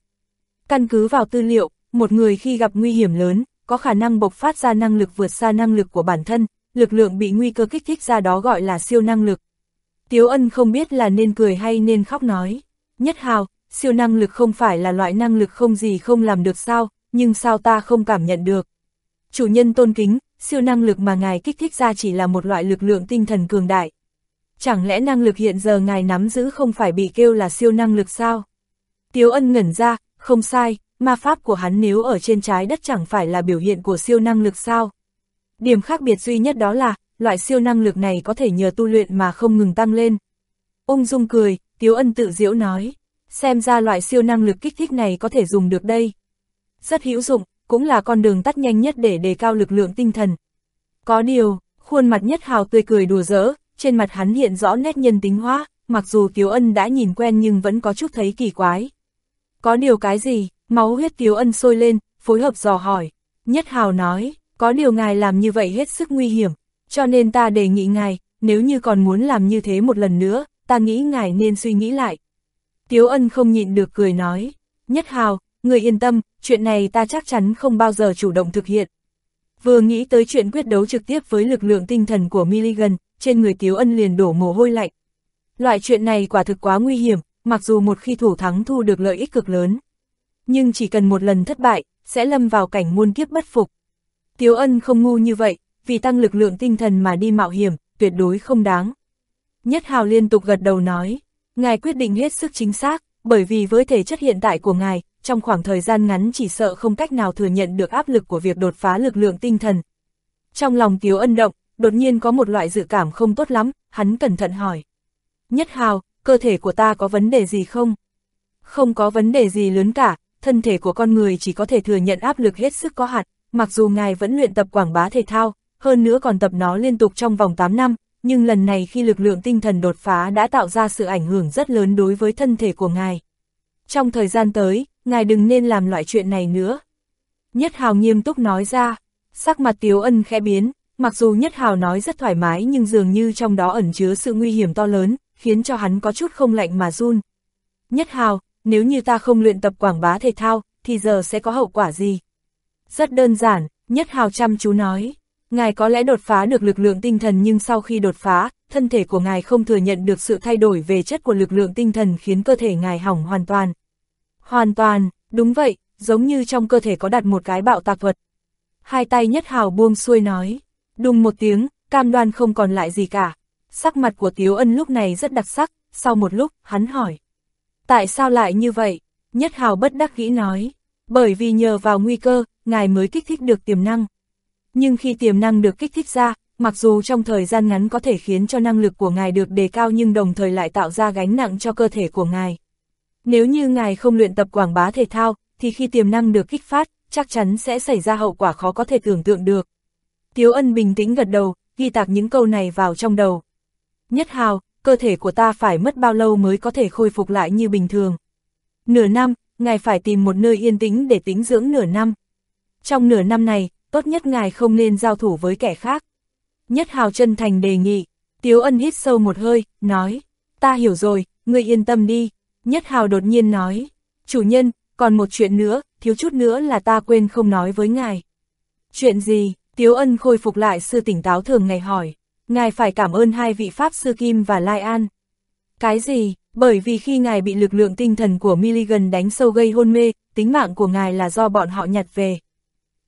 Speaker 1: Căn cứ vào tư liệu, một người khi gặp nguy hiểm lớn, có khả năng bộc phát ra năng lực vượt xa năng lực của bản thân, lực lượng bị nguy cơ kích thích ra đó gọi là siêu năng lực. Tiếu ân không biết là nên cười hay nên khóc nói. Nhất hào, siêu năng lực không phải là loại năng lực không gì không làm được sao, nhưng sao ta không cảm nhận được. Chủ nhân tôn kính, siêu năng lực mà ngài kích thích ra chỉ là một loại lực lượng tinh thần cường đại. Chẳng lẽ năng lực hiện giờ ngài nắm giữ không phải bị kêu là siêu năng lực sao? Tiếu ân ngẩn ra, không sai, ma pháp của hắn nếu ở trên trái đất chẳng phải là biểu hiện của siêu năng lực sao? Điểm khác biệt duy nhất đó là, loại siêu năng lực này có thể nhờ tu luyện mà không ngừng tăng lên. Ung dung cười, Tiếu Ân tự diễu nói, xem ra loại siêu năng lực kích thích này có thể dùng được đây. Rất hữu dụng, cũng là con đường tắt nhanh nhất để đề cao lực lượng tinh thần. Có điều, khuôn mặt nhất hào tươi cười đùa giỡn, trên mặt hắn hiện rõ nét nhân tính hóa, mặc dù Tiếu Ân đã nhìn quen nhưng vẫn có chút thấy kỳ quái. Có điều cái gì, máu huyết Tiếu Ân sôi lên, phối hợp dò hỏi. Nhất hào nói, có điều ngài làm như vậy hết sức nguy hiểm, cho nên ta đề nghị ngài, nếu như còn muốn làm như thế một lần nữa, ta nghĩ ngài nên suy nghĩ lại. Tiếu ân không nhịn được cười nói, nhất hào, người yên tâm, chuyện này ta chắc chắn không bao giờ chủ động thực hiện. Vừa nghĩ tới chuyện quyết đấu trực tiếp với lực lượng tinh thần của Milligan, trên người Tiếu ân liền đổ mồ hôi lạnh. Loại chuyện này quả thực quá nguy hiểm, mặc dù một khi thủ thắng thu được lợi ích cực lớn. Nhưng chỉ cần một lần thất bại, sẽ lâm vào cảnh muôn kiếp bất phục. Tiếu ân không ngu như vậy, vì tăng lực lượng tinh thần mà đi mạo hiểm, tuyệt đối không đáng. Nhất Hào liên tục gật đầu nói, ngài quyết định hết sức chính xác, bởi vì với thể chất hiện tại của ngài, trong khoảng thời gian ngắn chỉ sợ không cách nào thừa nhận được áp lực của việc đột phá lực lượng tinh thần. Trong lòng Tiếu ân động, đột nhiên có một loại dự cảm không tốt lắm, hắn cẩn thận hỏi. Nhất Hào, cơ thể của ta có vấn đề gì không? Không có vấn đề gì lớn cả, thân thể của con người chỉ có thể thừa nhận áp lực hết sức có hạn, mặc dù ngài vẫn luyện tập quảng bá thể thao, hơn nữa còn tập nó liên tục trong vòng 8 năm, nhưng lần này khi lực lượng tinh thần đột phá đã tạo ra sự ảnh hưởng rất lớn đối với thân thể của ngài. Trong thời gian tới, ngài đừng nên làm loại chuyện này nữa. Nhất Hào nghiêm túc nói ra, sắc mặt Tiếu Ân khẽ biến, mặc dù Nhất Hào nói rất thoải mái nhưng dường như trong đó ẩn chứa sự nguy hiểm to lớn, khiến cho hắn có chút không lạnh mà run. Nhất Hào, nếu như ta không luyện tập quảng bá thể thao, thì giờ sẽ có hậu quả gì? Rất đơn giản, Nhất Hào chăm chú nói. Ngài có lẽ đột phá được lực lượng tinh thần nhưng sau khi đột phá, thân thể của ngài không thừa nhận được sự thay đổi về chất của lực lượng tinh thần khiến cơ thể ngài hỏng hoàn toàn. Hoàn toàn, đúng vậy, giống như trong cơ thể có đặt một cái bạo tạc vật. Hai tay nhất hào buông xuôi nói, đùng một tiếng, cam đoan không còn lại gì cả. Sắc mặt của Tiếu Ân lúc này rất đặc sắc, sau một lúc, hắn hỏi. Tại sao lại như vậy? Nhất hào bất đắc nghĩ nói, bởi vì nhờ vào nguy cơ, ngài mới kích thích được tiềm năng. Nhưng khi tiềm năng được kích thích ra, mặc dù trong thời gian ngắn có thể khiến cho năng lực của ngài được đề cao nhưng đồng thời lại tạo ra gánh nặng cho cơ thể của ngài. Nếu như ngài không luyện tập quảng bá thể thao, thì khi tiềm năng được kích phát, chắc chắn sẽ xảy ra hậu quả khó có thể tưởng tượng được. Tiếu ân bình tĩnh gật đầu, ghi tạc những câu này vào trong đầu. Nhất hào, cơ thể của ta phải mất bao lâu mới có thể khôi phục lại như bình thường. Nửa năm, ngài phải tìm một nơi yên tĩnh để tính dưỡng nửa năm. Trong nửa năm này, tốt nhất ngài không nên giao thủ với kẻ khác. Nhất hào chân thành đề nghị, Tiếu ân hít sâu một hơi, nói, ta hiểu rồi, ngươi yên tâm đi. Nhất hào đột nhiên nói, chủ nhân, còn một chuyện nữa, thiếu chút nữa là ta quên không nói với ngài. Chuyện gì? Tiếu ân khôi phục lại sự tỉnh táo thường ngày hỏi, ngài phải cảm ơn hai vị Pháp Sư Kim và Lai An. Cái gì? Bởi vì khi ngài bị lực lượng tinh thần của Milligan đánh sâu gây hôn mê, tính mạng của ngài là do bọn họ nhặt về.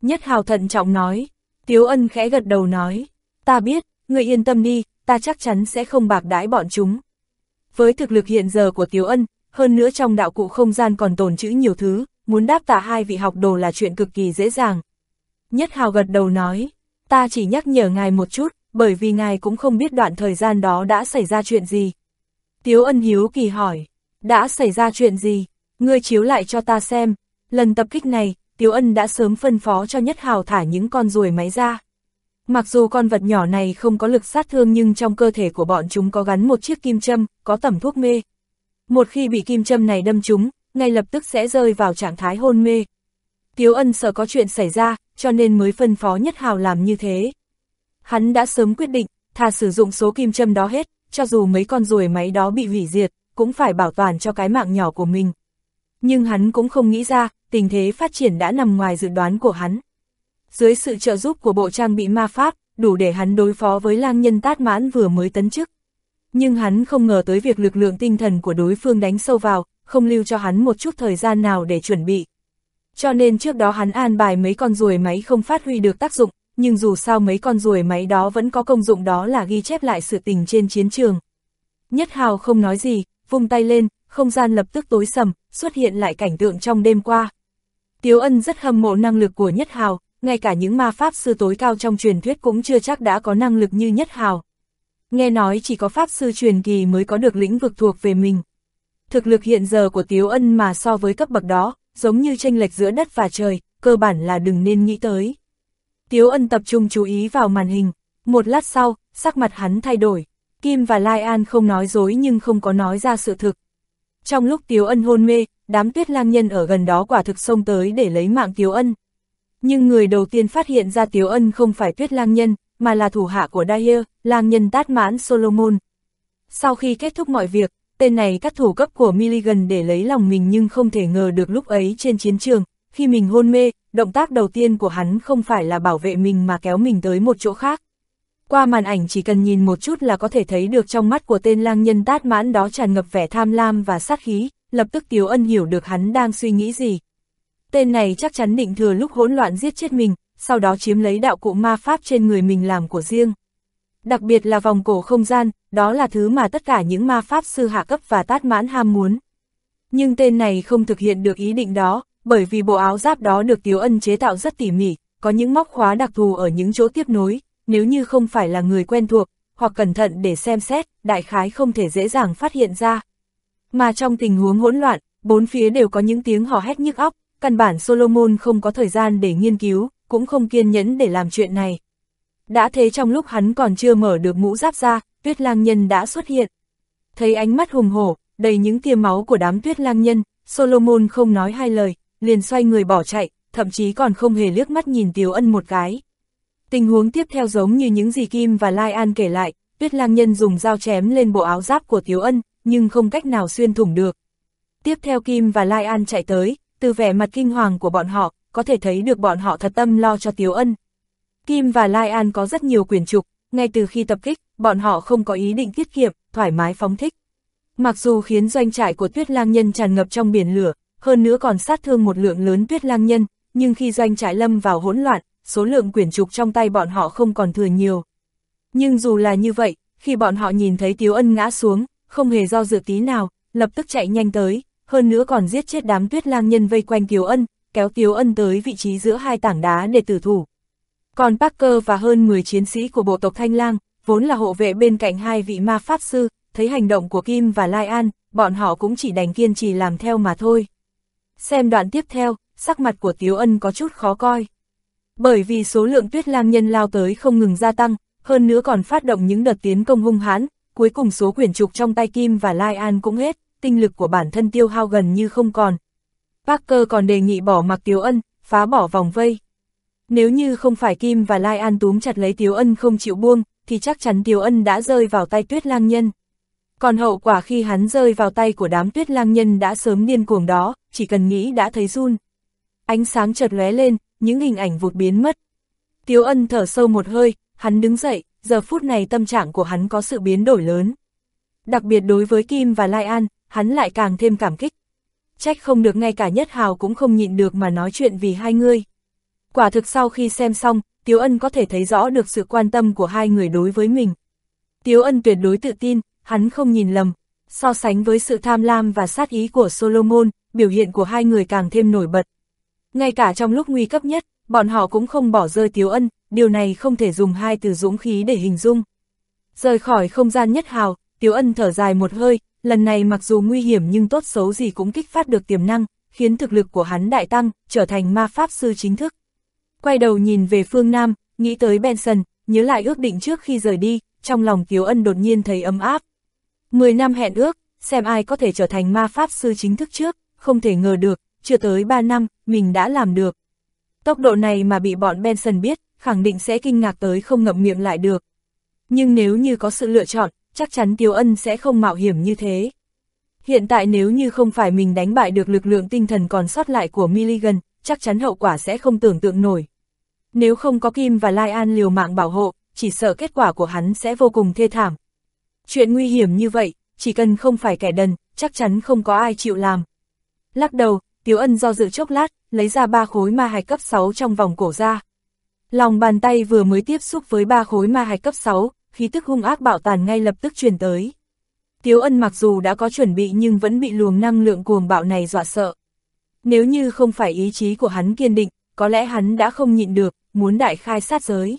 Speaker 1: Nhất hào thận trọng nói, Tiếu ân khẽ gật đầu nói, ta biết, người yên tâm đi, ta chắc chắn sẽ không bạc đãi bọn chúng. Với thực lực hiện giờ của Tiếu ân, hơn nữa trong đạo cụ không gian còn tồn chữ nhiều thứ, muốn đáp tạ hai vị học đồ là chuyện cực kỳ dễ dàng. Nhất hào gật đầu nói, ta chỉ nhắc nhở ngài một chút, bởi vì ngài cũng không biết đoạn thời gian đó đã xảy ra chuyện gì. Tiếu ân hiếu kỳ hỏi, đã xảy ra chuyện gì, ngươi chiếu lại cho ta xem, lần tập kích này, Tiếu Ân đã sớm phân phó cho Nhất Hào thả những con ruồi máy ra. Mặc dù con vật nhỏ này không có lực sát thương nhưng trong cơ thể của bọn chúng có gắn một chiếc kim châm, có tẩm thuốc mê. Một khi bị kim châm này đâm trúng, ngay lập tức sẽ rơi vào trạng thái hôn mê. Tiếu ân sợ có chuyện xảy ra, cho nên mới phân phó nhất hào làm như thế. Hắn đã sớm quyết định, thà sử dụng số kim châm đó hết, cho dù mấy con ruồi máy đó bị hủy diệt, cũng phải bảo toàn cho cái mạng nhỏ của mình. Nhưng hắn cũng không nghĩ ra, tình thế phát triển đã nằm ngoài dự đoán của hắn. Dưới sự trợ giúp của bộ trang bị ma pháp, đủ để hắn đối phó với lang nhân tát mãn vừa mới tấn chức. Nhưng hắn không ngờ tới việc lực lượng tinh thần của đối phương đánh sâu vào, không lưu cho hắn một chút thời gian nào để chuẩn bị. Cho nên trước đó hắn an bài mấy con ruồi máy không phát huy được tác dụng, nhưng dù sao mấy con ruồi máy đó vẫn có công dụng đó là ghi chép lại sự tình trên chiến trường. Nhất Hào không nói gì, vung tay lên, không gian lập tức tối sầm, xuất hiện lại cảnh tượng trong đêm qua. Tiếu ân rất hâm mộ năng lực của Nhất Hào, ngay cả những ma pháp sư tối cao trong truyền thuyết cũng chưa chắc đã có năng lực như Nhất Hào. Nghe nói chỉ có pháp sư truyền kỳ mới có được lĩnh vực thuộc về mình. Thực lực hiện giờ của Tiếu ân mà so với cấp bậc đó, giống như tranh lệch giữa đất và trời, cơ bản là đừng nên nghĩ tới. Tiếu ân tập trung chú ý vào màn hình, một lát sau, sắc mặt hắn thay đổi. Kim và Lai An không nói dối nhưng không có nói ra sự thực. Trong lúc Tiếu Ân hôn mê, đám tuyết lang nhân ở gần đó quả thực xông tới để lấy mạng Tiếu Ân. Nhưng người đầu tiên phát hiện ra Tiếu Ân không phải tuyết lang nhân, mà là thủ hạ của Dyer, lang nhân tát mãn Solomon. Sau khi kết thúc mọi việc, tên này cắt thủ cấp của Milligan để lấy lòng mình nhưng không thể ngờ được lúc ấy trên chiến trường, khi mình hôn mê, động tác đầu tiên của hắn không phải là bảo vệ mình mà kéo mình tới một chỗ khác. Qua màn ảnh chỉ cần nhìn một chút là có thể thấy được trong mắt của tên lang nhân tát mãn đó tràn ngập vẻ tham lam và sát khí, lập tức Tiếu Ân hiểu được hắn đang suy nghĩ gì. Tên này chắc chắn định thừa lúc hỗn loạn giết chết mình, sau đó chiếm lấy đạo cụ ma pháp trên người mình làm của riêng. Đặc biệt là vòng cổ không gian, đó là thứ mà tất cả những ma pháp sư hạ cấp và tát mãn ham muốn. Nhưng tên này không thực hiện được ý định đó, bởi vì bộ áo giáp đó được Tiếu Ân chế tạo rất tỉ mỉ, có những móc khóa đặc thù ở những chỗ tiếp nối, nếu như không phải là người quen thuộc, hoặc cẩn thận để xem xét, đại khái không thể dễ dàng phát hiện ra. Mà trong tình huống hỗn loạn, bốn phía đều có những tiếng hò hét nhức óc, căn bản Solomon không có thời gian để nghiên cứu, cũng không kiên nhẫn để làm chuyện này. Đã thế trong lúc hắn còn chưa mở được mũ giáp ra, tuyết lang nhân đã xuất hiện. Thấy ánh mắt hùng hổ, đầy những tia máu của đám tuyết lang nhân, Solomon không nói hai lời, liền xoay người bỏ chạy, thậm chí còn không hề liếc mắt nhìn Tiếu Ân một cái. Tình huống tiếp theo giống như những gì Kim và Lai An kể lại, Tuyết Lang Nhân dùng dao chém lên bộ áo giáp của Tiếu Ân, nhưng không cách nào xuyên thủng được. Tiếp theo Kim và Lai An chạy tới, từ vẻ mặt kinh hoàng của bọn họ, có thể thấy được bọn họ thật tâm lo cho Tiếu Ân. Kim và Lai An có rất nhiều quyền trục, ngay từ khi tập kích, bọn họ không có ý định tiết kiệm, thoải mái phóng thích. Mặc dù khiến doanh trại của Tuyết Lang Nhân tràn ngập trong biển lửa, hơn nữa còn sát thương một lượng lớn Tuyết Lang Nhân, nhưng khi doanh trại lâm vào hỗn loạn, số lượng quyển trục trong tay bọn họ không còn thừa nhiều. Nhưng dù là như vậy, khi bọn họ nhìn thấy Tiếu Ân ngã xuống, không hề do dự tí nào, lập tức chạy nhanh tới, hơn nữa còn giết chết đám tuyết lang nhân vây quanh Tiếu Ân, kéo Tiếu Ân tới vị trí giữa hai tảng đá để tử thủ. Còn Parker và hơn 10 chiến sĩ của bộ tộc Thanh Lang, vốn là hộ vệ bên cạnh hai vị ma pháp sư, thấy hành động của Kim và Lai An, bọn họ cũng chỉ đành kiên trì làm theo mà thôi. Xem đoạn tiếp theo, sắc mặt của Tiếu Ân có chút khó coi. Bởi vì số lượng tuyết lang nhân lao tới không ngừng gia tăng, hơn nữa còn phát động những đợt tiến công hung hãn, cuối cùng số quyển trục trong tay Kim và Lai An cũng hết, tinh lực của bản thân tiêu hao gần như không còn. Parker còn đề nghị bỏ mặc Tiếu Ân, phá bỏ vòng vây. Nếu như không phải Kim và Lai An túm chặt lấy Tiếu Ân không chịu buông, thì chắc chắn Tiếu Ân đã rơi vào tay tuyết lang nhân. Còn hậu quả khi hắn rơi vào tay của đám tuyết lang nhân đã sớm điên cuồng đó, chỉ cần nghĩ đã thấy run. Ánh sáng chợt lóe lên, những hình ảnh vụt biến mất. Tiếu ân thở sâu một hơi, hắn đứng dậy, giờ phút này tâm trạng của hắn có sự biến đổi lớn. Đặc biệt đối với Kim và Lai An, hắn lại càng thêm cảm kích. Trách không được ngay cả nhất hào cũng không nhịn được mà nói chuyện vì hai người. Quả thực sau khi xem xong, Tiếu Ân có thể thấy rõ được sự quan tâm của hai người đối với mình. Tiếu Ân tuyệt đối tự tin, hắn không nhìn lầm. So sánh với sự tham lam và sát ý của Solomon, biểu hiện của hai người càng thêm nổi bật. Ngay cả trong lúc nguy cấp nhất, bọn họ cũng không bỏ rơi Tiếu Ân, điều này không thể dùng hai từ dũng khí để hình dung. Rời khỏi không gian nhất hào, Tiếu Ân thở dài một hơi, lần này mặc dù nguy hiểm nhưng tốt xấu gì cũng kích phát được tiềm năng, khiến thực lực của hắn đại tăng, trở thành ma pháp sư chính thức. Quay đầu nhìn về phương Nam, nghĩ tới Benson, nhớ lại ước định trước khi rời đi, trong lòng Kiều Ân đột nhiên thấy ấm áp. Mười năm hẹn ước, xem ai có thể trở thành ma pháp sư chính thức trước, không thể ngờ được, chưa tới 3 năm, mình đã làm được. Tốc độ này mà bị bọn Benson biết, khẳng định sẽ kinh ngạc tới không ngậm miệng lại được. Nhưng nếu như có sự lựa chọn, chắc chắn Tiếu Ân sẽ không mạo hiểm như thế. Hiện tại nếu như không phải mình đánh bại được lực lượng tinh thần còn sót lại của Milligan, chắc chắn hậu quả sẽ không tưởng tượng nổi. Nếu không có Kim và Lai An liều mạng bảo hộ, chỉ sợ kết quả của hắn sẽ vô cùng thê thảm. Chuyện nguy hiểm như vậy, chỉ cần không phải kẻ đần, chắc chắn không có ai chịu làm. Lắc đầu, Tiếu Ân do dự chốc lát, lấy ra ba khối ma hạch cấp 6 trong vòng cổ ra. Lòng bàn tay vừa mới tiếp xúc với ba khối ma hạch cấp 6, khí tức hung ác bạo tàn ngay lập tức truyền tới. Tiếu Ân mặc dù đã có chuẩn bị nhưng vẫn bị luồng năng lượng cuồng bạo này dọa sợ. Nếu như không phải ý chí của hắn kiên định, có lẽ hắn đã không nhịn được, muốn đại khai sát giới.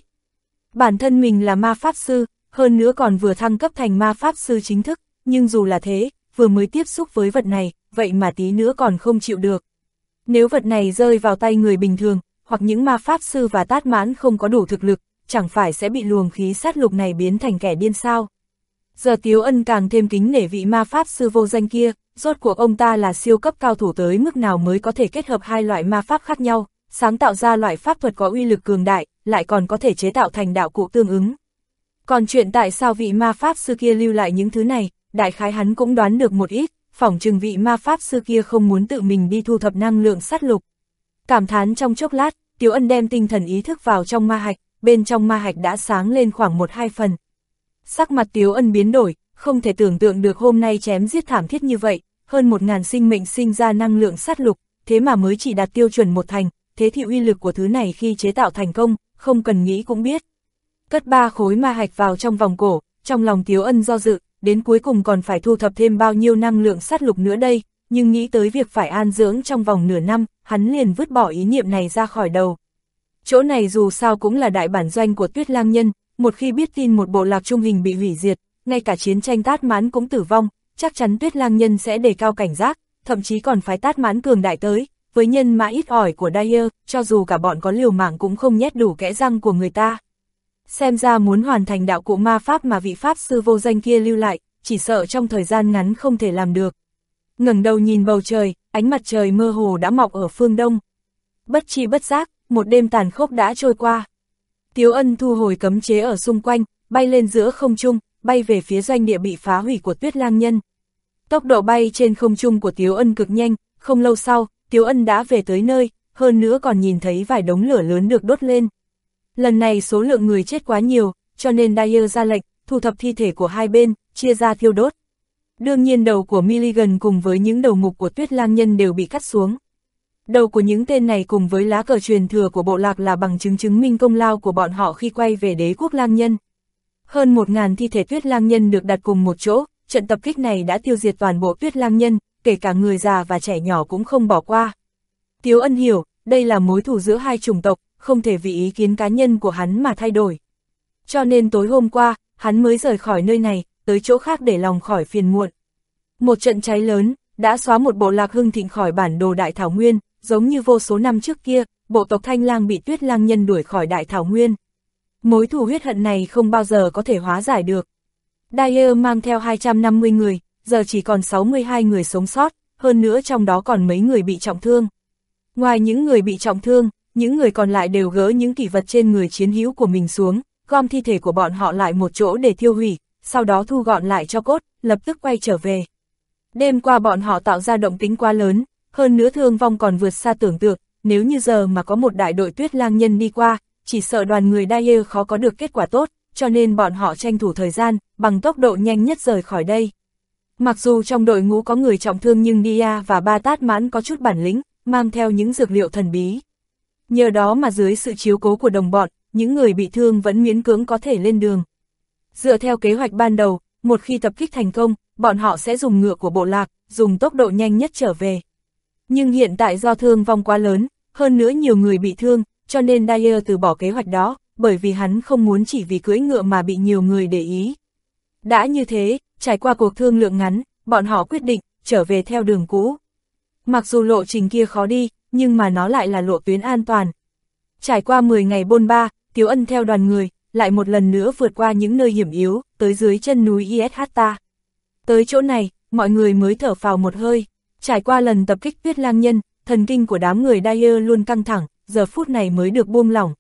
Speaker 1: Bản thân mình là ma pháp sư, hơn nữa còn vừa thăng cấp thành ma pháp sư chính thức, nhưng dù là thế, vừa mới tiếp xúc với vật này, vậy mà tí nữa còn không chịu được. Nếu vật này rơi vào tay người bình thường, hoặc những ma pháp sư và tát mãn không có đủ thực lực, chẳng phải sẽ bị luồng khí sát lục này biến thành kẻ điên sao. Giờ Tiếu Ân càng thêm kính nể vị ma pháp sư vô danh kia, rốt cuộc ông ta là siêu cấp cao thủ tới mức nào mới có thể kết hợp hai loại ma pháp khác nhau, sáng tạo ra loại pháp thuật có uy lực cường đại, lại còn có thể chế tạo thành đạo cụ tương ứng. Còn chuyện tại sao vị ma pháp sư kia lưu lại những thứ này, đại khái hắn cũng đoán được một ít, phỏng chừng vị ma pháp sư kia không muốn tự mình đi thu thập năng lượng sát lục. Cảm thán trong chốc lát, Tiếu Ân đem tinh thần ý thức vào trong ma hạch, bên trong ma hạch đã sáng lên khoảng một hai phần. Sắc mặt Tiếu Ân biến đổi, không thể tưởng tượng được hôm nay chém giết thảm thiết như vậy, hơn một ngàn sinh mệnh sinh ra năng lượng sát lục, thế mà mới chỉ đạt tiêu chuẩn một thành, thế thì uy lực của thứ này khi chế tạo thành công, không cần nghĩ cũng biết. Cất ba khối ma hạch vào trong vòng cổ, trong lòng Tiếu Ân do dự, đến cuối cùng còn phải thu thập thêm bao nhiêu năng lượng sát lục nữa đây, nhưng nghĩ tới việc phải an dưỡng trong vòng nửa năm, hắn liền vứt bỏ ý niệm này ra khỏi đầu. Chỗ này dù sao cũng là đại bản doanh của Tuyết Lang Nhân, một khi biết tin một bộ lạc trung hình bị hủy diệt, ngay cả chiến tranh tát mãn cũng tử vong, chắc chắn Tuyết Lang Nhân sẽ đề cao cảnh giác, thậm chí còn phái tát mãn cường đại tới, với nhân mã ít ỏi của Dyer, cho dù cả bọn có liều mạng cũng không nhét đủ kẽ răng của người ta. Xem ra muốn hoàn thành đạo cụ ma pháp mà vị pháp sư vô danh kia lưu lại, chỉ sợ trong thời gian ngắn không thể làm được. ngẩng đầu nhìn bầu trời, ánh mặt trời mơ hồ đã mọc ở phương đông. Bất chi bất giác, một đêm tàn khốc đã trôi qua. Tiếu ân thu hồi cấm chế ở xung quanh, bay lên giữa không trung, bay về phía doanh địa bị phá hủy của tuyết lang nhân. Tốc độ bay trên không trung của Tiếu ân cực nhanh, không lâu sau, Tiếu ân đã về tới nơi, hơn nữa còn nhìn thấy vài đống lửa lớn được đốt lên. Lần này số lượng người chết quá nhiều, cho nên Dyer ra lệnh, thu thập thi thể của hai bên, chia ra thiêu đốt. Đương nhiên đầu của Milligan cùng với những đầu mục của tuyết lang nhân đều bị cắt xuống. Đầu của những tên này cùng với lá cờ truyền thừa của bộ lạc là bằng chứng chứng minh công lao của bọn họ khi quay về đế quốc lang nhân. Hơn một ngàn thi thể tuyết lang nhân được đặt cùng một chỗ, trận tập kích này đã tiêu diệt toàn bộ tuyết lang nhân, kể cả người già và trẻ nhỏ cũng không bỏ qua. Tiếu ân hiểu, đây là mối thù giữa hai chủng tộc, không thể vì ý kiến cá nhân của hắn mà thay đổi. Cho nên tối hôm qua, hắn mới rời khỏi nơi này, tới chỗ khác để lòng khỏi phiền muộn. Một trận cháy lớn, đã xóa một bộ lạc hưng thịnh khỏi bản đồ Đại Thảo Nguyên, giống như vô số năm trước kia, bộ tộc Thanh Lang bị tuyết lang nhân đuổi khỏi Đại Thảo Nguyên. Mối thù huyết hận này không bao giờ có thể hóa giải được. Dyer mang theo 250 người, giờ chỉ còn 62 người sống sót, hơn nữa trong đó còn mấy người bị trọng thương. Ngoài những người bị trọng thương, những người còn lại đều gỡ những kỷ vật trên người chiến hữu của mình xuống, gom thi thể của bọn họ lại một chỗ để thiêu hủy, sau đó thu gọn lại cho cốt, lập tức quay trở về. Đêm qua bọn họ tạo ra động tính quá lớn, hơn nữa thương vong còn vượt xa tưởng tượng, nếu như giờ mà có một đại đội tuyết lang nhân đi qua, chỉ sợ đoàn người Dyer khó có được kết quả tốt, cho nên bọn họ tranh thủ thời gian, bằng tốc độ nhanh nhất rời khỏi đây. Mặc dù trong đội ngũ có người trọng thương nhưng Dia và Ba Tát Mãn có chút bản lĩnh, mang theo những dược liệu thần bí. Nhờ đó mà dưới sự chiếu cố của đồng bọn, những người bị thương vẫn miễn cưỡng có thể lên đường. Dựa theo kế hoạch ban đầu, một khi tập kích thành công, bọn họ sẽ dùng ngựa của bộ lạc, dùng tốc độ nhanh nhất trở về. Nhưng hiện tại do thương vong quá lớn, hơn nữa nhiều người bị thương, cho nên Dyer từ bỏ kế hoạch đó, bởi vì hắn không muốn chỉ vì cưỡi ngựa mà bị nhiều người để ý. Đã như thế, trải qua cuộc thương lượng ngắn, bọn họ quyết định, trở về theo đường cũ. Mặc dù lộ trình kia khó đi, nhưng mà nó lại là lộ tuyến an toàn. Trải qua 10 ngày bôn ba, Tiếu Ân theo đoàn người, lại một lần nữa vượt qua những nơi hiểm yếu, tới dưới chân núi Ishta. Tới chỗ này, mọi người mới thở phào một hơi. Trải qua lần tập kích tuyết lang nhân, thần kinh của đám người Dyer luôn căng thẳng, giờ phút này mới được buông lỏng.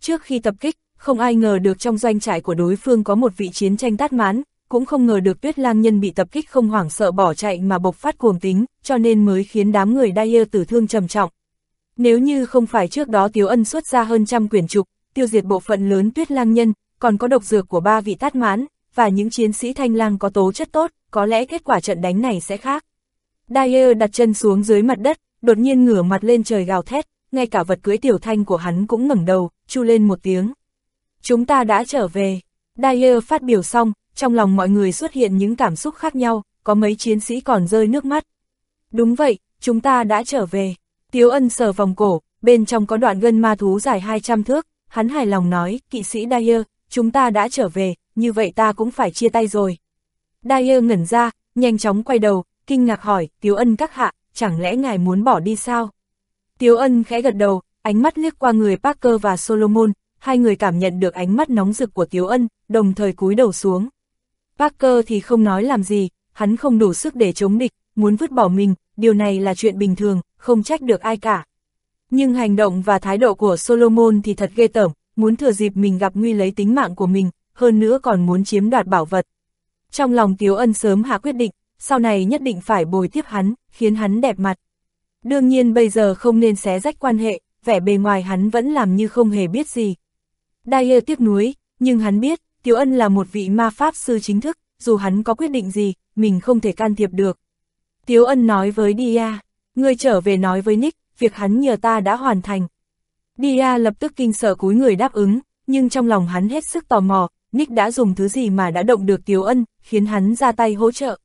Speaker 1: Trước khi tập kích, không ai ngờ được trong doanh trại của đối phương có một vị chiến tranh tát mãn, cũng không ngờ được tuyết lang nhân bị tập kích không hoảng sợ bỏ chạy mà bộc phát cuồng tính, cho nên mới khiến đám người Dyer tử thương trầm trọng. Nếu như không phải trước đó Tiếu Ân xuất ra hơn trăm quyển trục, tiêu diệt bộ phận lớn tuyết lang nhân, còn có độc dược của ba vị tát mãn, và những chiến sĩ thanh lang có tố chất tốt, có lẽ kết quả trận đánh này sẽ khác. Dyer đặt chân xuống dưới mặt đất, đột nhiên ngửa mặt lên trời gào thét, ngay cả vật cưới tiểu thanh của hắn cũng ngẩng đầu, chu lên một tiếng. Chúng ta đã trở về. Dyer phát biểu xong, trong lòng mọi người xuất hiện những cảm xúc khác nhau, có mấy chiến sĩ còn rơi nước mắt. Đúng vậy, chúng ta đã trở về. Tiếu ân sờ vòng cổ, bên trong có đoạn gân ma thú dài 200 thước, hắn hài lòng nói, kỵ sĩ Dyer, chúng ta đã trở về, như vậy ta cũng phải chia tay rồi. Dyer ngẩn ra, nhanh chóng quay đầu, kinh ngạc hỏi, Tiếu ân các hạ, chẳng lẽ ngài muốn bỏ đi sao? Tiếu ân khẽ gật đầu, ánh mắt liếc qua người Parker và Solomon, hai người cảm nhận được ánh mắt nóng rực của Tiếu ân, đồng thời cúi đầu xuống. Parker thì không nói làm gì, hắn không đủ sức để chống địch, muốn vứt bỏ mình, điều này là chuyện bình thường, không trách được ai cả. Nhưng hành động và thái độ của Solomon thì thật ghê tởm, muốn thừa dịp mình gặp nguy lấy tính mạng của mình, hơn nữa còn muốn chiếm đoạt bảo vật. Trong lòng Tiếu Ân sớm hạ quyết định, sau này nhất định phải bồi tiếp hắn, khiến hắn đẹp mặt. Đương nhiên bây giờ không nên xé rách quan hệ, vẻ bề ngoài hắn vẫn làm như không hề biết gì. Dyer tiếc nuối, nhưng hắn biết, tiểu Ân là một vị ma pháp sư chính thức, dù hắn có quyết định gì, mình không thể can thiệp được. Tiếu Ân nói với Dia, người trở về nói với Nick, việc hắn nhờ ta đã hoàn thành. Dia lập tức kinh sợ cúi người đáp ứng, nhưng trong lòng hắn hết sức tò mò, Nick đã dùng thứ gì mà đã động được Tiếu Ân, khiến hắn ra tay hỗ trợ.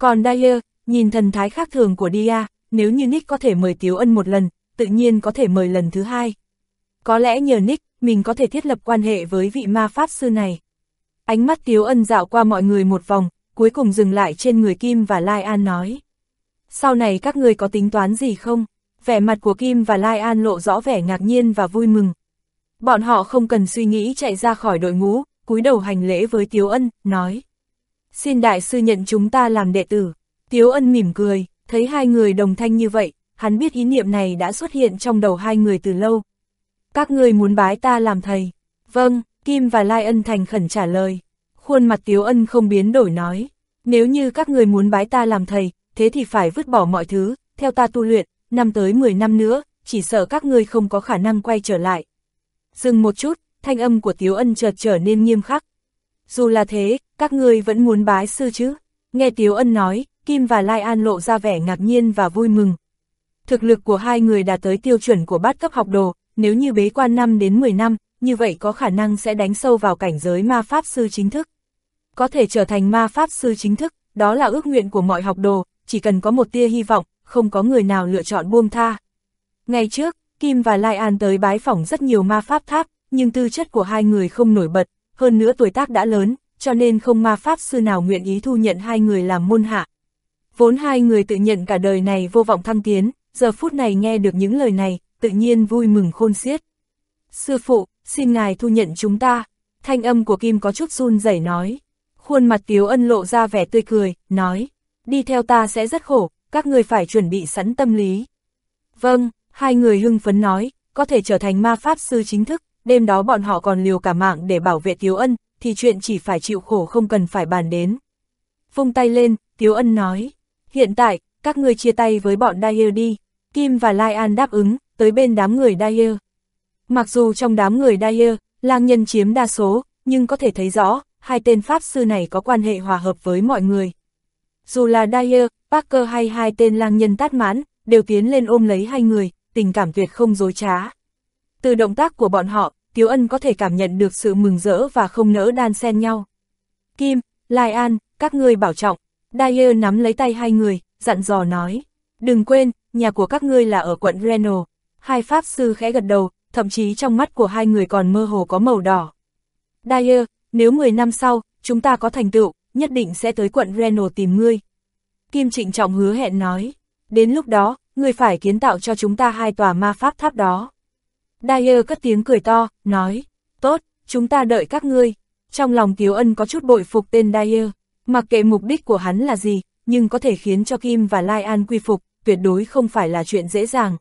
Speaker 1: Còn Dyer, nhìn thần thái khác thường của Dia, nếu như Nick có thể mời Tiếu Ân một lần, tự nhiên có thể mời lần thứ hai. Có lẽ nhờ Nick, mình có thể thiết lập quan hệ với vị ma pháp sư này. Ánh mắt Tiếu Ân dạo qua mọi người một vòng, cuối cùng dừng lại trên người Kim và Lai An nói. Sau này các người có tính toán gì không? Vẻ mặt của Kim và Lai An lộ rõ vẻ ngạc nhiên và vui mừng. Bọn họ không cần suy nghĩ chạy ra khỏi đội ngũ, cúi đầu hành lễ với Tiếu Ân, nói. Xin đại sư nhận chúng ta làm đệ tử. Tiếu Ân mỉm cười, thấy hai người đồng thanh như vậy, hắn biết ý niệm này đã xuất hiện trong đầu hai người từ lâu. Các người muốn bái ta làm thầy. Vâng, Kim và Lai Ân thành khẩn trả lời. Khuôn mặt Tiếu Ân không biến đổi nói. Nếu như các người muốn bái ta làm thầy, thế thì phải vứt bỏ mọi thứ, theo ta tu luyện, năm tới 10 năm nữa, chỉ sợ các ngươi không có khả năng quay trở lại. Dừng một chút, thanh âm của Tiếu Ân chợt trở nên nghiêm khắc. Dù là thế, các ngươi vẫn muốn bái sư chứ? Nghe Tiếu Ân nói, Kim và Lai An lộ ra vẻ ngạc nhiên và vui mừng. Thực lực của hai người đã tới tiêu chuẩn của bát cấp học đồ, nếu như bế quan 5 đến 10 năm, như vậy có khả năng sẽ đánh sâu vào cảnh giới ma pháp sư chính thức. Có thể trở thành ma pháp sư chính thức, đó là ước nguyện của mọi học đồ, chỉ cần có một tia hy vọng, không có người nào lựa chọn buông tha. Ngày trước, Kim và Lai An tới bái phỏng rất nhiều ma pháp tháp, nhưng tư chất của hai người không nổi bật, hơn nữa tuổi tác đã lớn, cho nên không ma pháp sư nào nguyện ý thu nhận hai người làm môn hạ. Vốn hai người tự nhận cả đời này vô vọng thăng tiến, giờ phút này nghe được những lời này, tự nhiên vui mừng khôn xiết. Sư phụ, xin ngài thu nhận chúng ta. Thanh âm của Kim có chút run rẩy nói. Khuôn mặt Tiếu Ân lộ ra vẻ tươi cười, nói. Đi theo ta sẽ rất khổ, các người phải chuẩn bị sẵn tâm lý. Vâng, hai người hưng phấn nói, có thể trở thành ma pháp sư chính thức, đêm đó bọn họ còn liều cả mạng để bảo vệ Tiếu Ân, thì chuyện chỉ phải chịu khổ không cần phải bàn đến. Vung tay lên, Tiếu Ân nói, hiện tại, các người chia tay với bọn Dyer đi. Kim và Lai An đáp ứng, tới bên đám người Dyer. Mặc dù trong đám người Dyer, lang nhân chiếm đa số, nhưng có thể thấy rõ, hai tên pháp sư này có quan hệ hòa hợp với mọi người. Dù là Dyer, Parker hay hai tên lang nhân tát mãn, đều tiến lên ôm lấy hai người, tình cảm tuyệt không dối trá. Từ động tác của bọn họ, Tiếu Ân có thể cảm nhận được sự mừng rỡ và không nỡ đan xen nhau. Kim, Lai An, các ngươi bảo trọng. Dyer nắm lấy tay hai người, dặn dò nói. Đừng quên, nhà của các ngươi là ở quận Reno. Hai pháp sư khẽ gật đầu, thậm chí trong mắt của hai người còn mơ hồ có màu đỏ. Dyer, nếu 10 năm sau, chúng ta có thành tựu, nhất định sẽ tới quận Reno tìm ngươi. Kim trịnh trọng hứa hẹn nói. Đến lúc đó, ngươi phải kiến tạo cho chúng ta hai tòa ma pháp tháp đó. Dyer cất tiếng cười to, nói, tốt, chúng ta đợi các ngươi. Trong lòng Tiếu Ân có chút bội phục tên Dyer, mặc kệ mục đích của hắn là gì, nhưng có thể khiến cho Kim và Lai An quy phục, tuyệt đối không phải là chuyện dễ dàng.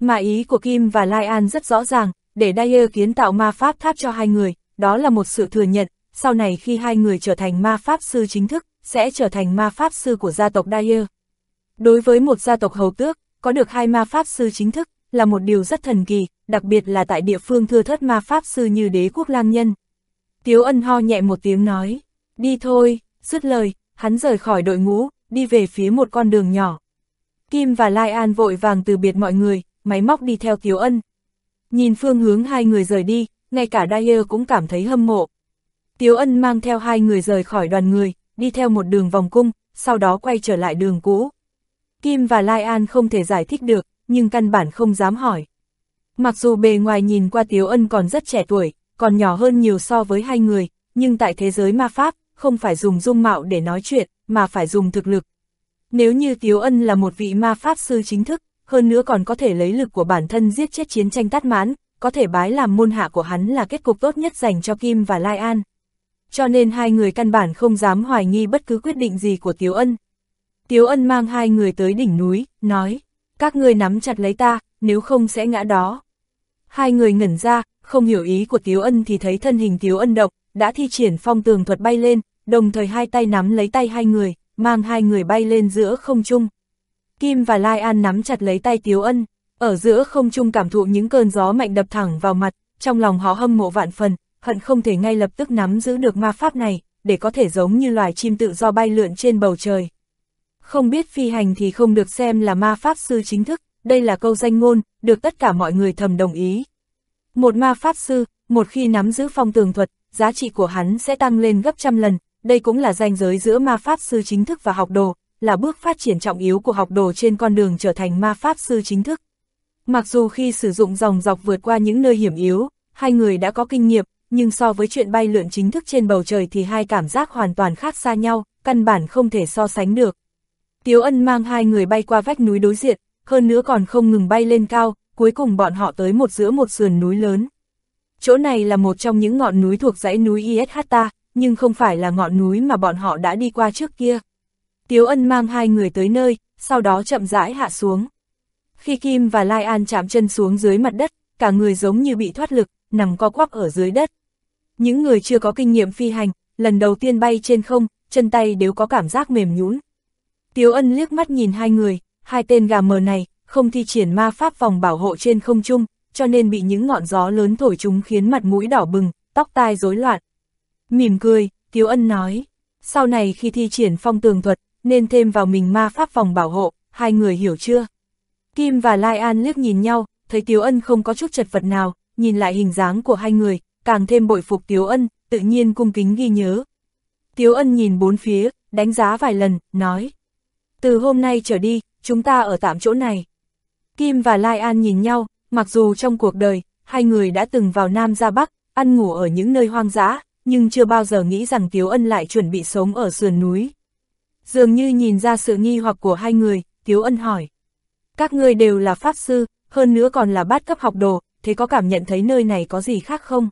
Speaker 1: Mà ý của Kim và Lai An rất rõ ràng, để Dyer kiến tạo ma pháp tháp cho hai người, đó là một sự thừa nhận, sau này khi hai người trở thành ma pháp sư chính thức, sẽ trở thành ma pháp sư của gia tộc Dyer. Đối với một gia tộc hầu tước, có được hai ma pháp sư chính thức, là một điều rất thần kỳ, đặc biệt là tại địa phương thưa thất ma pháp sư như đế quốc lang nhân. Tiếu ân ho nhẹ một tiếng nói, đi thôi, dứt lời, hắn rời khỏi đội ngũ, đi về phía một con đường nhỏ. Kim và Lai An vội vàng từ biệt mọi người, máy móc đi theo Tiếu ân. Nhìn phương hướng hai người rời đi, ngay cả Dyer cũng cảm thấy hâm mộ. Tiếu ân mang theo hai người rời khỏi đoàn người, đi theo một đường vòng cung, sau đó quay trở lại đường cũ. Kim và Lai An không thể giải thích được, nhưng căn bản không dám hỏi. Mặc dù bề ngoài nhìn qua Tiếu Ân còn rất trẻ tuổi, còn nhỏ hơn nhiều so với hai người, nhưng tại thế giới ma pháp, không phải dùng dung mạo để nói chuyện, mà phải dùng thực lực. Nếu như Tiếu Ân là một vị ma pháp sư chính thức, hơn nữa còn có thể lấy lực của bản thân giết chết chiến tranh tát mãn, có thể bái làm môn hạ của hắn là kết cục tốt nhất dành cho Kim và Lai An. Cho nên hai người căn bản không dám hoài nghi bất cứ quyết định gì của Tiếu Ân. Tiếu Ân mang hai người tới đỉnh núi, nói, các người nắm chặt lấy ta, nếu không sẽ ngã đó. Hai người ngẩn ra, không hiểu ý của Tiếu Ân thì thấy thân hình Tiếu Ân động, đã thi triển phong tường thuật bay lên, đồng thời hai tay nắm lấy tay hai người, mang hai người bay lên giữa không trung. Kim và Lai An nắm chặt lấy tay Tiếu Ân, ở giữa không trung cảm thụ những cơn gió mạnh đập thẳng vào mặt, trong lòng họ hâm mộ vạn phần, hận không thể ngay lập tức nắm giữ được ma pháp này, để có thể giống như loài chim tự do bay lượn trên bầu trời. Không biết phi hành thì không được xem là ma pháp sư chính thức, đây là câu danh ngôn, được tất cả mọi người thầm đồng ý. Một ma pháp sư, một khi nắm giữ phong tường thuật, giá trị của hắn sẽ tăng lên gấp trăm lần, đây cũng là ranh giới giữa ma pháp sư chính thức và học đồ, là bước phát triển trọng yếu của học đồ trên con đường trở thành ma pháp sư chính thức. Mặc dù khi sử dụng dòng dọc vượt qua những nơi hiểm yếu, hai người đã có kinh nghiệm, nhưng so với chuyện bay lượn chính thức trên bầu trời thì hai cảm giác hoàn toàn khác xa nhau, căn bản không thể so sánh được. Tiếu ân mang hai người bay qua vách núi đối diện, hơn nữa còn không ngừng bay lên cao, cuối cùng bọn họ tới một giữa một sườn núi lớn. Chỗ này là một trong những ngọn núi thuộc dãy núi Ishata, nhưng không phải là ngọn núi mà bọn họ đã đi qua trước kia. Tiếu ân mang hai người tới nơi, sau đó chậm rãi hạ xuống. Khi Kim và Lai An chạm chân xuống dưới mặt đất, cả người giống như bị thoát lực, nằm co quắp ở dưới đất. Những người chưa có kinh nghiệm phi hành, lần đầu tiên bay trên không, chân tay đều có cảm giác mềm nhũn. Tiếu ân liếc mắt nhìn hai người, hai tên gà mờ này, không thi triển ma pháp vòng bảo hộ trên không trung, cho nên bị những ngọn gió lớn thổi chúng khiến mặt mũi đỏ bừng, tóc tai rối loạn. Mỉm cười, Tiếu ân nói, sau này khi thi triển phong tường thuật, nên thêm vào mình ma pháp vòng bảo hộ, hai người hiểu chưa? Kim và Lai An liếc nhìn nhau, thấy Tiếu ân không có chút chật vật nào, nhìn lại hình dáng của hai người, càng thêm bội phục Tiếu ân, tự nhiên cung kính ghi nhớ. Tiếu ân nhìn bốn phía, đánh giá vài lần, nói. Từ hôm nay trở đi, chúng ta ở tạm chỗ này. Kim và Lai An nhìn nhau, mặc dù trong cuộc đời, hai người đã từng vào Nam ra Bắc, ăn ngủ ở những nơi hoang dã, nhưng chưa bao giờ nghĩ rằng Tiếu Ân lại chuẩn bị sống ở sườn núi. Dường như nhìn ra sự nghi hoặc của hai người, Tiếu Ân hỏi. Các ngươi đều là pháp sư, hơn nữa còn là bát cấp học đồ, thế có cảm nhận thấy nơi này có gì khác không?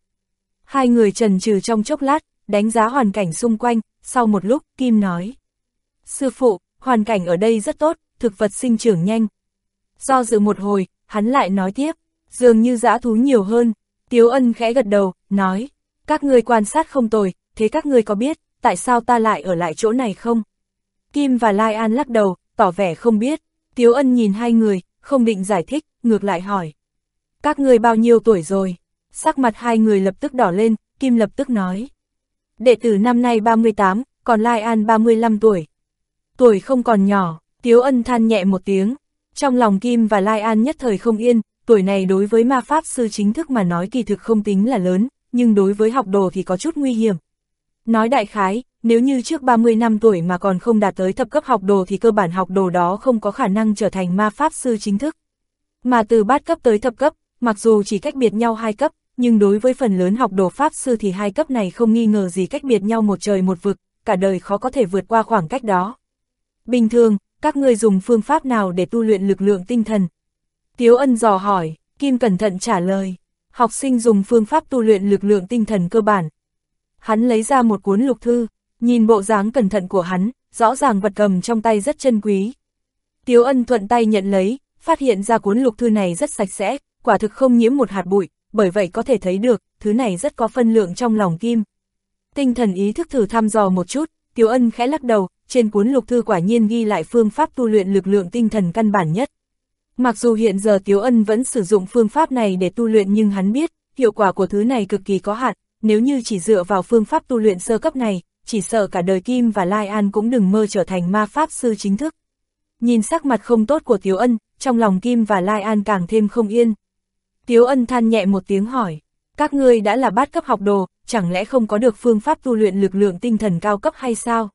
Speaker 1: Hai người trần trừ trong chốc lát, đánh giá hoàn cảnh xung quanh, sau một lúc, Kim nói. Sư phụ, hoàn cảnh ở đây rất tốt, thực vật sinh trưởng nhanh. Do dự một hồi, hắn lại nói tiếp, dường như dã thú nhiều hơn. Tiếu ân khẽ gật đầu, nói, các người quan sát không tồi, thế các người có biết, tại sao ta lại ở lại chỗ này không? Kim và Lai An lắc đầu, tỏ vẻ không biết. Tiếu ân nhìn hai người, không định giải thích, ngược lại hỏi. Các người bao nhiêu tuổi rồi? Sắc mặt hai người lập tức đỏ lên, Kim lập tức nói. Đệ tử năm nay 38, còn Lai An 35 tuổi. Tuổi không còn nhỏ, Tiếu ân than nhẹ một tiếng. Trong lòng Kim và Lai An nhất thời không yên, tuổi này đối với ma pháp sư chính thức mà nói kỳ thực không tính là lớn, nhưng đối với học đồ thì có chút nguy hiểm. Nói đại khái, nếu như trước 30 năm tuổi mà còn không đạt tới thập cấp học đồ thì cơ bản học đồ đó không có khả năng trở thành ma pháp sư chính thức. Mà từ bát cấp tới thập cấp, mặc dù chỉ cách biệt nhau hai cấp, nhưng đối với phần lớn học đồ pháp sư thì hai cấp này không nghi ngờ gì cách biệt nhau một trời một vực, cả đời khó có thể vượt qua khoảng cách đó. Bình thường, các người dùng phương pháp nào để tu luyện lực lượng tinh thần? Tiếu ân dò hỏi, Kim cẩn thận trả lời, học sinh dùng phương pháp tu luyện lực lượng tinh thần cơ bản. Hắn lấy ra một cuốn lục thư, nhìn bộ dáng cẩn thận của hắn, rõ ràng vật cầm trong tay rất chân quý. Tiếu ân thuận tay nhận lấy, phát hiện ra cuốn lục thư này rất sạch sẽ, quả thực không nhiễm một hạt bụi, bởi vậy có thể thấy được, thứ này rất có phân lượng trong lòng kim. Tinh thần ý thức thử thăm dò một chút, Tiếu ân khẽ lắc đầu, trên cuốn lục thư quả nhiên ghi lại phương pháp tu luyện lực lượng tinh thần căn bản nhất. Mặc dù hiện giờ Tiếu ân vẫn sử dụng phương pháp này để tu luyện nhưng hắn biết, hiệu quả của thứ này cực kỳ có hạn, nếu như chỉ dựa vào phương pháp tu luyện sơ cấp này, chỉ sợ cả đời Kim và Lai An cũng đừng mơ trở thành ma pháp sư chính thức. Nhìn sắc mặt không tốt của Tiếu Ân, trong lòng Kim và Lai An càng thêm không yên. Tiếu Ân than nhẹ một tiếng hỏi, các ngươi đã là bát cấp học đồ, chẳng lẽ không có được phương pháp tu luyện lực lượng tinh thần cao cấp hay sao?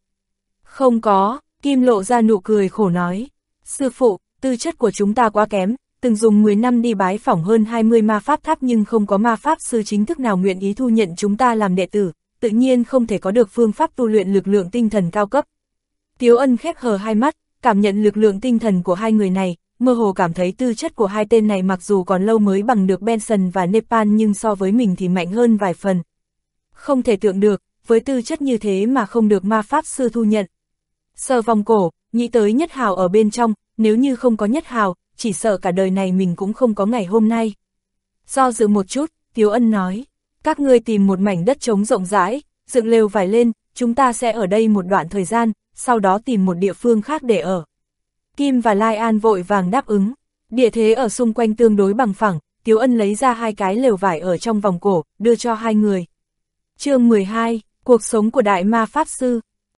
Speaker 1: Không có, Kim lộ ra nụ cười khổ nói, sư phụ, tư chất của chúng ta quá kém, từng dùng 10 năm đi bái phỏng hơn 20 ma pháp tháp nhưng không có ma pháp sư chính thức nào nguyện ý thu nhận chúng ta làm đệ tử, tự nhiên không thể có được phương pháp tu luyện lực lượng tinh thần cao cấp. Tiếu ân khép hờ hai mắt, cảm nhận lực lượng tinh thần của hai người này, mơ hồ cảm thấy tư chất của hai tên này mặc dù còn lâu mới bằng được Benson và Nepal nhưng so với mình thì mạnh hơn vài phần. Không thể tưởng được, với tư chất như thế mà không được ma pháp sư thu nhận. Sờ vòng cổ, nghĩ tới nhất hào ở bên trong, nếu như không có nhất hào, chỉ sợ cả đời này mình cũng không có ngày hôm nay. Do dự một chút, Tiếu Ân nói, các ngươi tìm một mảnh đất trống rộng rãi, dựng lều vải lên, chúng ta sẽ ở đây một đoạn thời gian, sau đó tìm một địa phương khác để ở. Kim và Lai An vội vàng đáp ứng, địa thế ở xung quanh tương đối bằng phẳng, Tiếu Ân lấy ra hai cái lều vải ở trong vòng cổ, đưa cho hai người. chương 12, Cuộc sống của Đại Ma Pháp Sư